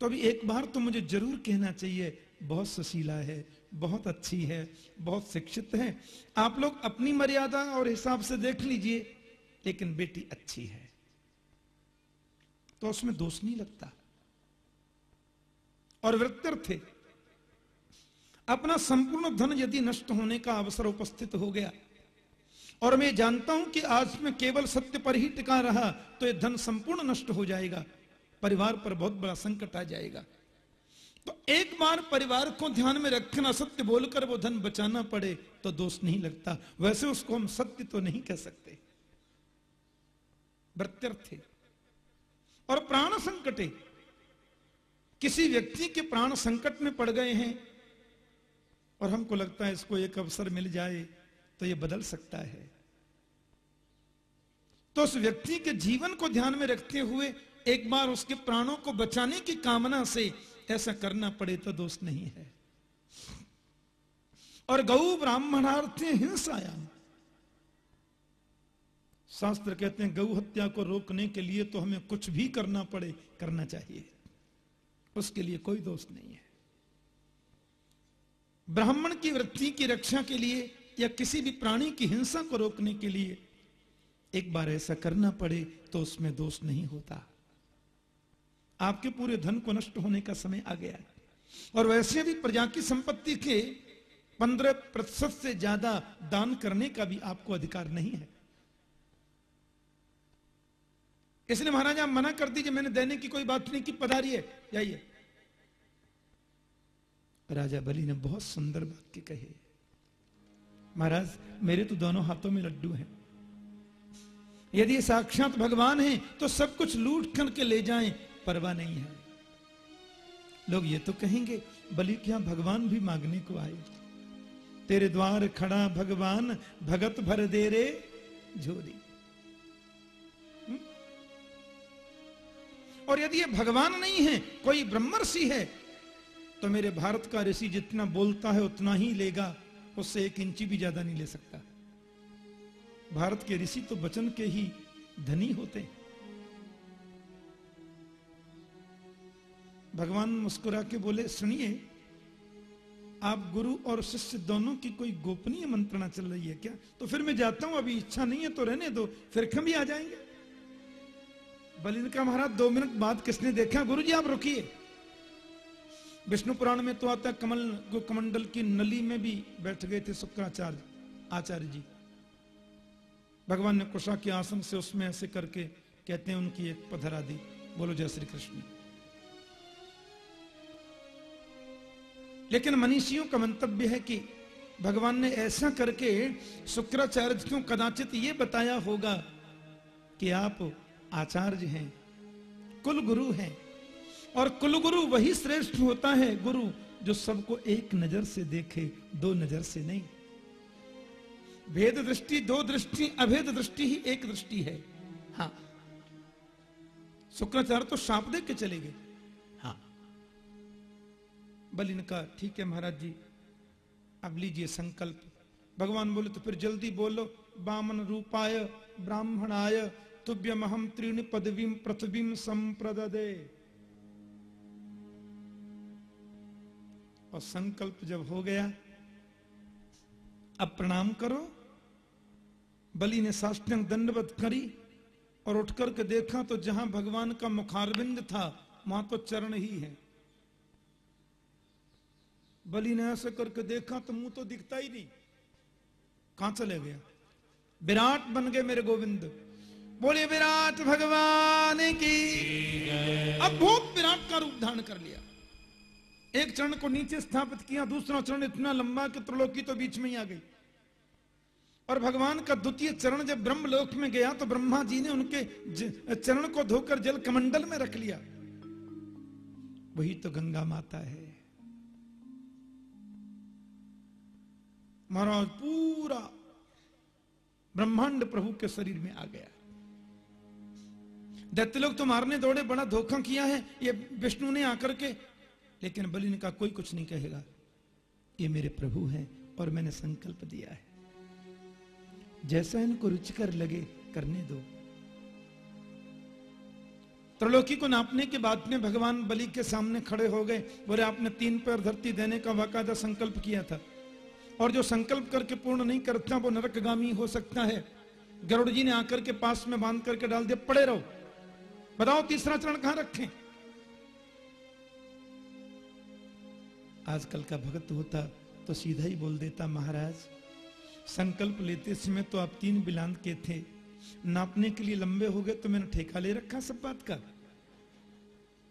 तो अभी एक बार तो मुझे ज़रूर कहना चाहिए, बहुत सुशीला है, बहुत अच्छी है, बहुत शिक्षित है। आप लोग अपनी मर्यादा और हिसाब से देख लीजिए। लेकिन बेटी अच्छी है। तो उसमें दोष नहीं लगता। और वृत्तर थे। अपना संपूर्ण धन यदि नष्ट होने का अवसर उपस्थित हो गया, और मैं जानता हूँ कि आज में केवल सत्य पर ही टिका रहा तो यह धन संपूर्ण नष्ट हो जाएगा। परिवार पर बहुत बड़ा संकट आ जाएगा। तो एक बार परिवार को ध्यान में रखना, सत्य बोलकर वो धन बचाना पड़े तो दोष नहीं लगता। वैसे उसको हम सत्य तो नहीं कह सकते। थे। और प्राण संकटे। किसी व्यक्ति के प्राण संकट में पड़ गए हैं और हमको लगता है इसको एक अवसर मिल जाए तो ये बदल सकता है। तो उस व्यक्ति के जीवन को ध्यान में रखते हुए एक बार उसके प्राणों को बचाने की कामना से ऐसा करना पड़े तो दोष नहीं है। और गौ ब्राह्मणार्थ हिंसाया शास्त्र कहते हैं, गौ हत्या को रोकने के लिए तो हमें कुछ भी करना पड़े, करना चाहिए। उसके लिए कोई दोष नहीं है। ब्राह्मण की वृत्ति की रक्षा के लिए या किसी भी प्राणी की हिंसा को रोकने के लिए एक बार ऐसा करना पड़े तो उसमें दोष नहीं होता। आपके पूरे धन को नष्ट होने का समय आ गया है। और वैसे भी प्रजा की संपत्ति के पंद्रह प्रतिशत से ज़्यादा दान करने का भी आपको अधिकार नहीं है। इसलिए महाराजा मना कर दीजिए, मैंने देने की कोई बात नहीं, की पधारी है, जाइए। राजा बलि ने बहुत सुंदर बात की कही। महाराज, मेरे तो दोनों हाथों में लड्डू हैं। यदि साक्षात भगवान हैं तो सब कुछ लूट करके ले जाएँ, परवाह नहीं है। लोग ये तो कहेंगे, बलि, क्या भगवान भी मांगने को आए? तेरे द्वार खड़ा भगवान, भगत भर दे रे झोली। और यदि ये भगवान नहीं है, कोई ब्रह्मर्षि है तो मेरे भारत का ऋषि जितना बोलता है उतना ही लेगा, उससे एक इंची भी ज़्यादा नहीं ले सकता। भारत के ऋषि तो वचन के ही धनी होते हैं। भगवान मुस्कुरा के बोले, सुनिए, आप गुरु और शिष्य दोनों की कोई गोपनीय मंत्रणा चल रही है क्या? तो फिर मैं जाता हूँ, अभी इच्छा नहीं है तो रहने दो, फिर हम भी आ जाएँगे? बलिन का महाराज, दो मिनट बाद किसने देखा? गुरु जी, आप रुकिए। विष्णु पुराण में तो आता कमल कमंडल की नली में भी बैठ गए थे शुक्राचार्य, आचार्य जी। भगवान ने कुशा के आसन से उसमें ऐसे करके कहते हैं, उनकी एक पधरा दी बोलो, जय श्री कृष्ण। लेकिन मनीषियों का मंतव्य है कि भगवान ने ऐसा करके शुक्राचार्य को कदाचित ये बताया होगा कि आप आचार्य हैं कुल गुरु हैं, और कुल गुरु वही श्रेष्ठ होता है गुरु जो सबको एक नज़र से देखे, दो नज़र से नहीं। भेद दृष्टि, दो दृष्टि, अभेद दृष्टि ही एक दृष्टि है। हाँ। शुक्राचार्य तो सांप दे के चले गए। हाँ। बलिन का ठीक है महाराज जी, अब लीजिए संकल्प। भगवान बोले तो फिर जल्दी बोलो, बामन रूपाय, ब्राह्मणाय तुभ्यमहम त्रीण पदवीम पृथ्वीम संप्रदे और संकल्प जब हो गया, अब प्रणाम करो। बलि ने साष्टांग दंडवत करी और उठकर के देखा तो जहाँ भगवान का मुखारविंद था, वहाँ तो चरण ही है। बलि ने ऐसे करके देखा तो मुँह तो दिखता ही नहीं। कहाँ चले गया विराट बन गए मेरे गोविंद। बोले, विराट भगवान की अब बहुत विराट का रूप धारण कर लिया। एक चरण को नीचे स्थापित किया, दूसरा चरण इतना लंबा कि त्रिलोकी तो बीच में ही आ गई। और भगवान का द्वितीय चरण जब ब्रह्मलोक में गया तो ब्रह्मा जी ने उनके चरण को धोकर जल कमंडल में रख लिया। वही तो गंगा माता है। महाराज पूरा ब्रह्मांड प्रभु के शरीर में आ गया। दैत्य लोग तो मारने दौड़े, बड़ा धोखा किया है, ये विष्णु ने आकर के। लेकिन बलि ने कहा कोई कुछ नहीं कहेगा, ये मेरे प्रभु हैं और मैंने संकल्प दिया है। जैसा इनको रुचिकर लगे, करने दो। त्रिलोकी को नापने के बाद में भगवान बलि के सामने खड़े हो गए। बोले, आपने तीन पैर धरती देने का बाकायदा संकल्प किया था। और जो संकल्प करके पूर्ण नहीं करता, वो नरकगामी हो सकता है। गरुड़ जी ने आकर के पास में बाँध करके डाल दिया, पड़े रहो। बताओ तीसरा चरण कहाँ रखें? आजकल का भक्त होता तो सीधा ही बोल देता, महाराज, संकल्प लेते समय तो आप तीन बिलांत के थे। नापने के लिए लंबे हो गए तो मैंने ठेका ले रखा सब बात का।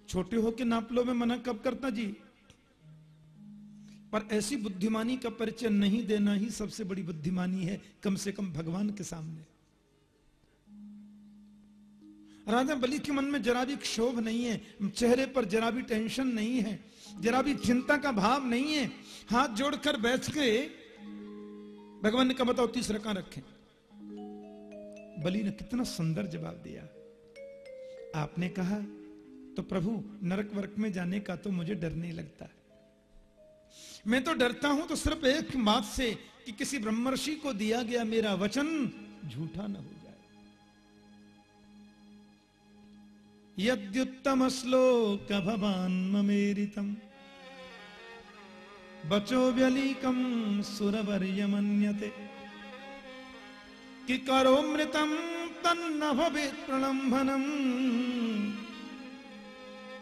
छोटे होके नाप लो, मैं मना कब करता जी? पर ऐसी बुद्धिमानी का परिचय नहीं देना ही सबसे बड़ी बुद्धिमानी है, कम से कम भगवान के सामने। राजा बलि के मन में जरा भी क्षोभ नहीं है, चेहरे पर जरा भी टेंशन नहीं है, जरा भी चिंता का भाव नहीं है। हाथ जोड़कर बैठ के भगवान ने कहा, बताओ, तीसरा कहाँ रखें? बलि ने कितना सुंदर जवाब दिया। आपने कहा तो प्रभु, नरक वर्क में जाने का तो मुझे डर नहीं लगता। मैं तो डरता हूँ तो सिर्फ़ एक बात से कि किसी ब्रह्मर्षि को दिया गया मेरा वचन झूठा ना हो। यद्युत्तमश्लोकभवान्ममेरितम् व्यलीकम् सुरवर्यमन्यते। कि करोमृतं तन्न भवेत् प्रलम्भनम्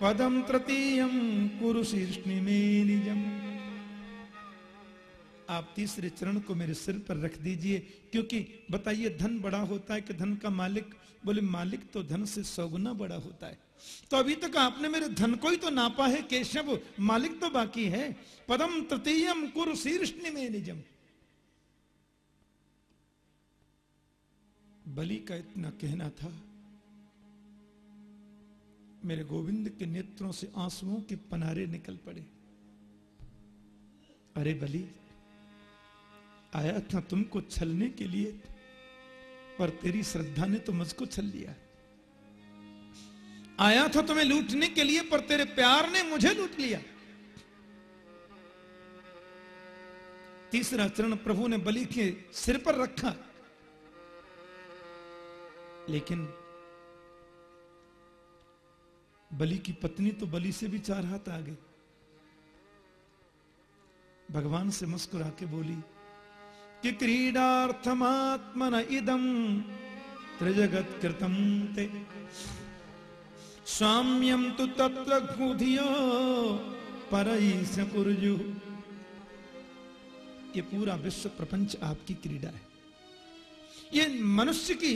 पदम् तृतीयम् कुरु सीर्ष्णिमेनिजम् आप तीसरे चरण को मेरे सिर पर रख दीजिए, क्योंकि बताइए धन बड़ा होता है कि धन का मालिक? बोले, मालिक तो धन से सौगुना बड़ा होता है। तो अभी तक आपने मेरे धन को ही तो नापा है, केशव। मालिक तो बाकी है। पदम तृतीयम कुरु शीर्षनि में निजम। बलि का इतना कहना था, मेरे गोविंद के नेत्रों से आंसुओं के पनारे निकल पड़े। अरे बलि आया था तुमको छलने के लिए, पर तेरी श्रद्धा ने तो मुझको छल लिया। आया था तुम्हें लूटने के लिए, पर तेरे प्यार ने मुझे लूट लिया। तीसरा चरण प्रभु ने बलि के सिर पर रखा। लेकिन बलि की पत्नी तो बलि से भी चार हाथ आ गई। भगवान से मुस्कुरा के बोली क्रीडार्थमात्मन इदम त्रिजगत कृतम ते। साम्यम तु तत्र कुधियो परईस कुरजु ये पूरा विश्व प्रपंच आपकी क्रीड़ा है। ये मनुष्य की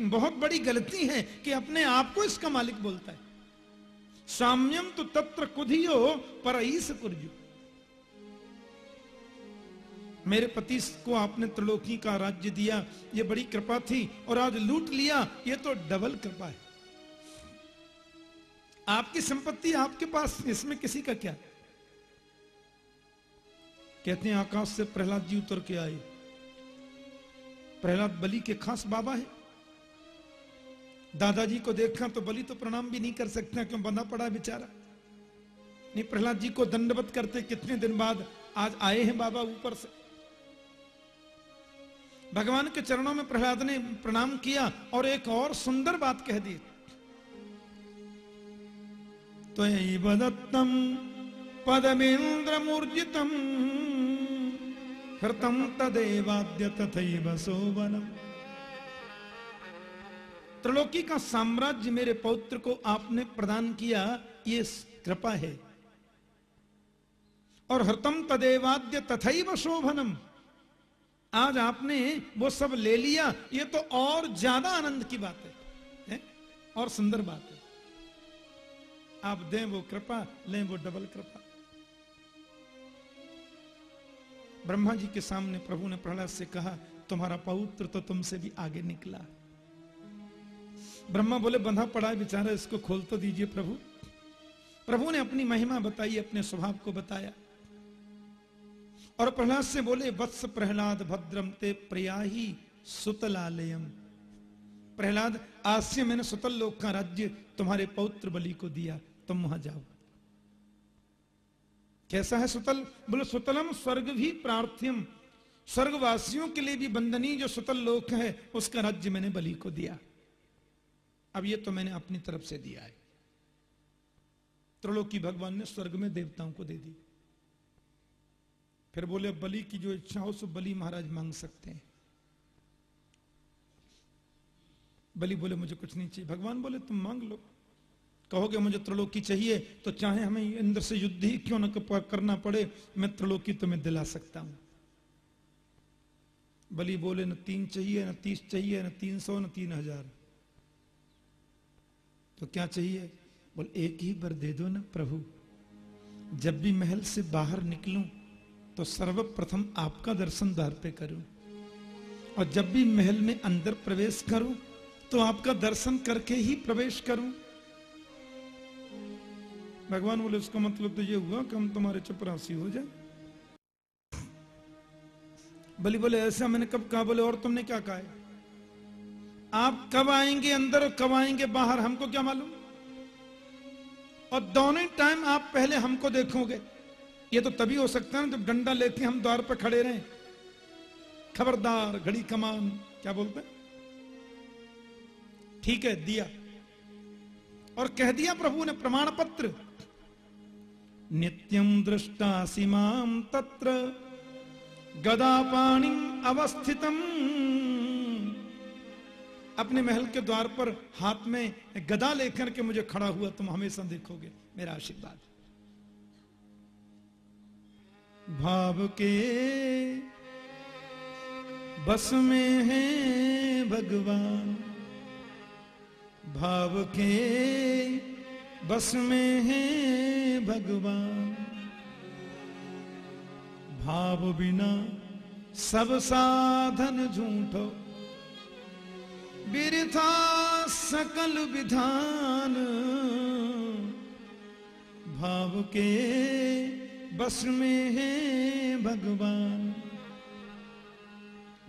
बहुत बड़ी गलती है कि अपने आप को इसका मालिक बोलता है। साम्यम तो तत्र कुधियो पर कुरजु मेरे पति को आपने त्रिलोकी का राज्य दिया, ये बड़ी कृपा थी, और आज लूट लिया, ये तो डबल कृपा है। आपकी संपत्ति आपके पास, इसमें किसी का क्या? कहते हैं, आकाश से प्रहलाद जी उतर के आए। प्रहलाद बलि के खास बाबा है। दादाजी को देखा तो बलि तो प्रणाम भी नहीं कर सकता, क्यों बंधा पड़ा बेचारा। नहीं, प्रहलाद जी को दंडवत करते कितने दिन बाद आज आए हैं बाबा ऊपर से। भगवान के चरणों में प्रहलाद ने प्रणाम किया और एक और सुंदर बात कह दी। तो दत्तम पदमेन्द्र मूर्जितम हृतम तदेवाद्य तथैव सोवनम त्रिलोकी का साम्राज्य मेरे पौत्र को आपने प्रदान किया, ये कृपा है। और हृतम तदेवाद्य तथैव शोभनम। आज आपने वो सब ले लिया ये तो और ज़्यादा आनंद की बात है, है? और सुंदर बात है। आप दें वो कृपा लें वो डबल कृपा। ब्रह्मा जी के सामने प्रभु ने प्रहलाद से कहा तुम्हारा पौत्र तो तुमसे भी आगे निकला। ब्रह्मा बोले बंधा पड़ा है बेचारा इसको खोल तो दीजिए प्रभु। प्रभु ने अपनी महिमा बताई अपने स्वभाव को बताया। और प्रहलाद से बोले, वत्स प्रहलाद भद्रम ते प्रयाही सुतलालयम प्रहलाद, आज से मैंने सुतल लोक का राज्य तुम्हारे पौत्र बलि को दिया, तुम वहाँ जाओ। कैसा है सुतल? बोले, सुतलम स्वर्ग भी प्रार्थ्यम। स्वर्गवासियों के लिए भी बंदनी जो सुतल लोक है, उसका राज्य मैंने बलि को दिया। अब ये तो मैंने अपनी तरफ़ से दिया है। त्रिलोकी भगवान ने स्वर्ग में देवताओं को दे दी। फिर बोले, बलि की जो इच्छा हो, सो बलि महाराज मांग सकते हैं. बलि बोले, मुझे कुछ नहीं चाहिए। भगवान बोले, तुम मांग लो। कहोगे, मुझे त्रिलोकी चाहिए तो चाहे हमें इंद्र से युद्ध ही क्यों न करना पड़े, मैं त्रिलोकी तुम्हें दिला सकता हूँ। बलि बोले, न तीन चाहिए, न तीस चाहिए, न तीन सौ, न तीन हज़ार। तो क्या चाहिए? बोल, एक ही बर दे दो ना प्रभु। जब भी महल से बाहर निकलूं तो सर्वप्रथम आपका दर्शन द्वार पे करूँ। और जब भी महल में अंदर प्रवेश करूँ तो आपका दर्शन करके ही प्रवेश करूँ। भगवान बोले उसका मतलब तो ये हुआ कि हम तुम्हारे चपरासी हो जाए। बलि, बोले, ऐसा मैंने कब कहा? बोले, और तुमने क्या कहा आप कब आएँगे अंदर और कब आएँगे बाहर, हमको क्या मालूम? और दोनों टाइम आप पहले हमको देखोगे। ये तो तभी हो सकता है ना जब डंडा लेके हम द्वार पर खड़े रहे। खबरदार, घड़ी कमान, क्या बोलते ठीक है, दिया। और कह दिया प्रभु ने प्रमाण पत्र नित्यम दृष्टा सीमाम तत्र गदापाणी अवस्थितम। अपने महल के द्वार पर हाथ में गदा लेकर के मुझे खड़ा हुआ, तुम हमेशा देखोगे, मेरा आशीर्वाद। भाव के बस में है भगवान। भाव के बस में है भगवान। भाव बिना सब साधन झूठो। बिरथा सकल विधान। भाव के बस में है भगवान।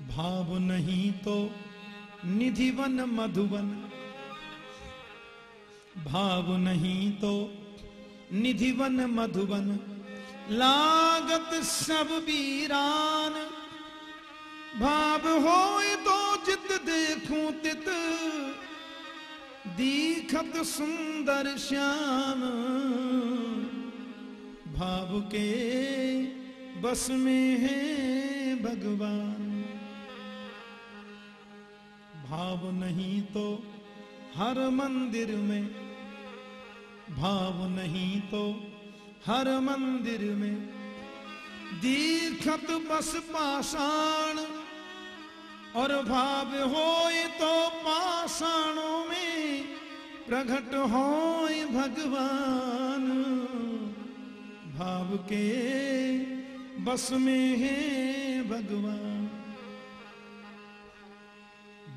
भाव नहीं तो निधिवन मधुवन। भाव नहीं तो निधिवन मधुवन। लागत सब वीरान। भाव हो तो जित देखूँ तित। दीखत सुंदर श्याम। भाव के बस में है भगवान। भाव नहीं तो हर मंदिर में, भाव नहीं तो हर मंदिर में। दीर्घत बस पाषाण और भाव हो तो पाषाणों में प्रकट हो भगवान। भाव के बस में है भगवान।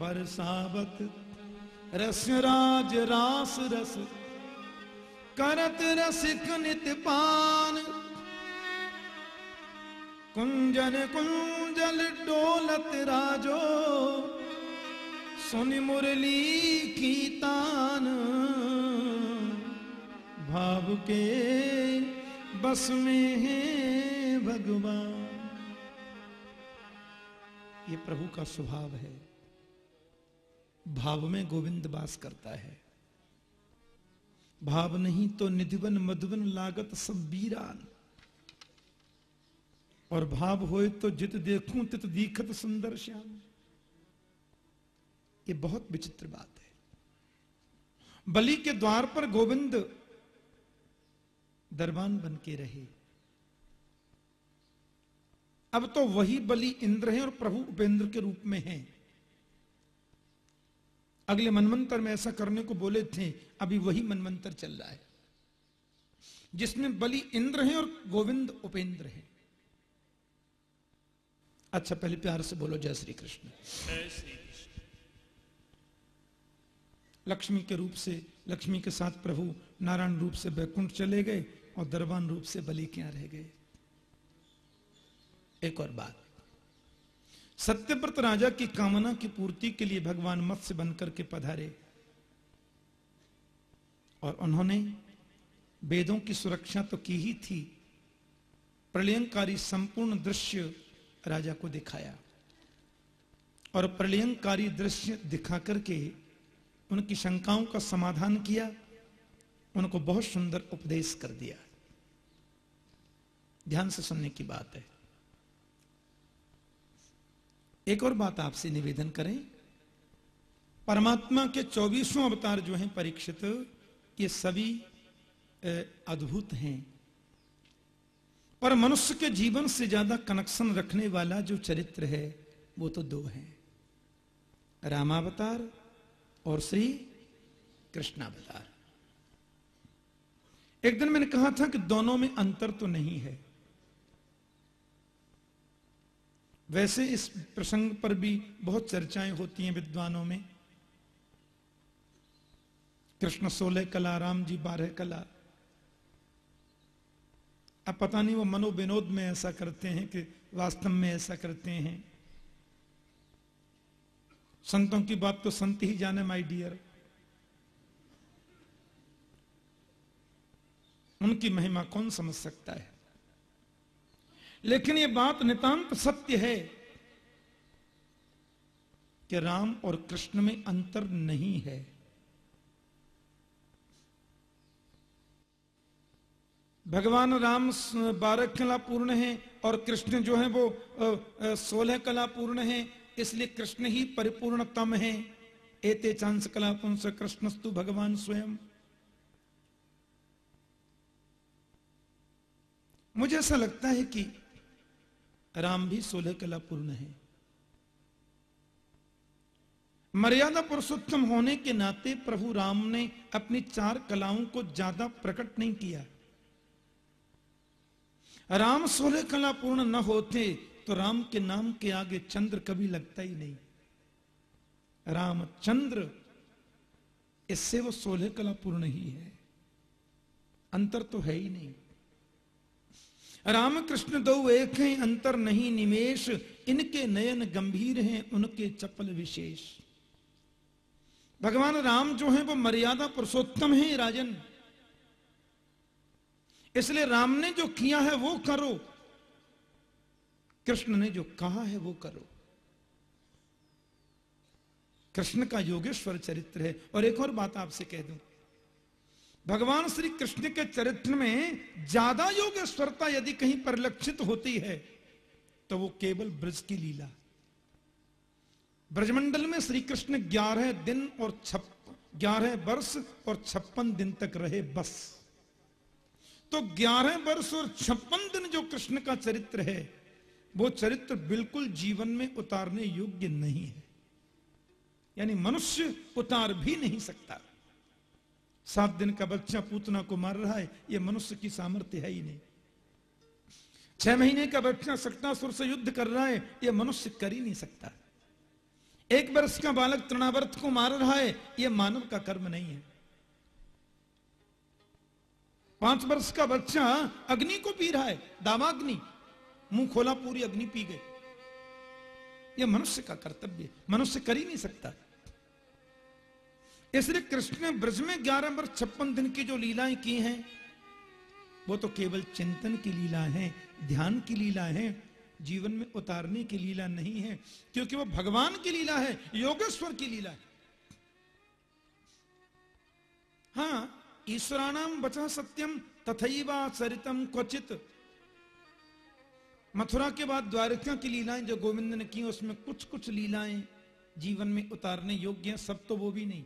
बरसावत रस राज रास रस, करत रसिक नित पान। कुंजन कुंजल डोलत राजो, सुन मुरली की तान। भाव के बस में है भगवान। ये प्रभु का स्वभाव है। भाव में गोविंद वास करता है। भाव नहीं तो निधिवन मधुवन लागत सब वीरान। और भाव होए तो जित देखूँ तित दीखत सुंदर श्याम। ये बहुत विचित्र बात है। बलि के द्वार पर गोविंद दरबान बन के रहे। अब तो वही बलि इंद्र है और प्रभु उपेंद्र के रूप में है। अगले मनमंत्र में ऐसा करने को बोले थे, अभी वही मनमंत्र चल रहा है, जिसमें बलि इंद्र है और गोविंद उपेंद्र है। अच्छा पहले प्यार से बोलो जय श्री कृष्ण जय श्री कृष्ण। लक्ष्मी के रूप से, लक्ष्मी के साथ प्रभु नारायण रूप से बैकुंठ चले गए। और दरबान रूप से बलि क्या रह गए। एक और बात। सत्यव्रत राजा की कामना की पूर्ति के लिए भगवान मत्स्य बनकर के पधारे और उन्होंने वेदों की सुरक्षा तो की ही थी, प्रलयंकारी संपूर्ण दृश्य राजा को दिखाया और प्रलयंकारी दृश्य दिखा करके उनकी शंकाओं का समाधान किया, उनको बहुत सुंदर उपदेश कर दिया। ध्यान से सुनने की बात है। एक और बात आपसे निवेदन करें। परमात्मा के चौबीसों अवतार जो हैं परीक्षित, ये सभी अद्भुत हैं। पर मनुष्य के जीवन से ज़्यादा कनेक्शन रखने वाला जो चरित्र है, वो तो दो हैं। रामावतार और श्री कृष्णावतार। एक दिन मैंने कहा था कि दोनों में अंतर तो नहीं है। वैसे इस प्रसंग पर भी बहुत चर्चाएँ होती हैं विद्वानों में। कृष्ण सोलह कला, राम जी बारह कला। अब पता नहीं वो मनोविनोद में ऐसा करते हैं कि वास्तव में ऐसा करते हैं। संतों की बात तो संत ही जाने माय डियर उनकी महिमा कौन समझ सकता है? लेकिन यह बात नितांत सत्य है कि राम और कृष्ण में अंतर नहीं है। भगवान राम बारह कला पूर्ण है और कृष्ण जो है वो सोलह कला पूर्ण है, इसलिए कृष्ण ही परिपूर्णतम है। एते चांस कला पुंस कृष्णस्तु भगवान स्वयं। मुझे ऐसा लगता है कि राम भी सोलह कला पूर्ण है। मर्यादा पुरुषोत्तम होने के नाते प्रभु राम ने अपनी चार कलाओं को ज़्यादा प्रकट नहीं किया। राम सोलह कला पूर्ण न होते तो राम के नाम के आगे चंद्र कभी लगता ही नहीं। राम चंद्र, इससे वो सोलह कला पूर्ण ही है। अंतर तो है ही नहीं। राम कृष्ण दो एक हैं, अंतर नहीं निमेश। इनके नयन गंभीर हैं, उनके चपल विशेष। भगवान राम जो है, वो मर्यादा पुरुषोत्तम है, राजन। इसलिए राम ने जो किया है, वो करो। कृष्ण ने जो कहा है, वो करो। कृष्ण का योगेश्वर चरित्र है। और एक और बात आपसे कह दूँ। भगवान श्री कृष्ण के चरित्र में ज़्यादा योगेश्वरता यदि कहीं परिलक्षित होती है तो वो केवल ब्रज की लीला। ब्रजमंडल में श्री कृष्ण ग्यारह दिन और छप, ग्यारह वर्ष और छप्पन दिन तक रहे बस। तो ग्यारह वर्ष और छप्पन दिन जो कृष्ण का चरित्र है, वो चरित्र बिल्कुल जीवन में उतारने योग्य नहीं है। यानी मनुष्य उतार भी नहीं सकता। सात दिन का बच्चा पूतना को मार रहा है यह मनुष्य की सामर्थ्य है ही नहीं। छह महीने का बच्चा सक्तासुर से युद्ध कर रहा है यह मनुष्य कर ही नहीं सकता। एक वर्ष का बालक तृणावर्त को मार रहा है यह मानव का कर्म नहीं है। पाँच वर्ष का बच्चा अग्नि को पी रहा है, दावाग्नि, मुँह खोला पूरी अग्नि पी गई। यह मनुष्य का कर्तव्य मनुष्य कर ही नहीं सकता। इसलिए कृष्ण ने ब्रज में ग्यारह वर्ष छप्पन दिन की जो लीलाएँ की हैं, वो तो केवल चिंतन की लीला है, ध्यान की लीला है, जीवन में उतारने की लीला नहीं है, क्योंकि वो भगवान की लीला है, योगेश्वर की लीला है। हाँ ईश्वराणाम बचा सत्यम तथैवा चरितम क्वचित। मथुरा के बाद द्वारका की लीलाएँ जो गोविंद ने की, उसमें कुछ कुछ लीलाएँ जीवन में उतारने योग्य सब तो वो भी नहीं।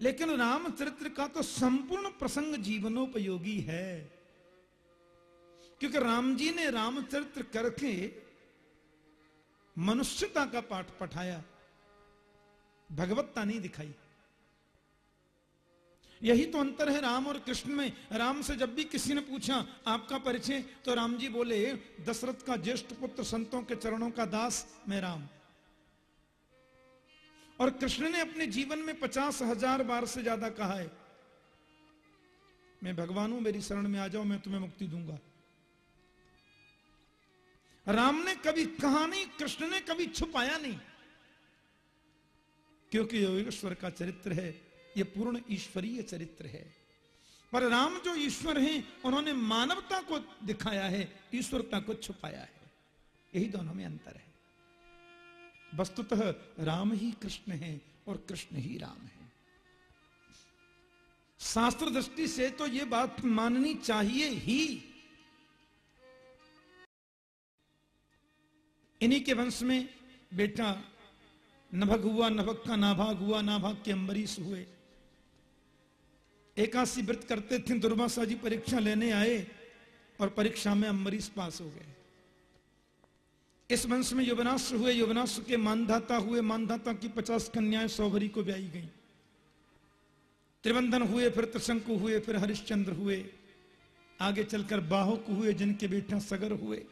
लेकिन रामचरित्र का तो संपूर्ण प्रसंग जीवनोपयोगी है। क्योंकि राम जी ने रामचरित्र करके मनुष्यता का पाठ पठाया, भगवत्ता नहीं दिखाई। यही तो अंतर है राम और कृष्ण में। राम से जब भी किसी ने पूछा, आपका परिचय? तो राम जी बोले, दशरथ का ज्येष्ठ पुत्र, संतों के चरणों का दास, मैं राम। और कृष्ण ने अपने जीवन में पचास हज़ार बार से ज़्यादा कहा है, मैं भगवान हूँ, मेरी शरण में आ जाओ, मैं तुम्हें मुक्ति दूँगा। राम ने कभी कहा नहीं, कृष्ण ने कभी छुपाया नहीं, क्योंकि योगेश्वर का चरित्र है यह पूर्ण ईश्वरीय चरित्र है। पर राम जो ईश्वर हैं, उन्होंने मानवता को दिखाया है, ईश्वरता को छुपाया है। यही दोनों में अंतर है। वस्तुतः राम ही कृष्ण है और कृष्ण ही राम है। शास्त्र दृष्टि से तो यह बात माननी चाहिए ही। इन्हीं के वंश में बेटा नभग हुआ नभग का नाभाग हुआ, नाभाग के अंबरीश हुए। एकासी व्रत करते थे, दुर्वासा जी परीक्षा लेने आए और परीक्षा में अम्बरीश पास हो गए। इस वंश में युवनाश हुए युवनाश के मानधाता हुए मानधाता की पचास कन्याएँ सौभरी को ब्याई गई। त्रिवंधन हुए, फिर त्रिशंकु हुए, फिर हरिश्चंद्र हुए। आगे चलकर बाहुक हुए, जिनके बेटा सगर हुए।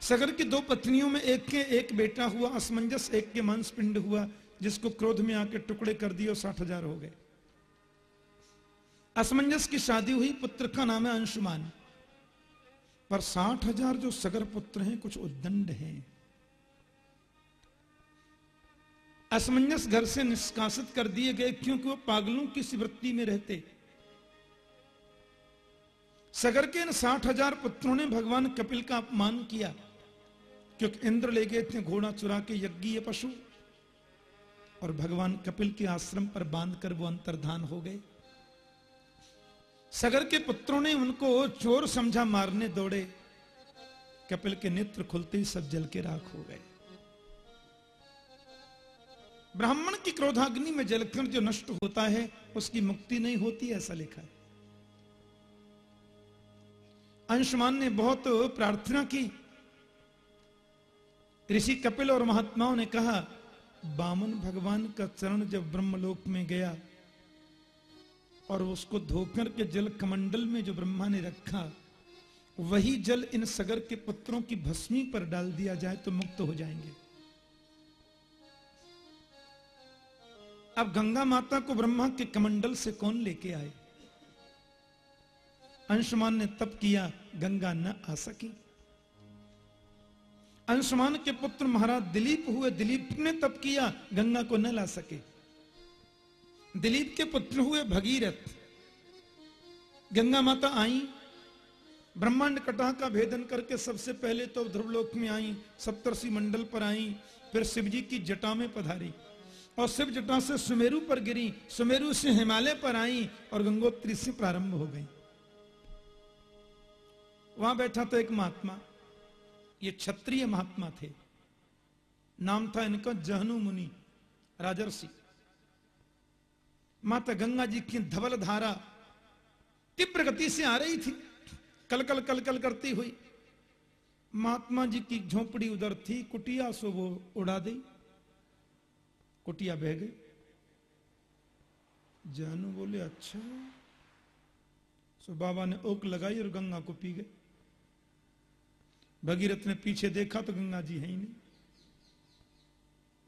सगर की दो पत्नियों में एक के एक बेटा हुआ, असमंजस एक के मांस पिंड हुआ, जिसको क्रोध में आके टुकड़े कर दिए और साठ हज़ार हो गए। असमंजस की शादी हुई, पुत्र का नाम है अंशुमान। पर साठ हज़ार जो सगर पुत्र हैं, कुछ उद्दंड हैं। असमंजस घर से निष्कासित कर दिए गए क्योंकि वो पागलों की वृत्ति में रहते। सगर के इन साठ हज़ार पुत्रों ने भगवान कपिल का अपमान किया, क्योंकि इंद्र ले गए थे घोड़ा चुरा के यज्ञीय पशु, और भगवान कपिल के आश्रम पर बांधकर वो अंतर्धान हो गए। सगर के पुत्रों ने उनको चोर समझा मारने दौड़े। कपिल के नेत्र खुलते ही सब जल के राख हो गए। ब्राह्मण की क्रोधाग्नि में जलकर जो नष्ट होता है, उसकी मुक्ति नहीं होती, ऐसा लिखा। है अंशुमान ने बहुत प्रार्थना की। ऋषि कपिल और महात्माओं ने कहा, बामन भगवान का चरण जब ब्रह्मलोक में गया और उसको धोकर के जल कमंडल में जो ब्रह्मा ने रखा, वही जल इन सगर के पत्रों की भस्मी पर डाल दिया जाए तो मुक्त हो जाएँगे। अब गंगा माता को ब्रह्मा के कमंडल से कौन लेके आए? अंशुमान ने तप किया, गंगा न आ सकी। अंशुमान के पुत्र महाराज दिलीप हुए, दिलीप ने तप किया, गंगा को न ला सके। दिलीप के पुत्र हुए भगीरथ। गंगा माता आई। ब्रह्मांड कटा का भेदन करके सबसे पहले तो ध्रुवलोक में आई, सप्तर्षि मंडल पर आई, फिर शिव जी की जटा में पधारी और शिव जटा से सुमेरु पर गिरी, सुमेरु से हिमालय पर आई और गंगोत्री से प्रारंभ हो गई। वहाँ बैठा था एक महात्मा। ये क्षत्रिय महात्मा थे। नाम था इनका जहनु मुनि, राजर्षि। माता गंगा जी की धवल धारा तीव्र गति से आ रही थी। कल कल कल कल करती हुई। महात्मा जी की झोपड़ी उधर थी, कुटिया सो वो उड़ा दी। कुटिया बह गई। जानू बोले अच्छा। सो बाबा ने ओक लगाई और गंगा को पी गए। भगीरथ ने पीछे देखा तो गंगा जी है ही नहीं।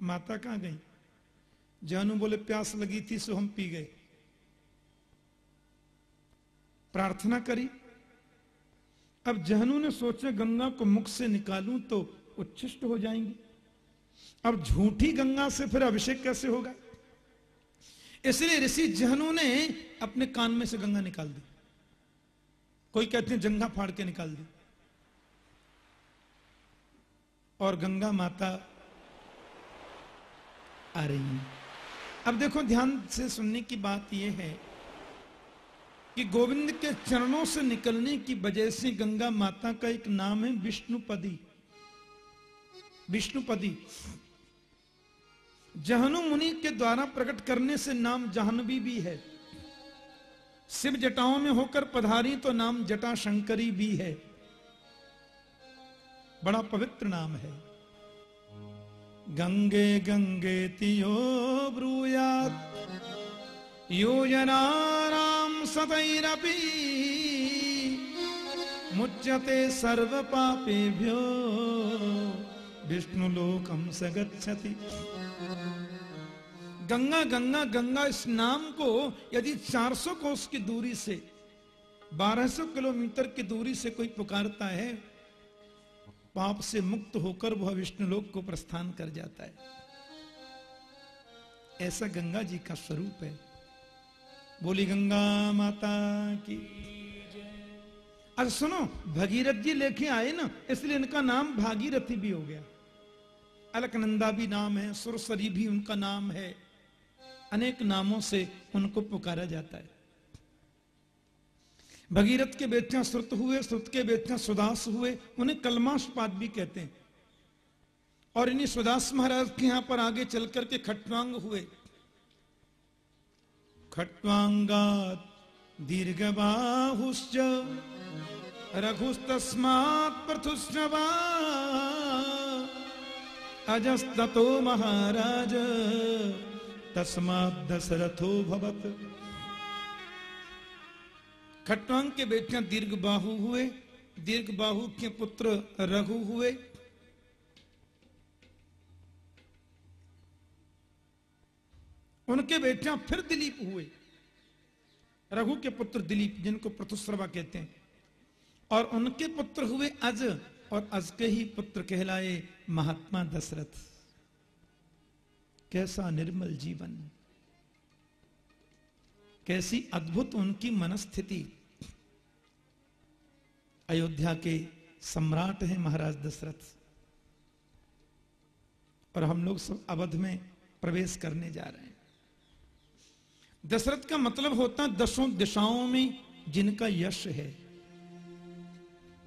माता कहाँ गई? जानू बोले, प्यास लगी थी, सो हम पी गए। प्रार्थना करी। अब जहनू ने सोचा, गंगा को मुख से निकालूं तो उच्छिष्ट हो जाएँगी। अब झूठी गंगा से फिर अभिषेक कैसे होगा? इसलिए ऋषि जहनू ने अपने कान में से गंगा निकाल दी। कोई कहते हैं, जंगा फाड़ के निकाल दी। और गंगा माता आ रही है। अब देखो, ध्यान से सुनने की बात यह है कि गोविंद के चरणों से निकलने की वजह से गंगा माता का एक नाम है विष्णुपदी। विष्णुपदी। जहनु मुनि के द्वारा प्रकट करने से नाम जाह्नवी भी है। शिव जटाओं में होकर पधारी तो नाम जटा शंकरी भी है। बड़ा पवित्र नाम है। गंगे गंगे तियो ब्रूयात। योजनाराम सतैरपि मुच्यते सर्व पापेभ्यो विष्णु लोकम स गच्छति गंगा गंगा गंगा इस नाम को यदि 400 कोस की दूरी से 1200 किलोमीटर की दूरी से कोई पुकारता है पाप से मुक्त होकर वह विष्णु लोक को प्रस्थान कर जाता है। ऐसा गंगा जी का स्वरूप है। बोली, गंगा माता की अब सुनो, भगीरथ जी लेके आए ना, इसलिए इनका नाम भागीरथी भी हो गया। अलकनंदा भी नाम है, सुरसरी भी उनका नाम है। अनेक नामों से उनको पुकारा जाता है। भगीरथ के बेटियाँ श्रुत हुए श्रुत के बेटियाँ सुदास हुए, उन्हें कलमाशपात भी कहते हैं। और इन्हीं सुदास महाराज के यहाँ पर आगे चल करके खटवांग हुए। खट्वांगात दीर्घ बाहुश्च रघुस्तस्मात् पृथुश्रवा, अजस्ततो महाराज तस्मात् दशरथो भवत। खट्वांग के बेटियाँ दीर्घ बाहु हुए, दीर्घ बाहु के पुत्र रघु हुए। उनके बेटियाँ फिर दिलीप हुए। रघु के पुत्र दिलीप, जिनको प्रथुश्रवा कहते हैं। और उनके पुत्र हुए अज, और अज के ही पुत्र कहलाए महात्मा दशरथ। कैसा निर्मल जीवन। कैसी अद्भुत उनकी मनस्थिति। अयोध्या के सम्राट हैं महाराज दशरथ। और हम लोग सब अवध में प्रवेश करने जा रहे हैं। दशरथ का मतलब होता दसों दिशाओं में जिनका यश है।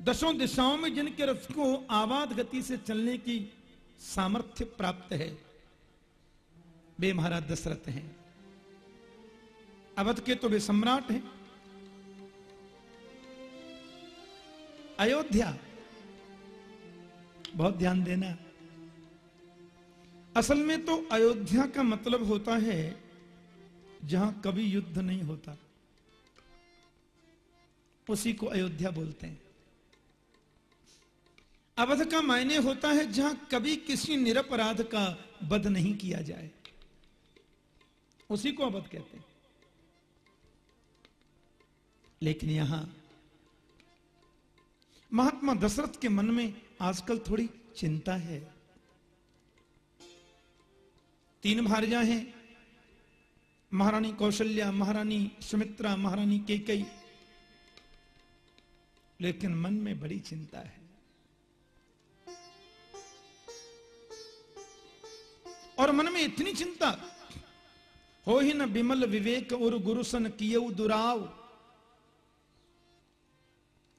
दसों दिशाओं में जिनके रथ को आवाद गति से चलने की सामर्थ्य प्राप्त है। वे महाराज दशरथ हैं। अवध के तो वे सम्राट हैं। अयोध्या, बहुत ध्यान देना। असल में तो अयोध्या का मतलब होता है जहाँ कभी युद्ध नहीं होता। उसी को अयोध्या बोलते हैं। अवध का मायने होता है जहाँ कभी किसी निरपराध का वध नहीं किया जाए। उसी को अवध कहते हैं। लेकिन यहाँ महात्मा दशरथ के मन में आजकल थोड़ी चिंता है। तीन भार्या हैं, महारानी कौशल्या, महारानी सुमित्रा, महारानी केकई। लेकिन मन में बड़ी चिंता है। और मन में इतनी चिंता, हो ही न विमल विवेक और गुरुसन कियऊ दुराव।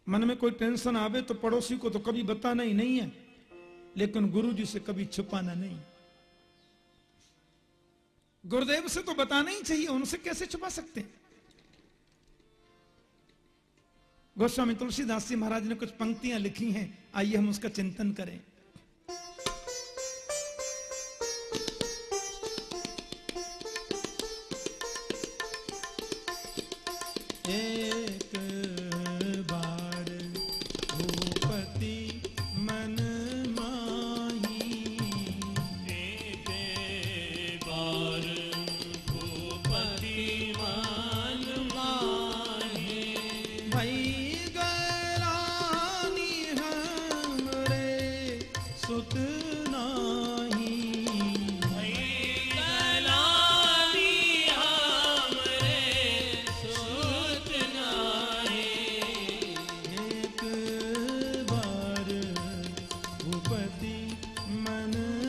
मन में कोई टेंशन आवे तो पड़ोसी को तो कभी बताना ही नहीं है, लेकिन गुरु जी से कभी छुपाना नहीं। गुरुदेव से तो बताना ही चाहिए, उनसे कैसे छुपा सकते हैं? गोस्वामी तुलसीदास जी महाराज ने कुछ पंक्तियाँ लिखी हैं, आइए हम उसका चिंतन करें। पति मन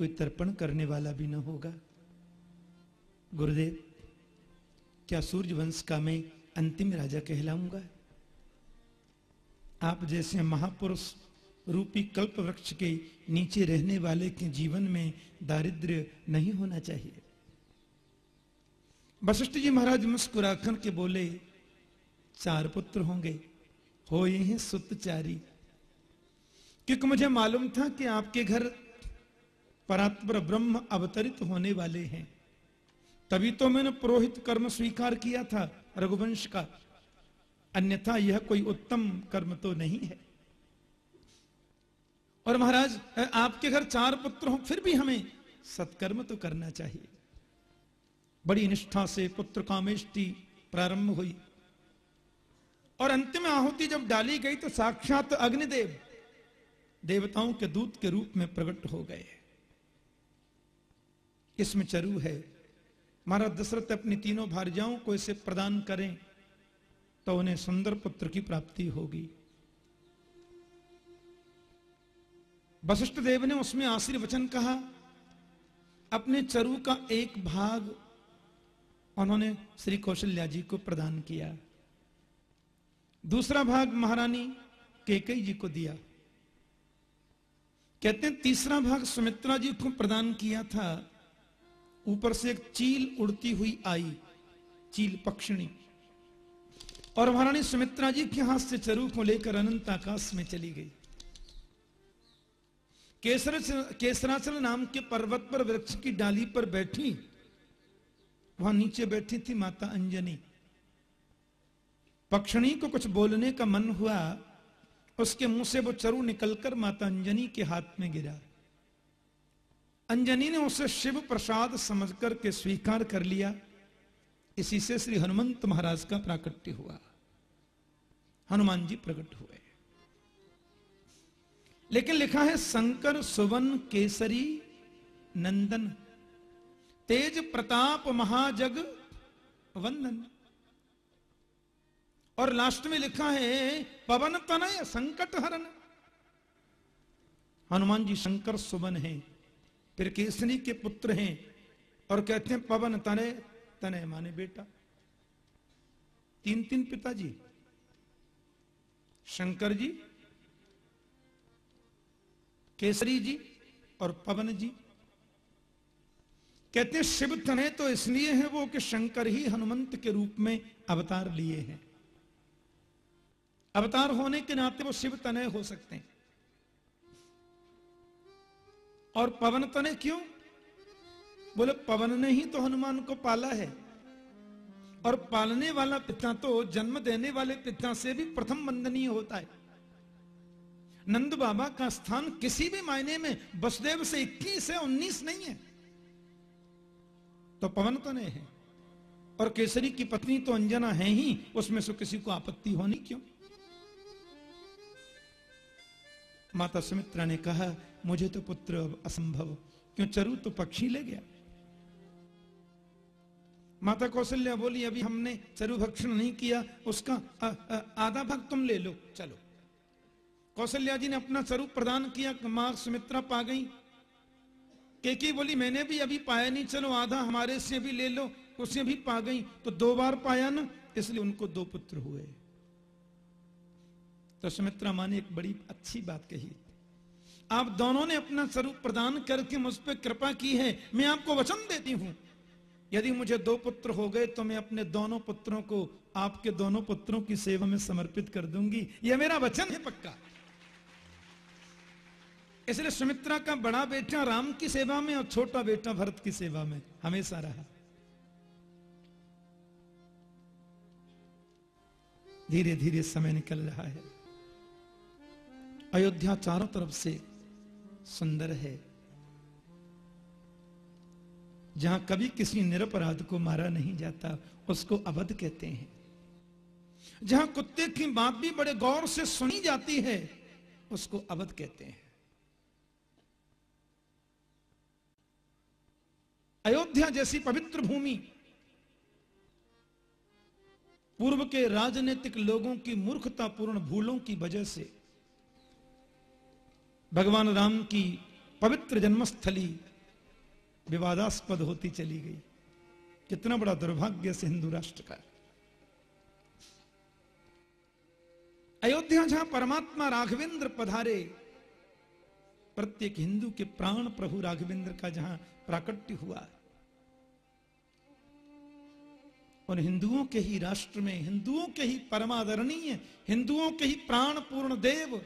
कोई तर्पण करने वाला भी न होगा। गुरुदेव, क्या सूर्य वंश का मैं अंतिम राजा कहलाऊँगा? आप जैसे महापुरुष रूपी कल्प वृक्ष के नीचे रहने वाले के जीवन में दारिद्र्य नहीं होना चाहिए। वशिष्ठ जी महाराज मुस्कुराखन के बोले, चार पुत्र होंगे हो ये हैं सुतचारी। क्योंकि मुझे मालूम था कि आपके घर परात्पर ब्रह्म अवतरित होने वाले हैं। तभी तो मैंने पुरोहित कर्म स्वीकार किया था, रघुवंश का। अन्यथा यह कोई उत्तम कर्म तो नहीं है। और महाराज आपके घर चार पुत्र हो, फिर भी हमें सत्कर्म तो करना चाहिए। बड़ी निष्ठा से पुत्र कामेष्टि प्रारंभ हुई। और अंतिम आहुति जब डाली गई तो साक्षात अग्निदेव, देवताओं के दूत के रूप में प्रकट हो गए। इसमें चरु है। महाराज दशरथ अपनी तीनों भार्याओं को इसे प्रदान करें तो उन्हें सुंदर पुत्र की प्राप्ति होगी। वशिष्ठ देव ने उसमें आशीर्वचन कहा, अपने चरु का एक भाग उन्होंने श्री कौशल्या जी को प्रदान किया। दूसरा भाग महारानी केकई जी को दिया। कहते हैं, तीसरा भाग सुमित्रा जी को प्रदान किया था। ऊपर से एक चील उड़ती हुई आई, चील पक्षिणी। और महारानी सुमित्रा जी के हाथ से चरु को लेकर अनंत आकाश में चली गई। केसर केसराचल नाम के पर्वत पर वृक्ष की डाली पर बैठी, वहाँ नीचे बैठी थी माता अंजनी। पक्षणी को कुछ बोलने का मन हुआ, उसके मुँह से वो चरु निकलकर माता अंजनी के हाथ में गिरा। अंजनी ने उसे शिव प्रसाद समझकर के स्वीकार कर लिया। इसी से श्री हनुमंत महाराज का प्राकट्य हुआ। हनुमान जी प्रकट हुए। लेकिन लिखा है, शंकर, सुवन, केसरी, नंदन, तेज प्रताप, महाजग, वंदन। और लास्ट में लिखा है, पवन तनय, संकट हरण। हनुमान जी, शंकर, सुवन हैं। फिर केसरी के पुत्र हैं और कहते हैं, पवन, तने तनय माने बेटा। तीन तीन पिताजी। शंकर जी, केसरी जी और पवन जी। कहते हैं, शिव तने तो इसलिए है वो कि शंकर ही हनुमंत के रूप में अवतार लिए हैं। अवतार होने के नाते वो शिव तनय हो सकते हैं। और पवन तने क्यों? बोले, पवन ने ही तो हनुमान को पाला है। और पालने वाला पिता तो जन्म देने वाले पिता से भी प्रथम वंदनीय होता है। नंद बाबा का स्थान किसी भी मायने में वसुदेव से 21 है 19 नहीं है। तो पवन तो नहीं है। और केसरी की पत्नी तो अंजना है ही, उसमें से किसी को आपत्ति होनी क्यों? माता सुमित्रा ने कहा मुझे तो पुत्र अब असंभव। क्यों चरु तो पक्षी ले गया? माता कौशल्या बोली अभी हमने चरु भक्षण नहीं किया उसका आ, आ, आधा भाग तुम ले लो चलो। कौशल्या जी ने अपना स्वरूप प्रदान किया माँ सुमित्रा पा गई। केकी बोली मैंने भी अभी पाया नहीं चलो आधा हमारे से भी ले लो। उसे भी पा गई तो दो बार पाया ना इसलिए उनको दो पुत्र हुए। तो सुमित्रा माँ ने एक बड़ी अच्छी बात कही। आप दोनों ने अपना स्वरूप प्रदान करके मुझ पर कृपा की है। मैं आपको वचन देती हूँ। यदि मुझे दो पुत्र हो गए तो मैं अपने दोनों पुत्रों को आपके दोनों पुत्रों की सेवा में समर्पित कर दूँगी। यह मेरा वचन है पक्का। इसलिए सुमित्रा का बड़ा बेटा राम की सेवा में और छोटा बेटा भरत की सेवा में हमेशा रहा। धीरे धीरे समय निकल रहा है। अयोध्या चारों तरफ़ से सुंदर है। जहाँ कभी किसी निरपराध को मारा नहीं जाता, उसको अवध कहते हैं। जहाँ कुत्ते की बात भी बड़े गौर से सुनी जाती है, उसको अवध कहते हैं। अयोध्या जैसी पवित्र भूमि, पूर्व के राजनीतिक लोगों की मूर्खतापूर्ण भूलों की वजह से भगवान राम की पवित्र जन्मस्थली विवादास्पद होती चली गई। कितना बड़ा दुर्भाग्य से हिंदू राष्ट्र का। अयोध्या जहाँ परमात्मा राघवेंद्र पधारे, प्रत्येक हिंदू के प्राण प्रभु राघवेंद्र का जहाँ प्राकट्य हुआ, उन हिंदुओं के ही राष्ट्र में, हिंदुओं के ही परमादरणीय, हिंदुओं के ही प्राण पूर्ण देव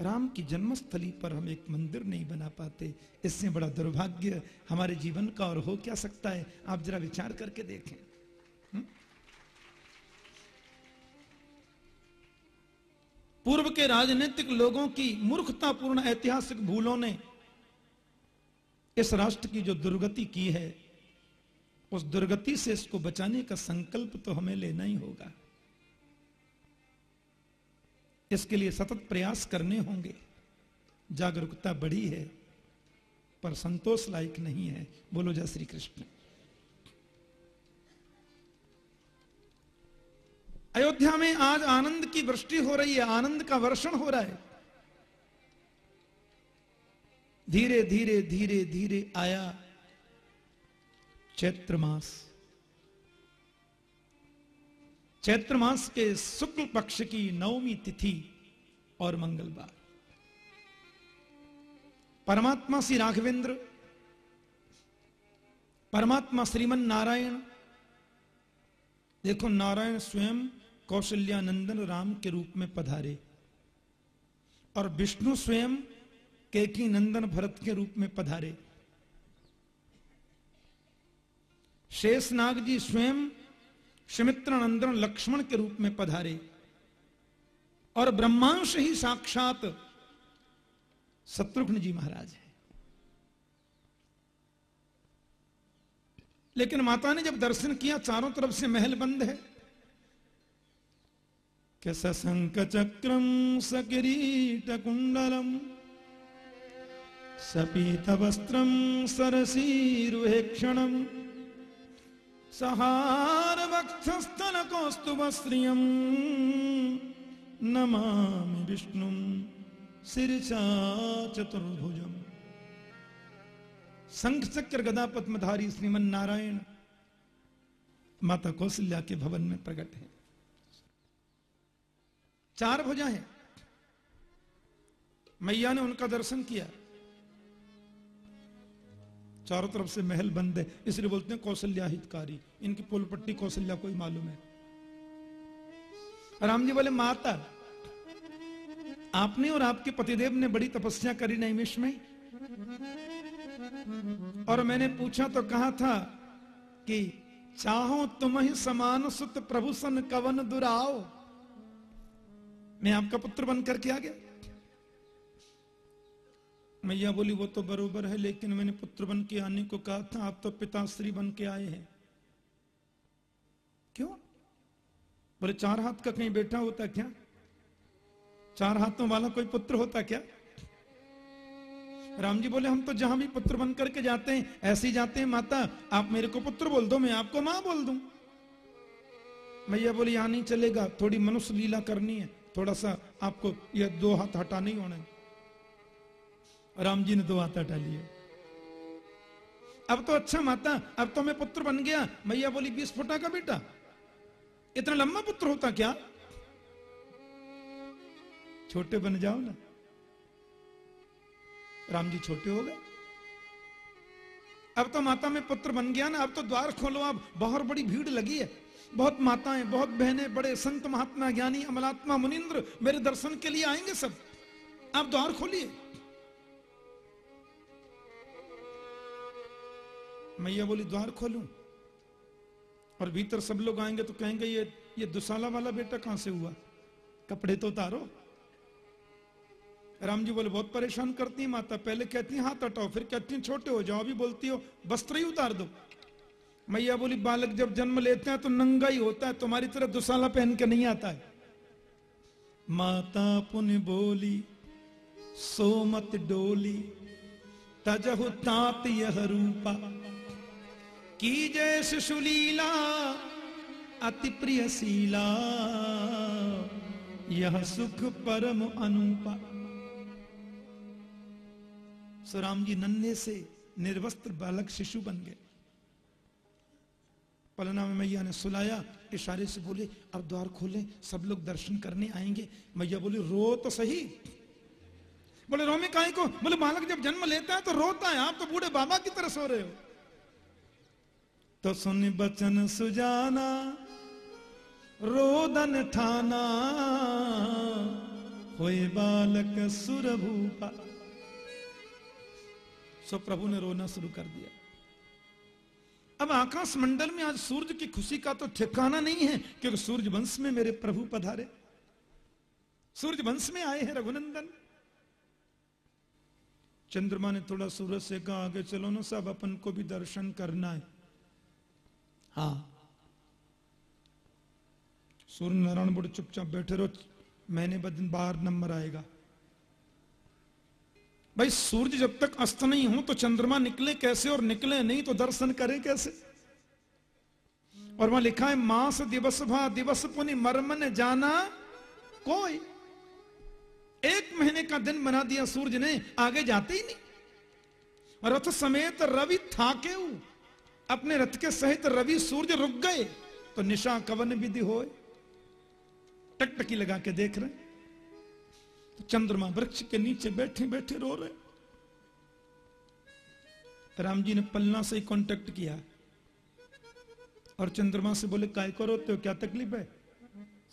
राम की जन्मस्थली पर हम एक मंदिर नहीं बना पाते। इससे बड़ा दुर्भाग्य हमारे जीवन का और हो क्या सकता है? आप जरा विचार करके देखें। पूर्व के राजनीतिक लोगों की मूर्खतापूर्ण ऐतिहासिक भूलों ने इस राष्ट्र की जो दुर्गति की है, उस दुर्गति से इसको बचाने का संकल्प तो हमें लेना ही होगा। इसके लिए सतत प्रयास करने होंगे। जागरूकता बढ़ी है, पर संतोष लायक नहीं है। बोलो, जय श्री कृष्ण। अयोध्या में आज आनंद की वृष्टि हो रही है, आनंद का वर्षण हो रहा है। धीरे धीरे धीरे धीरे आया चैत्र मास। चैत्र मास के शुक्ल पक्ष की नवमी तिथि और मंगलवार। परमात्मा श्री राघवेंद्र, परमात्मा श्रीमन नारायण, देखो नारायण स्वयं कौशल्यानंदन राम के रूप में पधारे और विष्णु स्वयं केकी नंदन भरत के रूप में पधारे। शेषनाग जी स्वयं सुमित्र नंदन लक्ष्मण के रूप में पधारे और ब्रह्मांश ही साक्षात शत्रुघ्न जी महाराज है। लेकिन माता ने जब दर्शन किया, चारों तरफ़ से महल बंद है। कि सशंक चक्रम सकिरीट कुंडलम सपीत वस्त्रम सरसीरुहेक्षणम कौस्तुभ श्रियम नमामि विष्णु सिरचा चतुर्भुजम संख चक्र गदा पद्मधारी श्रीमन नारायण माता कौशल्या के भवन में प्रकट है। चार भुजा है। मैया ने उनका दर्शन किया। चारों तरफ़ से महल बंद है। इसलिए बोलते हैं कौशल्या हितकारी इनकी पुल पट्टी कौशल्या कोई मालूम है। राम जी बोले, माता, आपने और आपके पतिदेव ने बड़ी तपस्या करी नैमिष में? और मैंने पूछा तो कहा था कि चाहो तुम ही समान सुत प्रभु सन कवन दुराओ। मैं आपका पुत्र बनकर के आ गया। मैया बोली, वो तो बरोबर है, लेकिन मैंने पुत्र बन के आने को कहा था, आप तो पिताश्री बन के आए हैं। क्यों? बोले, चार हाथ का कहीं बैठा होता क्या? चार हाथों वाला कोई पुत्र होता क्या? राम जी बोले, हम तो जहाँ भी पुत्र बन करके जाते हैं, ऐसे ही जाते हैं, माता, आप मेरे को पुत्र बोल दो, मैं आपको माँ बोल दूँ। मैया बोली, यहाँ नहीं चलेगा, थोड़ी मनुष्य लीला करनी है, थोड़ा सा आपको यह दो हाथ हटा नहीं होने राम जी ने दो आता हटा लिए। अब तो अच्छा माता, अब तो मैं पुत्र बन गया। मैया बोली, बीस फुटा का बेटा। इतना लंबा पुत्र होता क्या? छोटे बन जाओ ना। राम जी छोटे हो गए। अब तो माता में पुत्र बन गया ना, अब तो द्वार खोलो, अब बहुत बड़ी भीड़ लगी है। बहुत माताएँ, बहुत बहनें, बड़े संत महात्मा, ज्ञानी, अमलात्मा, मुनिंद्र, मेरे दर्शन के लिए आएँगे सब। आप द्वार खोलिए। मैया बोली, द्वार खोलूं? और भीतर सब लोग आएँगे तो कहेंगे, ये ये दुसाला वाला बेटा कहाँ से हुआ? कपड़े तो उतारो। राम जी बोले, बहुत परेशान करती है माता, पहले कहती है, हाथ हटाओ, फिर कहती है, छोटे हो जाओ, अभी बोलती हो, वस्त्र ही उतार दो। मैया बोली, बालक जब जन्म लेते हैं तो नंगा ही होता है, तुम्हारी तरह दुसाला पहन के नहीं आता है। माता पुन बोली सोमत डोली, तजहु तात यह रूपा की जय शिशुलीला अति प्रिय शीला यह सुख परम अनुपा। सो राम जी नन्हे से निर्वस्त्र बालक शिशु बन गए। पलना में मैया ने सुलाया, इशारे से बोले, अब द्वार खोले, सब लोग दर्शन करने आएँगे। मैया बोली, रो तो सही। बोले, रोमी काहे को? बोले, बालक जब जन्म लेता है तो रोता है, आप तो बूढ़े बाबा की तरह सो रहे हो। तो सुन बचन सुजाना, रोदन ठाना। होए बालक सुरभूपा। सो प्रभु ने रोना शुरू कर दिया। अब आकाश मंडल में आज सूर्य की खुशी का तो ठिकाना नहीं है, क्योंकि सूर्य वंश में मेरे प्रभु पधारे। सूर्य वंश में आए हैं रघुनंदन। चंद्रमा ने थोड़ा सूरज से कहा आगे चलो ना, सब अपन को भी दर्शन करना है। हाँ। सूर्य नारायण बड़े चुपचाप बैठे रहो, महीने बाद दिन बाहर नंबर आएगा। भाई सूर्य जब तक अस्त नहीं हो तो चंद्रमा निकले कैसे और निकले नहीं तो दर्शन करे कैसे? और वहाँ लिखा है, मास दिवस भा दिवस पुनि मर्मन जाना कोई। एक महीने का दिन बना दिया सूर्य ने, आगे जाते ही नहीं। रथ समेत रवि थाके अपने रथ के सहित रवि सूर्य रुक गए तो निशा कवन विधि हो टकटकी लगा के देख रहे तो चंद्रमा वृक्ष के नीचे बैठे बैठे रो रहे राम जी ने पलना से ही कांटेक्ट किया। और चंद्रमा से बोले, काय को रोते हो? क्या तकलीफ़ है?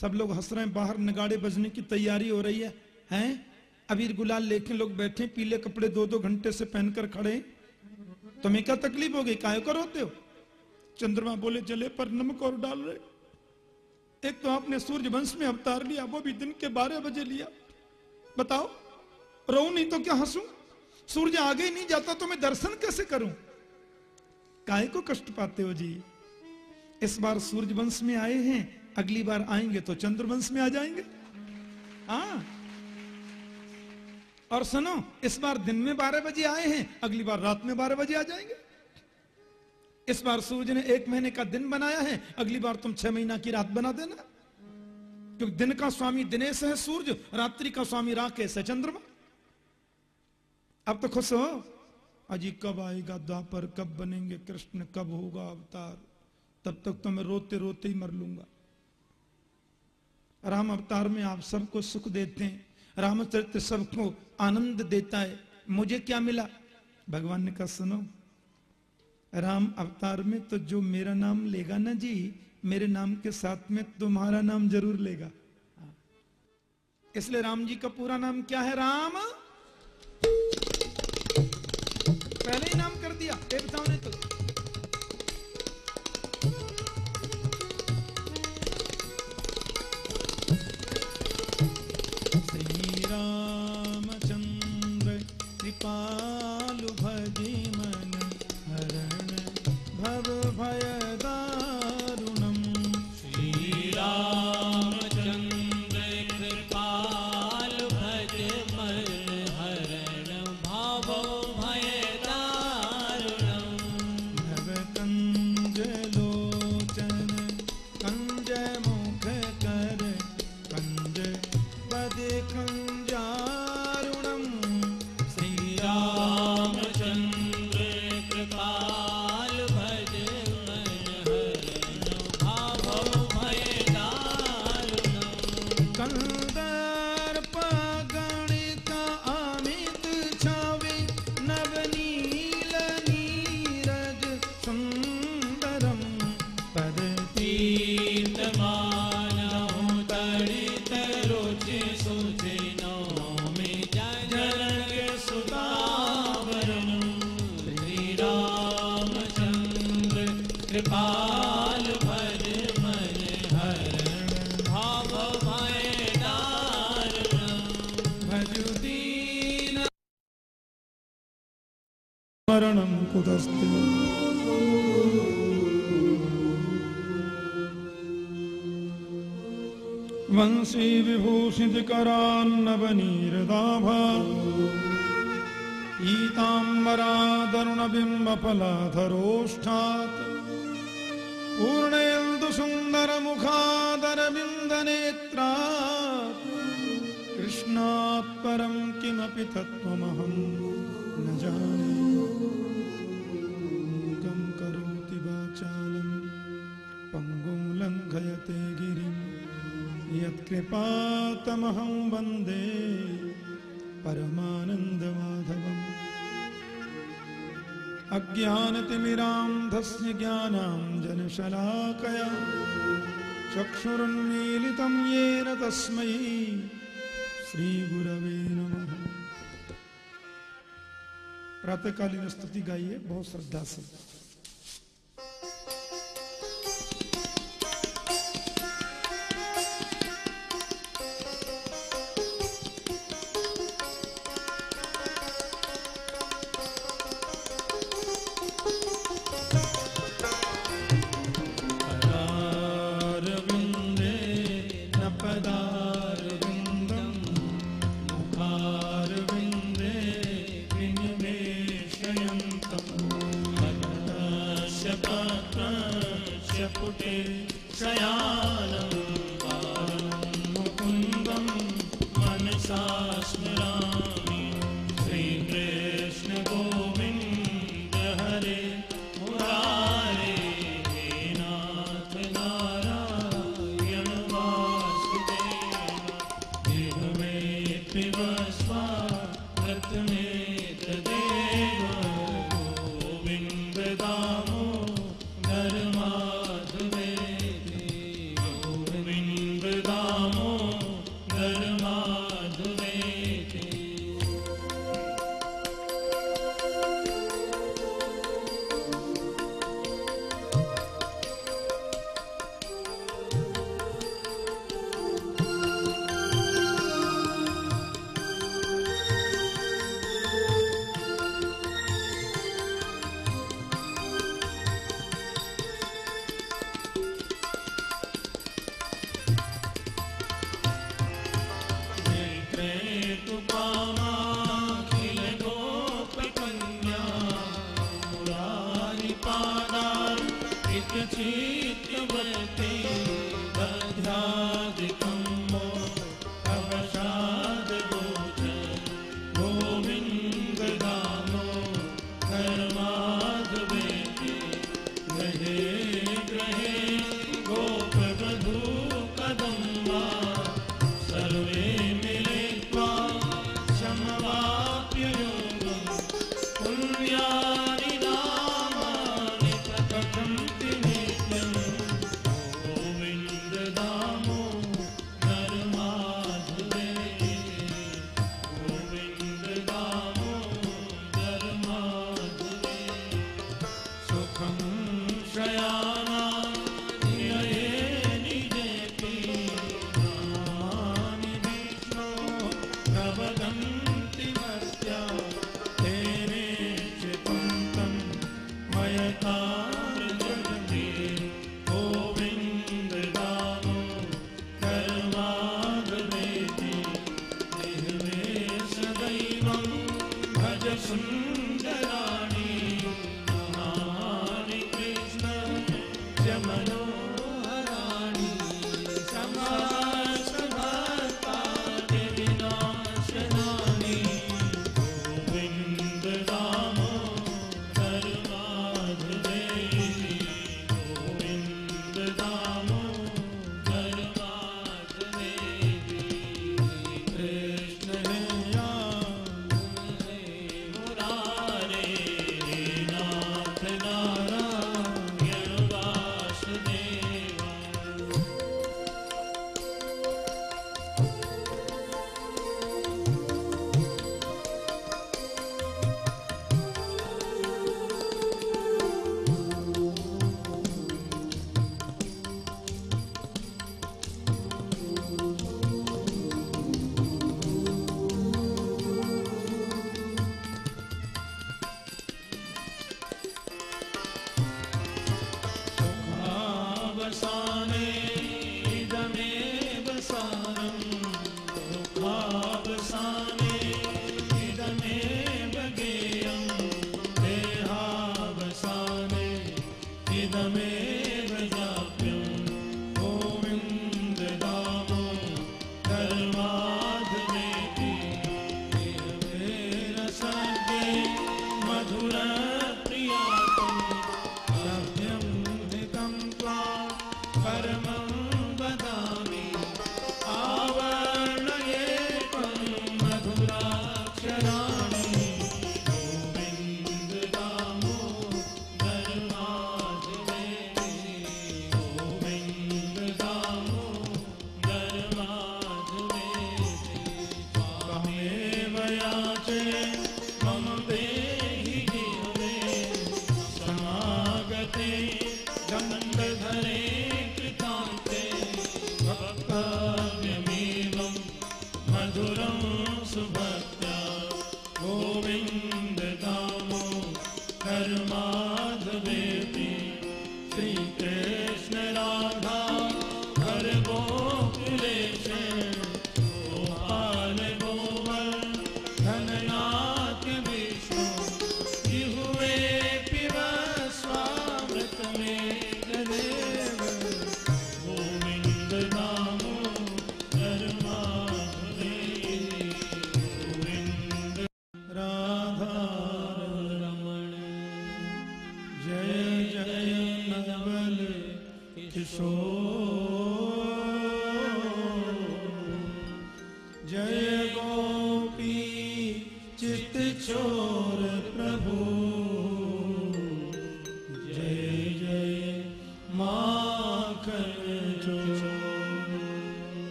सब लोग हंस रहे हैं। बाहर नगाड़े बजने की तैयारी हो रही है। हैं? अबीर गुलाल लेके लोग बैठे, पीले कपड़े दो दो घंटे से पहनकर खड़े तुम्हें क्या तकलीफ़ हो गई काय को रोते हो? चंद्रमा बोले, जले पर नमक और डाल रहे। एक तो आपने सूर्य वंश में अवतार लिया, वो भी दिन के बारह बजे लिया। बताओ रो नहीं तो क्या हंसू? सूर्य आगे नहीं जाता तो मैं दर्शन कैसे करूँ? काय को कष्ट पाते हो जी? इस बार सूर्य वंश में आए हैं, अगली बार आएँगे तो चंद्रवंश में आ जाएँगे। हाँ। और सुनो, इस बार दिन में बारह बजे आए हैं, अगली बार रात में बारह बजे आ जाएँगे। इस बार सूर्य ने एक महीने का दिन बनाया है, अगली बार तुम छह महीना की रात बना देना। क्योंकि दिन का स्वामी दिनेश है सूर्य रात्रि का स्वामी राकेश है चंद्रमा। अब तो खुश हो। अजी कब आएगा द्वापर, कब बनेंगे कृष्ण, कब होगा अवतार? तब तक तो मैं रोते रोते ही मर लूँगा। राम अवतार में आप सबको सुख देते हैं। रामचरित्र सबको आनंद देता है। मुझे क्या मिला? भगवान ने कहा, सुनो, राम अवतार में तो जो मेरा नाम लेगा ना जी, मेरे नाम के साथ में तुम्हारा नाम ज़रूर लेगा। इसलिए राम जी का पूरा नाम क्या है? राम। पहले ही नाम कर दिया ये बताओ नहीं तो। प्रातःकालीन स्तुति गाइए बहुत श्रद्धा से।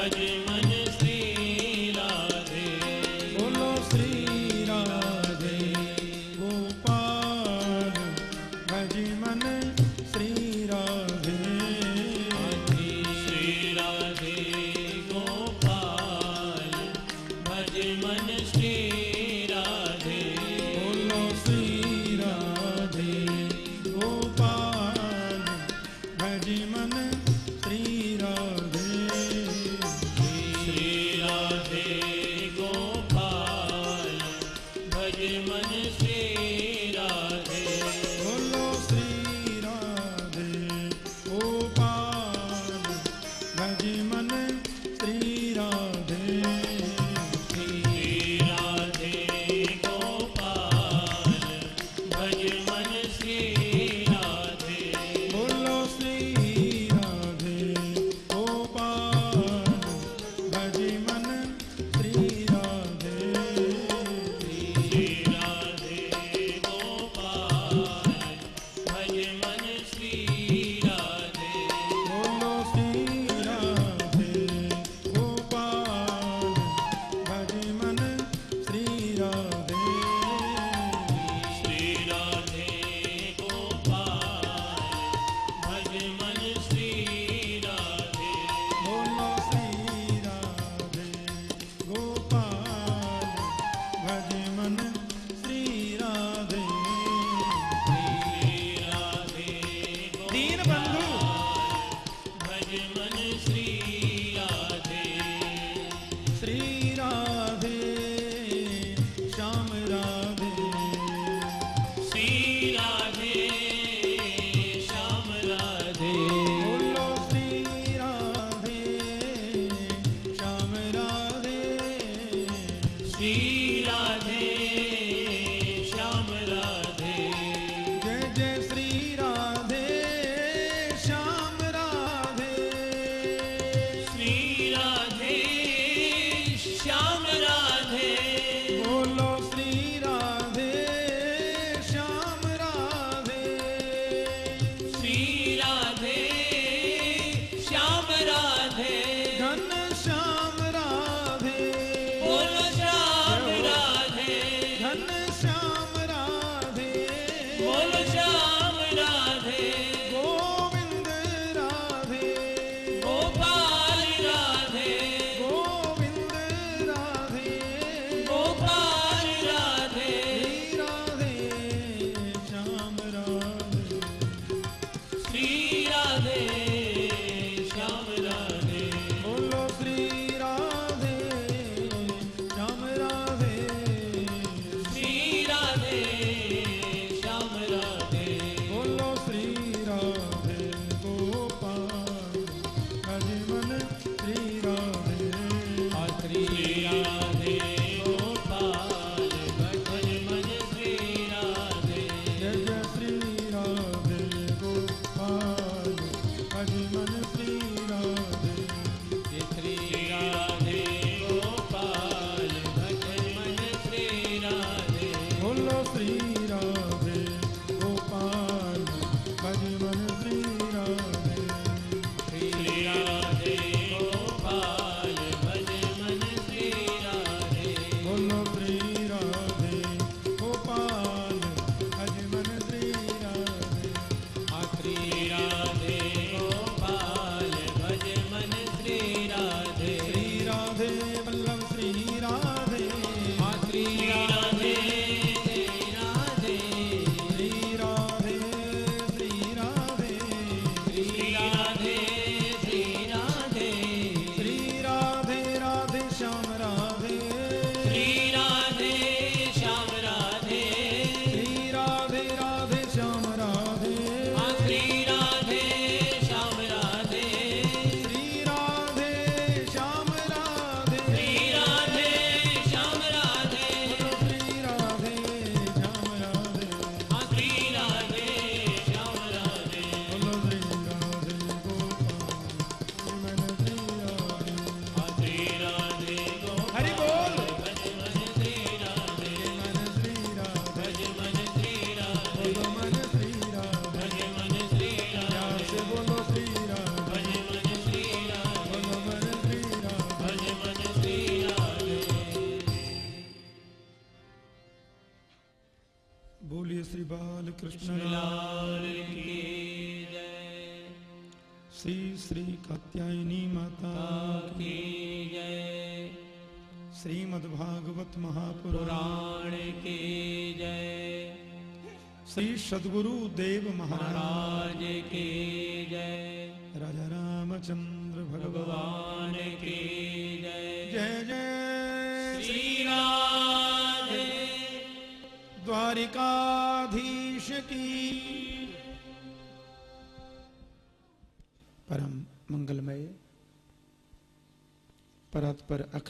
भज मन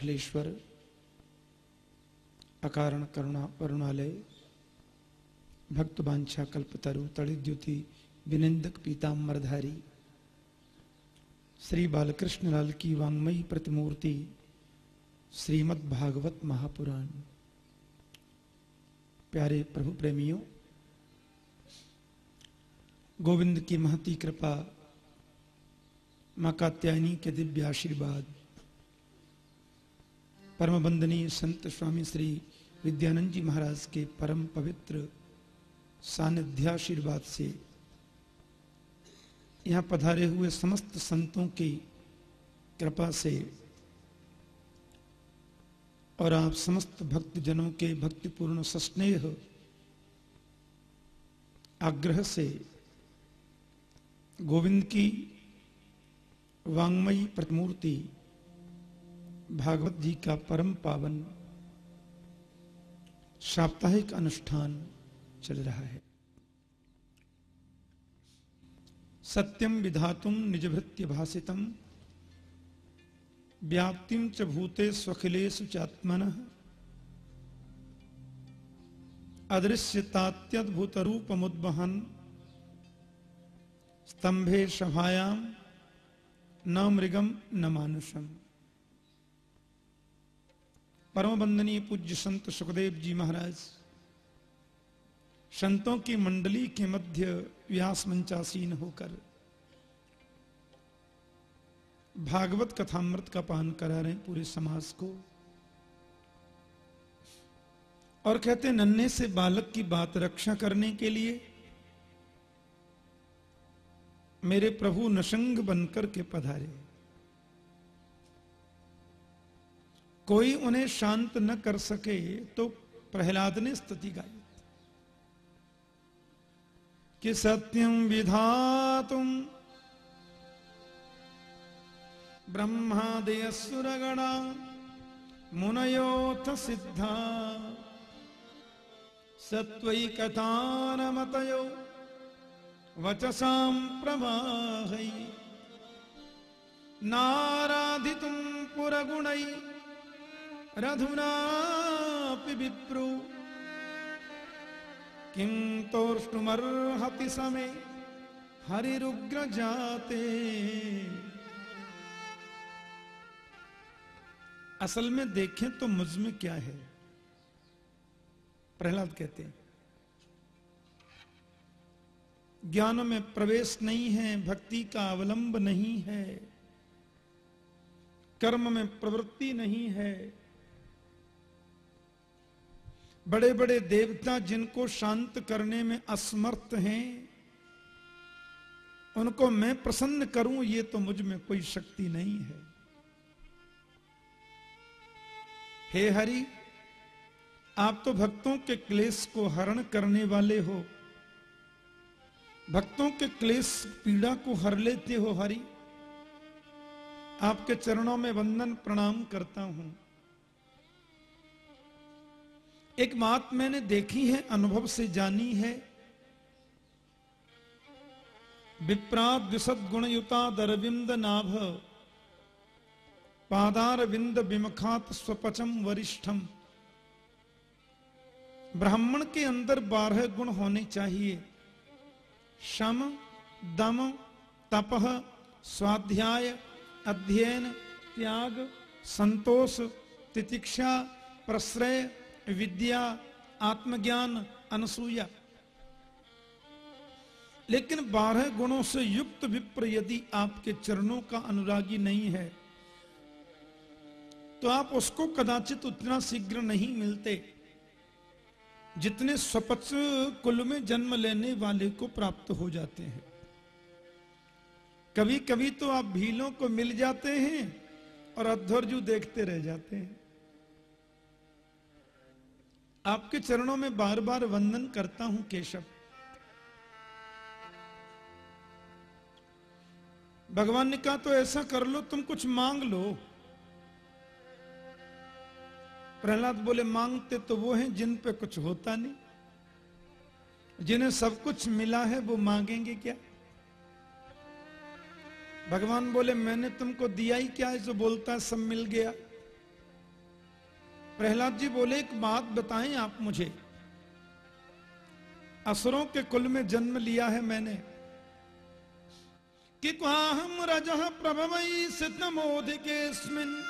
अखिलेश्वर, अकारण करुणा वरुणालय भक्त बांछा कल्पतरु तड़िद्युति विनिंदक पीताम्बरधारी श्री बालकृष्ण लाल की वांगमयी प्रतिमूर्ति, श्रीमद् भागवत महापुराण। प्यारे प्रभु प्रेमियों, गोविंद की महती कृपा, माँ कात्यायनी के दिव्य आशीर्वाद परम बंदनीय संत स्वामी श्री विद्यानंद जी महाराज के परम पवित्र सानिध्याशीर्वाद से यहाँ पधारे हुए समस्त संतों की कृपा से और आप समस्त भक्त जनों के भक्तिपूर्ण सस्नेह, आग्रह से गोविंद की वांगमयी प्रतिमूर्ति भागवत जी का परम पावन साप्ताहिक अनुष्ठान चल रहा है। सत्यम विधातुम निजभृत्य भाषितम व्याप्तिम च भूते स्वखिलेषु चात्मन। अदृश्यतात्यद्भुत रूपमुद्वहन स्तंभे सभायाम न मृगम न मानुषम। परम वंदनीय पूज्य संत सुखदेव जी महाराज, संतों की मंडली के मध्य व्यास मंचासीन होकर भागवत कथामृत का पान करा रहे पूरे समाज को। और कहते नन्हे से बालक की बात रक्षा करने के लिए मेरे प्रभु नशंग बनकर के पधारे। कोई उन्हें शांत न कर सके तो प्रहलाद ने स्तुति गाई कि सत्यम विधातुम ब्रह्मादयसुरगणा मुनयोथ सिद्धा कथानमतयो वचसां प्रवाहै नाराधितुं पुरगुणै रधुनापि विप्रु। किं तोष्णुमर्हति समे हरिरुग्र जाते असल में देखें तो मुझमें क्या है। प्रहलाद कहते हैं, ज्ञान में प्रवेश नहीं है, भक्ति का अवलंब नहीं है, कर्म में प्रवृत्ति नहीं है बड़े बड़े देवता जिनको शांत करने में असमर्थ हैं, उनको मैं प्रसन्न करूँ, ये तो मुझमें कोई शक्ति नहीं है। हे हरि, आप तो भक्तों के क्लेश को हरण करने वाले हो। भक्तों के क्लेश, पीड़ा को हर लेते हो हरि। आपके चरणों में वंदन प्रणाम करता हूँ। एक बात मैंने देखी है, अनुभव से जानी है। विप्रात विसद गुणयुता दरविंद नाभ पादार विंद विमखात स्वपचम वरिष्ठम। ब्राह्मण के अंदर बारह गुण होने चाहिए। शम, दम तपह स्वाध्याय, अध्ययन, त्याग, संतोष, तितिक्षा, प्रश्रय विद्या, आत्मज्ञान, अनसूया। लेकिन बारह गुणों से युक्त विप्र यदि आपके चरणों का अनुरागी नहीं है तो आप उसको कदाचित उतना शीघ्र नहीं मिलते, जितने स्वपच कुल में जन्म लेने वाले को प्राप्त हो जाते हैं। कभी कभी तो आप भीलों को मिल जाते हैं और अध्वर्जु देखते रह जाते हैं। आपके चरणों में बार बार वंदन करता हूँ, केशव। भगवान ने कहा तो ऐसा कर लो, तुम कुछ मांग लो। प्रहलाद बोले, मांगते तो वो हैं जिन पे कुछ होता नहीं। जिन्हें सब कुछ मिला है, वो मांगेंगे क्या? भगवान बोले, मैंने तुमको दिया ही क्या है जो बोलता है, सब मिल गया। प्रहलाद जी बोले, एक बात बताएँ आप मुझे? असुरों के कुल में जन्म लिया है मैंने। कि हम रज प्रभवई सिद्धमोधिकेस्मिन्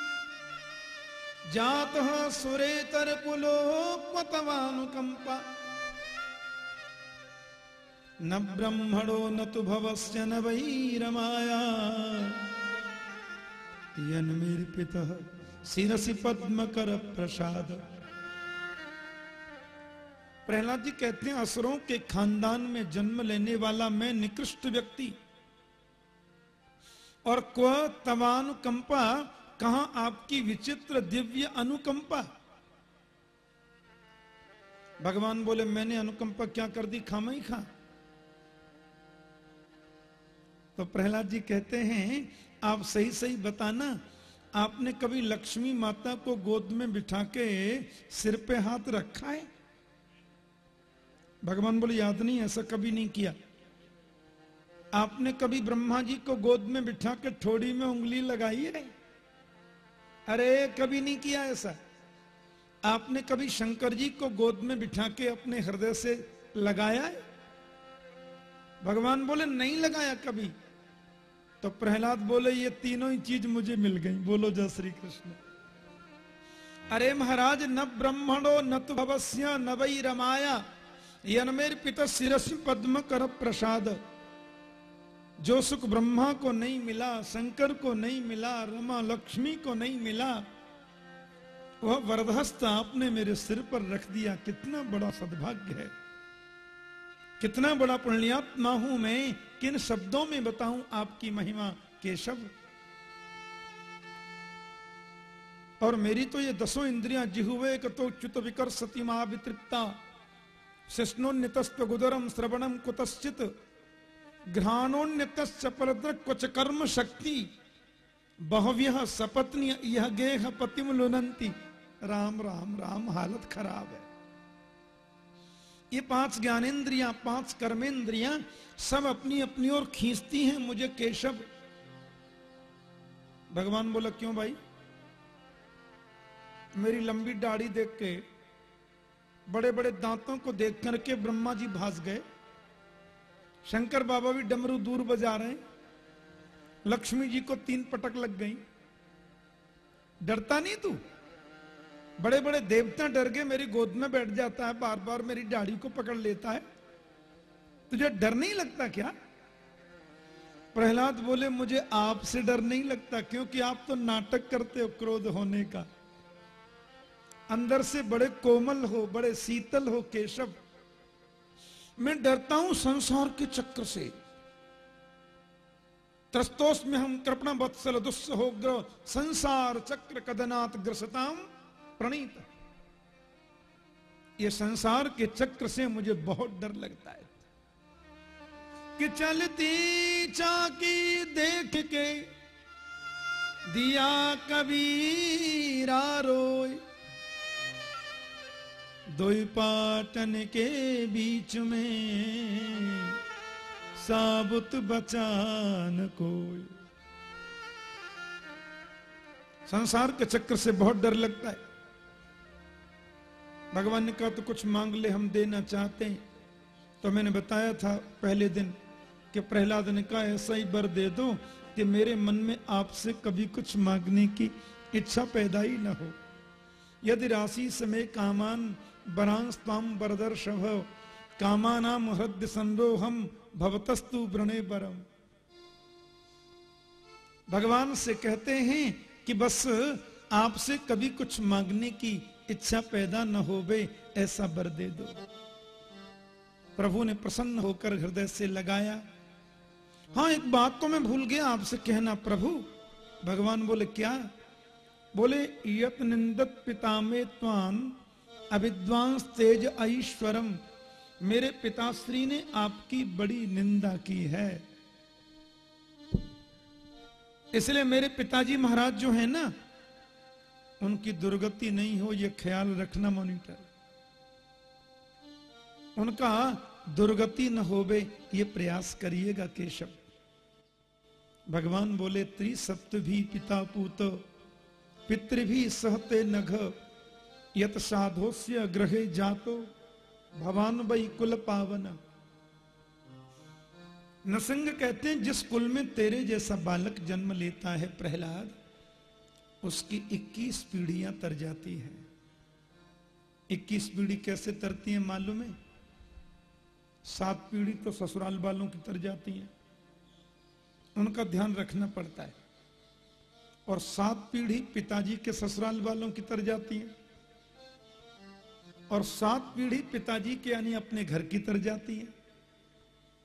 जात सुरेतर पुलोपतवानुकंपा न ब्रह्मणो न तो भवस्य न वही रमाया यन्मीर्पित शिरसि पद्म कर प्रसाद। प्रहलाद जी कहते हैं, असुरों के खानदान में जन्म लेने वाला मैं निकृष्ट व्यक्ति। और क्व तवानुकंपा, कहा आपकी विचित्र दिव्य अनुकंपा? भगवान बोले, मैंने अनुकंपा क्या कर दी, खामा ही खा। तो प्रहलाद जी कहते हैं, आप सही सही बताना आपने कभी लक्ष्मी माता को गोद में बिठा के सिर पे हाथ रखा है? भगवान बोले, याद नहीं, ऐसा कभी नहीं किया। आपने कभी ब्रह्मा जी को गोद में बिठा के ठोड़ी में उंगली लगाई है? अरे, कभी नहीं किया ऐसा। आपने कभी शंकर जी को गोद में बिठा के अपने हृदय से लगाया है? भगवान बोले, नहीं लगाया कभी। तो प्रहलाद बोले, ये तीनों ही चीज़ मुझे मिल गई। बोलो जय श्री कृष्ण। अरे महाराज, न ब्रह्मणो, न तो भवस्य, न वही रमाया। यनमेर पिता शिरस पद्म कर प्रसाद। जो सुख ब्रह्मा को नहीं मिला, शंकर को नहीं मिला, रमा लक्ष्मी को नहीं मिला, वह वरदहस्त आपने मेरे सिर पर रख दिया। कितना बड़ा सद्भाग्य है। कितना बड़ा पुण्यात्मा हूँ मैं, किन शब्दों में बताऊँ आपकी महिमा, केशव? और मेरी तो ये दसों इंद्रियाँ जिहुवे कतो च्युत विकर सतीमा वितृप्ता शिष्णोन्यतस्व गुदरम श्रवणम कुतश्चित। घ्राणोन्यत परद्र कुछ कर्म शक्ति बहुव्य सपत्नी यह गेह पतिम लुनंती राम राम राम, हालत खराब है। ये पाँच ज्ञानेन्द्रियाँ, पाँच कर्मेंद्रियाँ सब अपनी अपनी ओर खींचती हैं मुझे केशव। भगवान बोला, क्यों भाई? मेरी लंबी दाढ़ी देख के बड़े बड़े दांतों को देख करके ब्रह्मा जी भास गए। शंकर बाबा भी डमरू दूर बजा रहे लक्ष्मी जी को तीन पटक लग गई। डरता नहीं तू? बड़े बड़े देवता डर के मेरी गोद में बैठ जाता है बार बार मेरी दाढ़ी को पकड़ लेता है। तुझे डर नहीं लगता क्या? प्रहलाद बोले, मुझे आपसे डर नहीं लगता, क्योंकि आप तो नाटक करते हो क्रोध होने का। अंदर से बड़े कोमल हो, बड़े शीतल हो केशव। मैं डरता हूँ संसार के चक्र से। त्रस्तोष में हम कृपणा वत्सल दुस्सहोग्र संसार चक्र कदनाथ ग्रसताम। प्रणीत। ये संसार के चक्र से मुझे बहुत डर लगता है कि चलती चाकी देख के दिया कबीरा रोय दो पाटन के बीच में साबुत बचान कोई। संसार के चक्र से बहुत डर लगता है। भगवान ने कहा तो कुछ मांग ले, हम देना चाहते हैं। तो मैंने बताया था पहले दिन कि प्रहलाद ने कहा, ऐसा ही बर दे दो कि मेरे मन में आपसे कभी कुछ मांगने की इच्छा पैदा ही न हो। यदि राशि समय कामान बरांस्ताम बरदर्शभ कामानाम हृदय संरोहम भवतस्तु व्रणे बरम भगवान से कहते हैं कि बस आपसे कभी कुछ मांगने की इच्छा पैदा न हो बे ऐसा बर दे दो। प्रभु ने प्रसन्न होकर हृदय से लगाया। हाँ एक बात तो मैं भूल गया आपसे कहना, प्रभु। भगवान बोले, क्या? बोले, यत निंदत पिता में त्वान अविद्वांस तेज ऐश्वरम मेरे पिताश्री ने आपकी बड़ी निंदा की है। इसलिए मेरे पिताजी महाराज जो है ना उनकी दुर्गति नहीं हो यह ख्याल रखना मॉनिटर। उनका दुर्गति न होवे, ये प्रयास करिएगा केशव। भगवान बोले, त्रिसप्त भी पिता पूत, पितृ भी सहते नघ, यत साधोस्य ग्रहे जातो, भवान वही कुल पावन। नसंग कहते हैं, जिस कुल में तेरे जैसा बालक जन्म लेता है, प्रहलाद उसकी 21 पीढ़ियाँ तर जाती हैं। 21 पीढ़ी कैसे तरती है मालूम है? सात पीढ़ी तो ससुराल वालों की तर जाती है। उनका ध्यान रखना पड़ता है। और सात पीढ़ी पिताजी के ससुराल वालों की तर जाती है। और सात पीढ़ी पिताजी के यानी अपने घर की तर जाती है।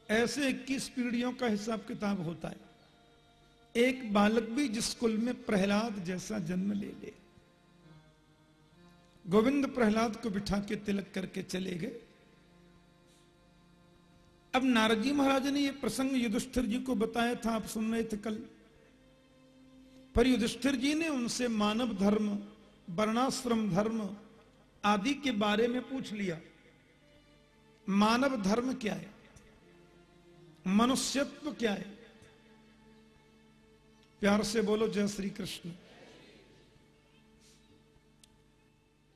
ऐसे इक्कीस पीढ़ियों का हिसाब किताब होता है। एक बालक भी जिस कुल में प्रहलाद जैसा जन्म ले ले। गोविंद प्रहलाद को बिठा के तिलक करके चले गए। अब नारद जी महाराज ने यह प्रसंग युधिष्ठिर जी को बताया था, आप सुन रहे थे कल। पर युधिष्ठिर जी ने उनसे मानव धर्म, वर्णाश्रम धर्म आदि के बारे में पूछ लिया। मानव धर्म क्या है? मनुष्यत्व क्या है? प्यार से बोलो जय श्री कृष्ण।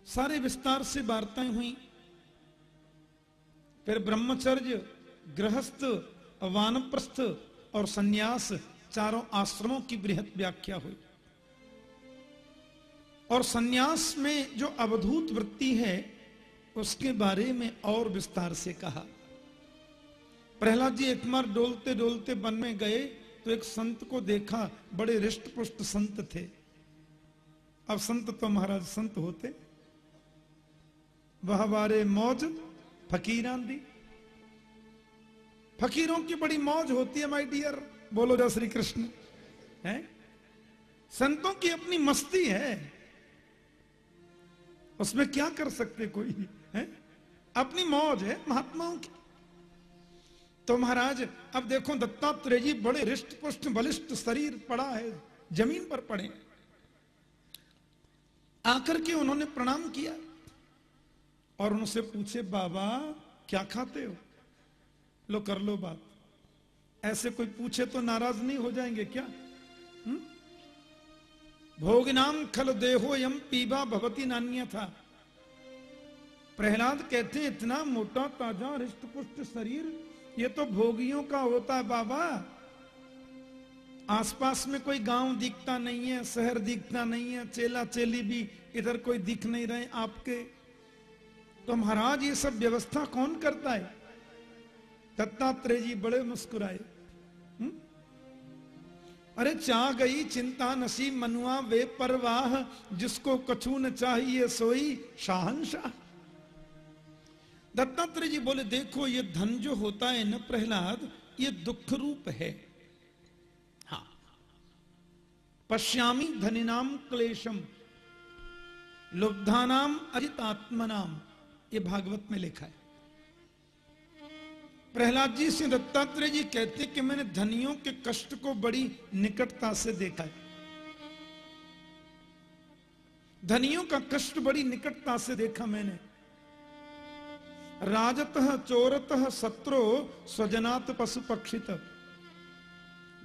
सारे विस्तार से वार्ताएँ हुई। फिर ब्रह्मचर्य, गृहस्थ, वानप्रस्थ और सन्यास चारों आश्रमों की बृहद व्याख्या हुई। और सन्यास में जो अवधूत वृत्ति है, उसके बारे में और विस्तार से कहा। प्रहलाद जी एक बार डोलते डोलते वन में गए तो एक संत को देखा, बड़े रिष्ट पुष्ट संत थे। अब संत तो महाराज संत होते। वह बारे मौज, फकीरान दी। फकीरों की बड़ी मौज होती है माय डियर बोलो जा श्री कृष्ण है? संतों की अपनी मस्ती है। उसमें क्या कर सकते कोई? है? अपनी मौज है महात्माओं की। तो महाराज, अब देखो दत्तात्रेय जी, बड़े रिष्ट पुष्ट, बलिष्ठ शरीर पड़ा है, ज़मीन पर पड़े आकर के उन्होंने प्रणाम किया और उनसे पूछे, बाबा, क्या खाते हो? लो, कर लो बात। ऐसे कोई पूछे तो नाराज़ नहीं हो जाएँगे क्या? हुँ? भोगनाम खल देहो यम पीबा भगवती नान्य था। प्रहलाद कहते, इतना मोटा ताज़ा हृष्ट पुष्ट शरीर ये तो भोगियों का होता है बाबा। आसपास में कोई गाँव दिखता नहीं है, शहर दिखता नहीं है, चेला चेली भी इधर कोई दिख नहीं रहे आपके। तो महाराज, ये सब व्यवस्था कौन करता है? दत्तात्रेय जी बड़े मुस्कुराए। हम्म? अरे चाह गई, चिंता नसी, मनुआ वे परवाह, जिसको कछू न चाहिए सोई, शाहनशाह। दत्तात्रेय जी बोले, देखो, ये धन जो होता है न प्रहलाद, ये दुख रूप है। हाँ। पश्यामी धनिनाम क्लेशम, लुब्धानाम अजितात्मनाम, ये भागवत में लिखा है। प्रहलाद जी से दत्तात्रेय जी कहते कि मैंने धनियों के कष्ट को बड़ी निकटता से देखा है। धनियों का कष्ट बड़ी निकटता से देखा मैंने। राजत चोरत शत्रु स्वजनात पशु पक्षित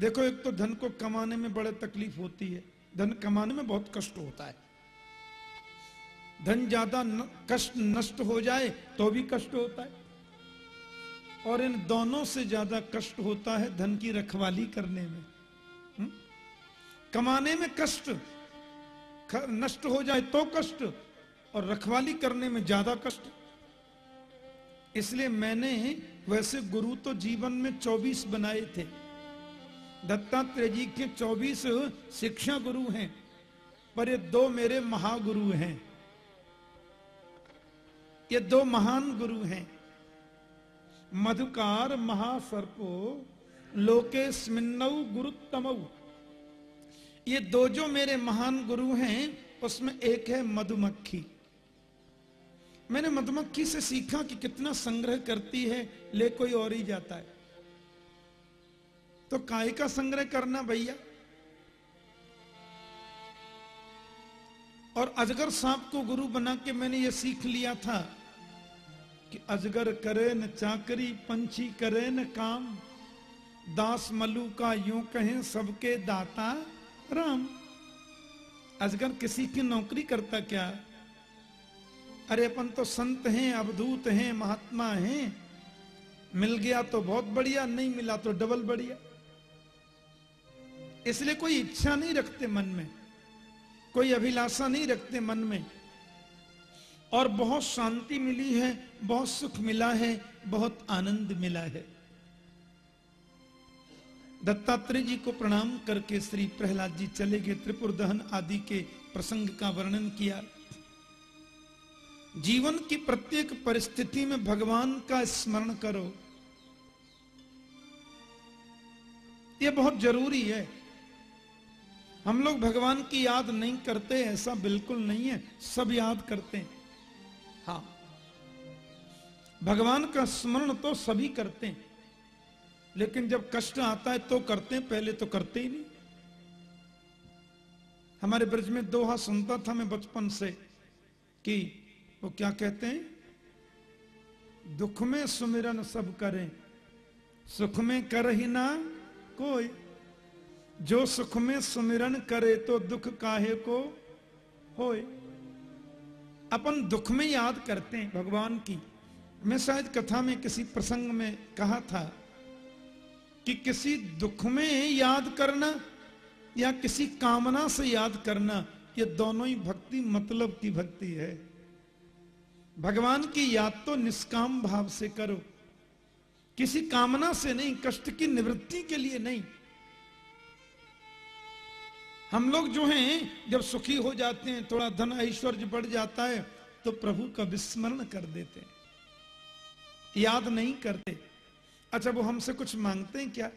देखो, एक तो धन को कमाने में बड़े तकलीफ़ होती है। धन कमाने में बहुत कष्ट होता है। धन ज़्यादा कष्ट नष्ट हो जाए तो भी कष्ट होता है। और इन दोनों से ज़्यादा कष्ट होता है धन की रखवाली करने में। हुँ? कमाने में कष्ट नष्ट हो जाए तो कष्ट, और रखवाली करने में ज़्यादा कष्ट। इसलिए मैंने वैसे गुरु तो जीवन में 24 बनाए थे। दत्तात्रेय जी के 24 शिक्षा गुरु हैं, पर ये दो मेरे महागुरु हैं। ये दो महान गुरु हैं। मधुकार महासर्पो लोके स्मिन्नऊ गुरुत्तम ये दो जो मेरे महान गुरु हैं, उसमें एक है मधुमक्खी। मैंने मधुमक्खी से सीखा कि कितना संग्रह करती है, ले कोई और ही जाता है। तो काय का संग्रह करना भैया? और अजगर सांप को गुरु बना के मैंने ये सीख लिया था कि अजगर करे न चाकरी, पंछी करे न काम। दास मलू का यूँ कहें, सबके दाता राम। अजगर किसी की नौकरी करता क्या? अरे अपन तो संत हैं, अवधूत हैं, महात्मा हैं। मिल गया तो बहुत बढ़िया, नहीं मिला तो डबल बढ़िया। इसलिए कोई इच्छा नहीं रखते मन में, कोई अभिलाषा नहीं रखते मन में। और बहुत शांति मिली है, बहुत सुख मिला है, बहुत आनंद मिला है। दत्तात्रेय जी को प्रणाम करके श्री प्रहलाद जी चले गए, त्रिपुर दहन आदि के प्रसंग का वर्णन किया। जीवन की प्रत्येक परिस्थिति में भगवान का स्मरण करो। यह बहुत ज़रूरी है। हम लोग भगवान की याद नहीं करते, ऐसा बिल्कुल नहीं है। सब याद करते हैं। हाँ। भगवान का स्मरण तो सभी करते हैं। लेकिन जब कष्ट आता है तो करते हैं, पहले तो करते ही नहीं। हमारे ब्रज में दोहा सुनता था मैं बचपन से कि वो क्या कहते हैं? दुख में सुमिरन सब करें, सुख में कर ही ना कोई। जो सुख में सुमिरन करे तो दुख काहे को होए? अपन दुख में याद करते हैं भगवान की। मैं शायद कथा में किसी प्रसंग में कहा था कि किसी दुख में याद करना या किसी कामना से याद करना, ये दोनों ही भक्ति मतलब की भक्ति है। भगवान की याद तो निष्काम भाव से करो। किसी कामना से नहीं, कष्ट की निवृत्ति के लिए नहीं। हम लोग जो हैं, जब सुखी हो जाते हैं, थोड़ा धन ऐश्वर्य बढ़ जाता है तो प्रभु का विस्मरण कर देते हैं। याद नहीं करते। अच्छा वो हमसे कुछ मांगते हैं क्या?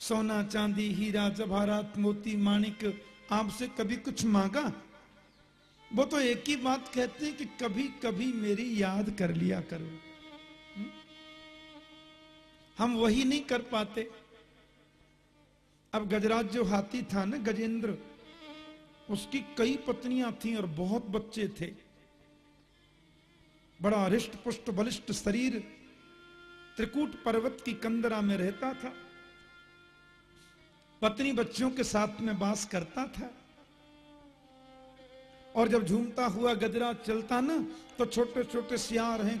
सोना, चांदी, हीरा, जवाहरात, मोती, माणिक, आपसे कभी कुछ मांगा? वो तो एक ही बात कहते हैं कि कभी कभी मेरी याद कर लिया करो। हम्म? हम वही नहीं कर पाते। अब गजराज जो हाथी था ना, गजेंद्र, उसकी कई पत्नियाँ थीं और बहुत बच्चे थे। बड़ा हृष्ट पुष्ट बलिष्ठ शरीर त्रिकूट पर्वत की कंदरा में रहता था। पत्नी बच्चों के साथ में बास करता था। और जब झूमता हुआ गजरा चलता ना तो छोटे छोटे सियार हैं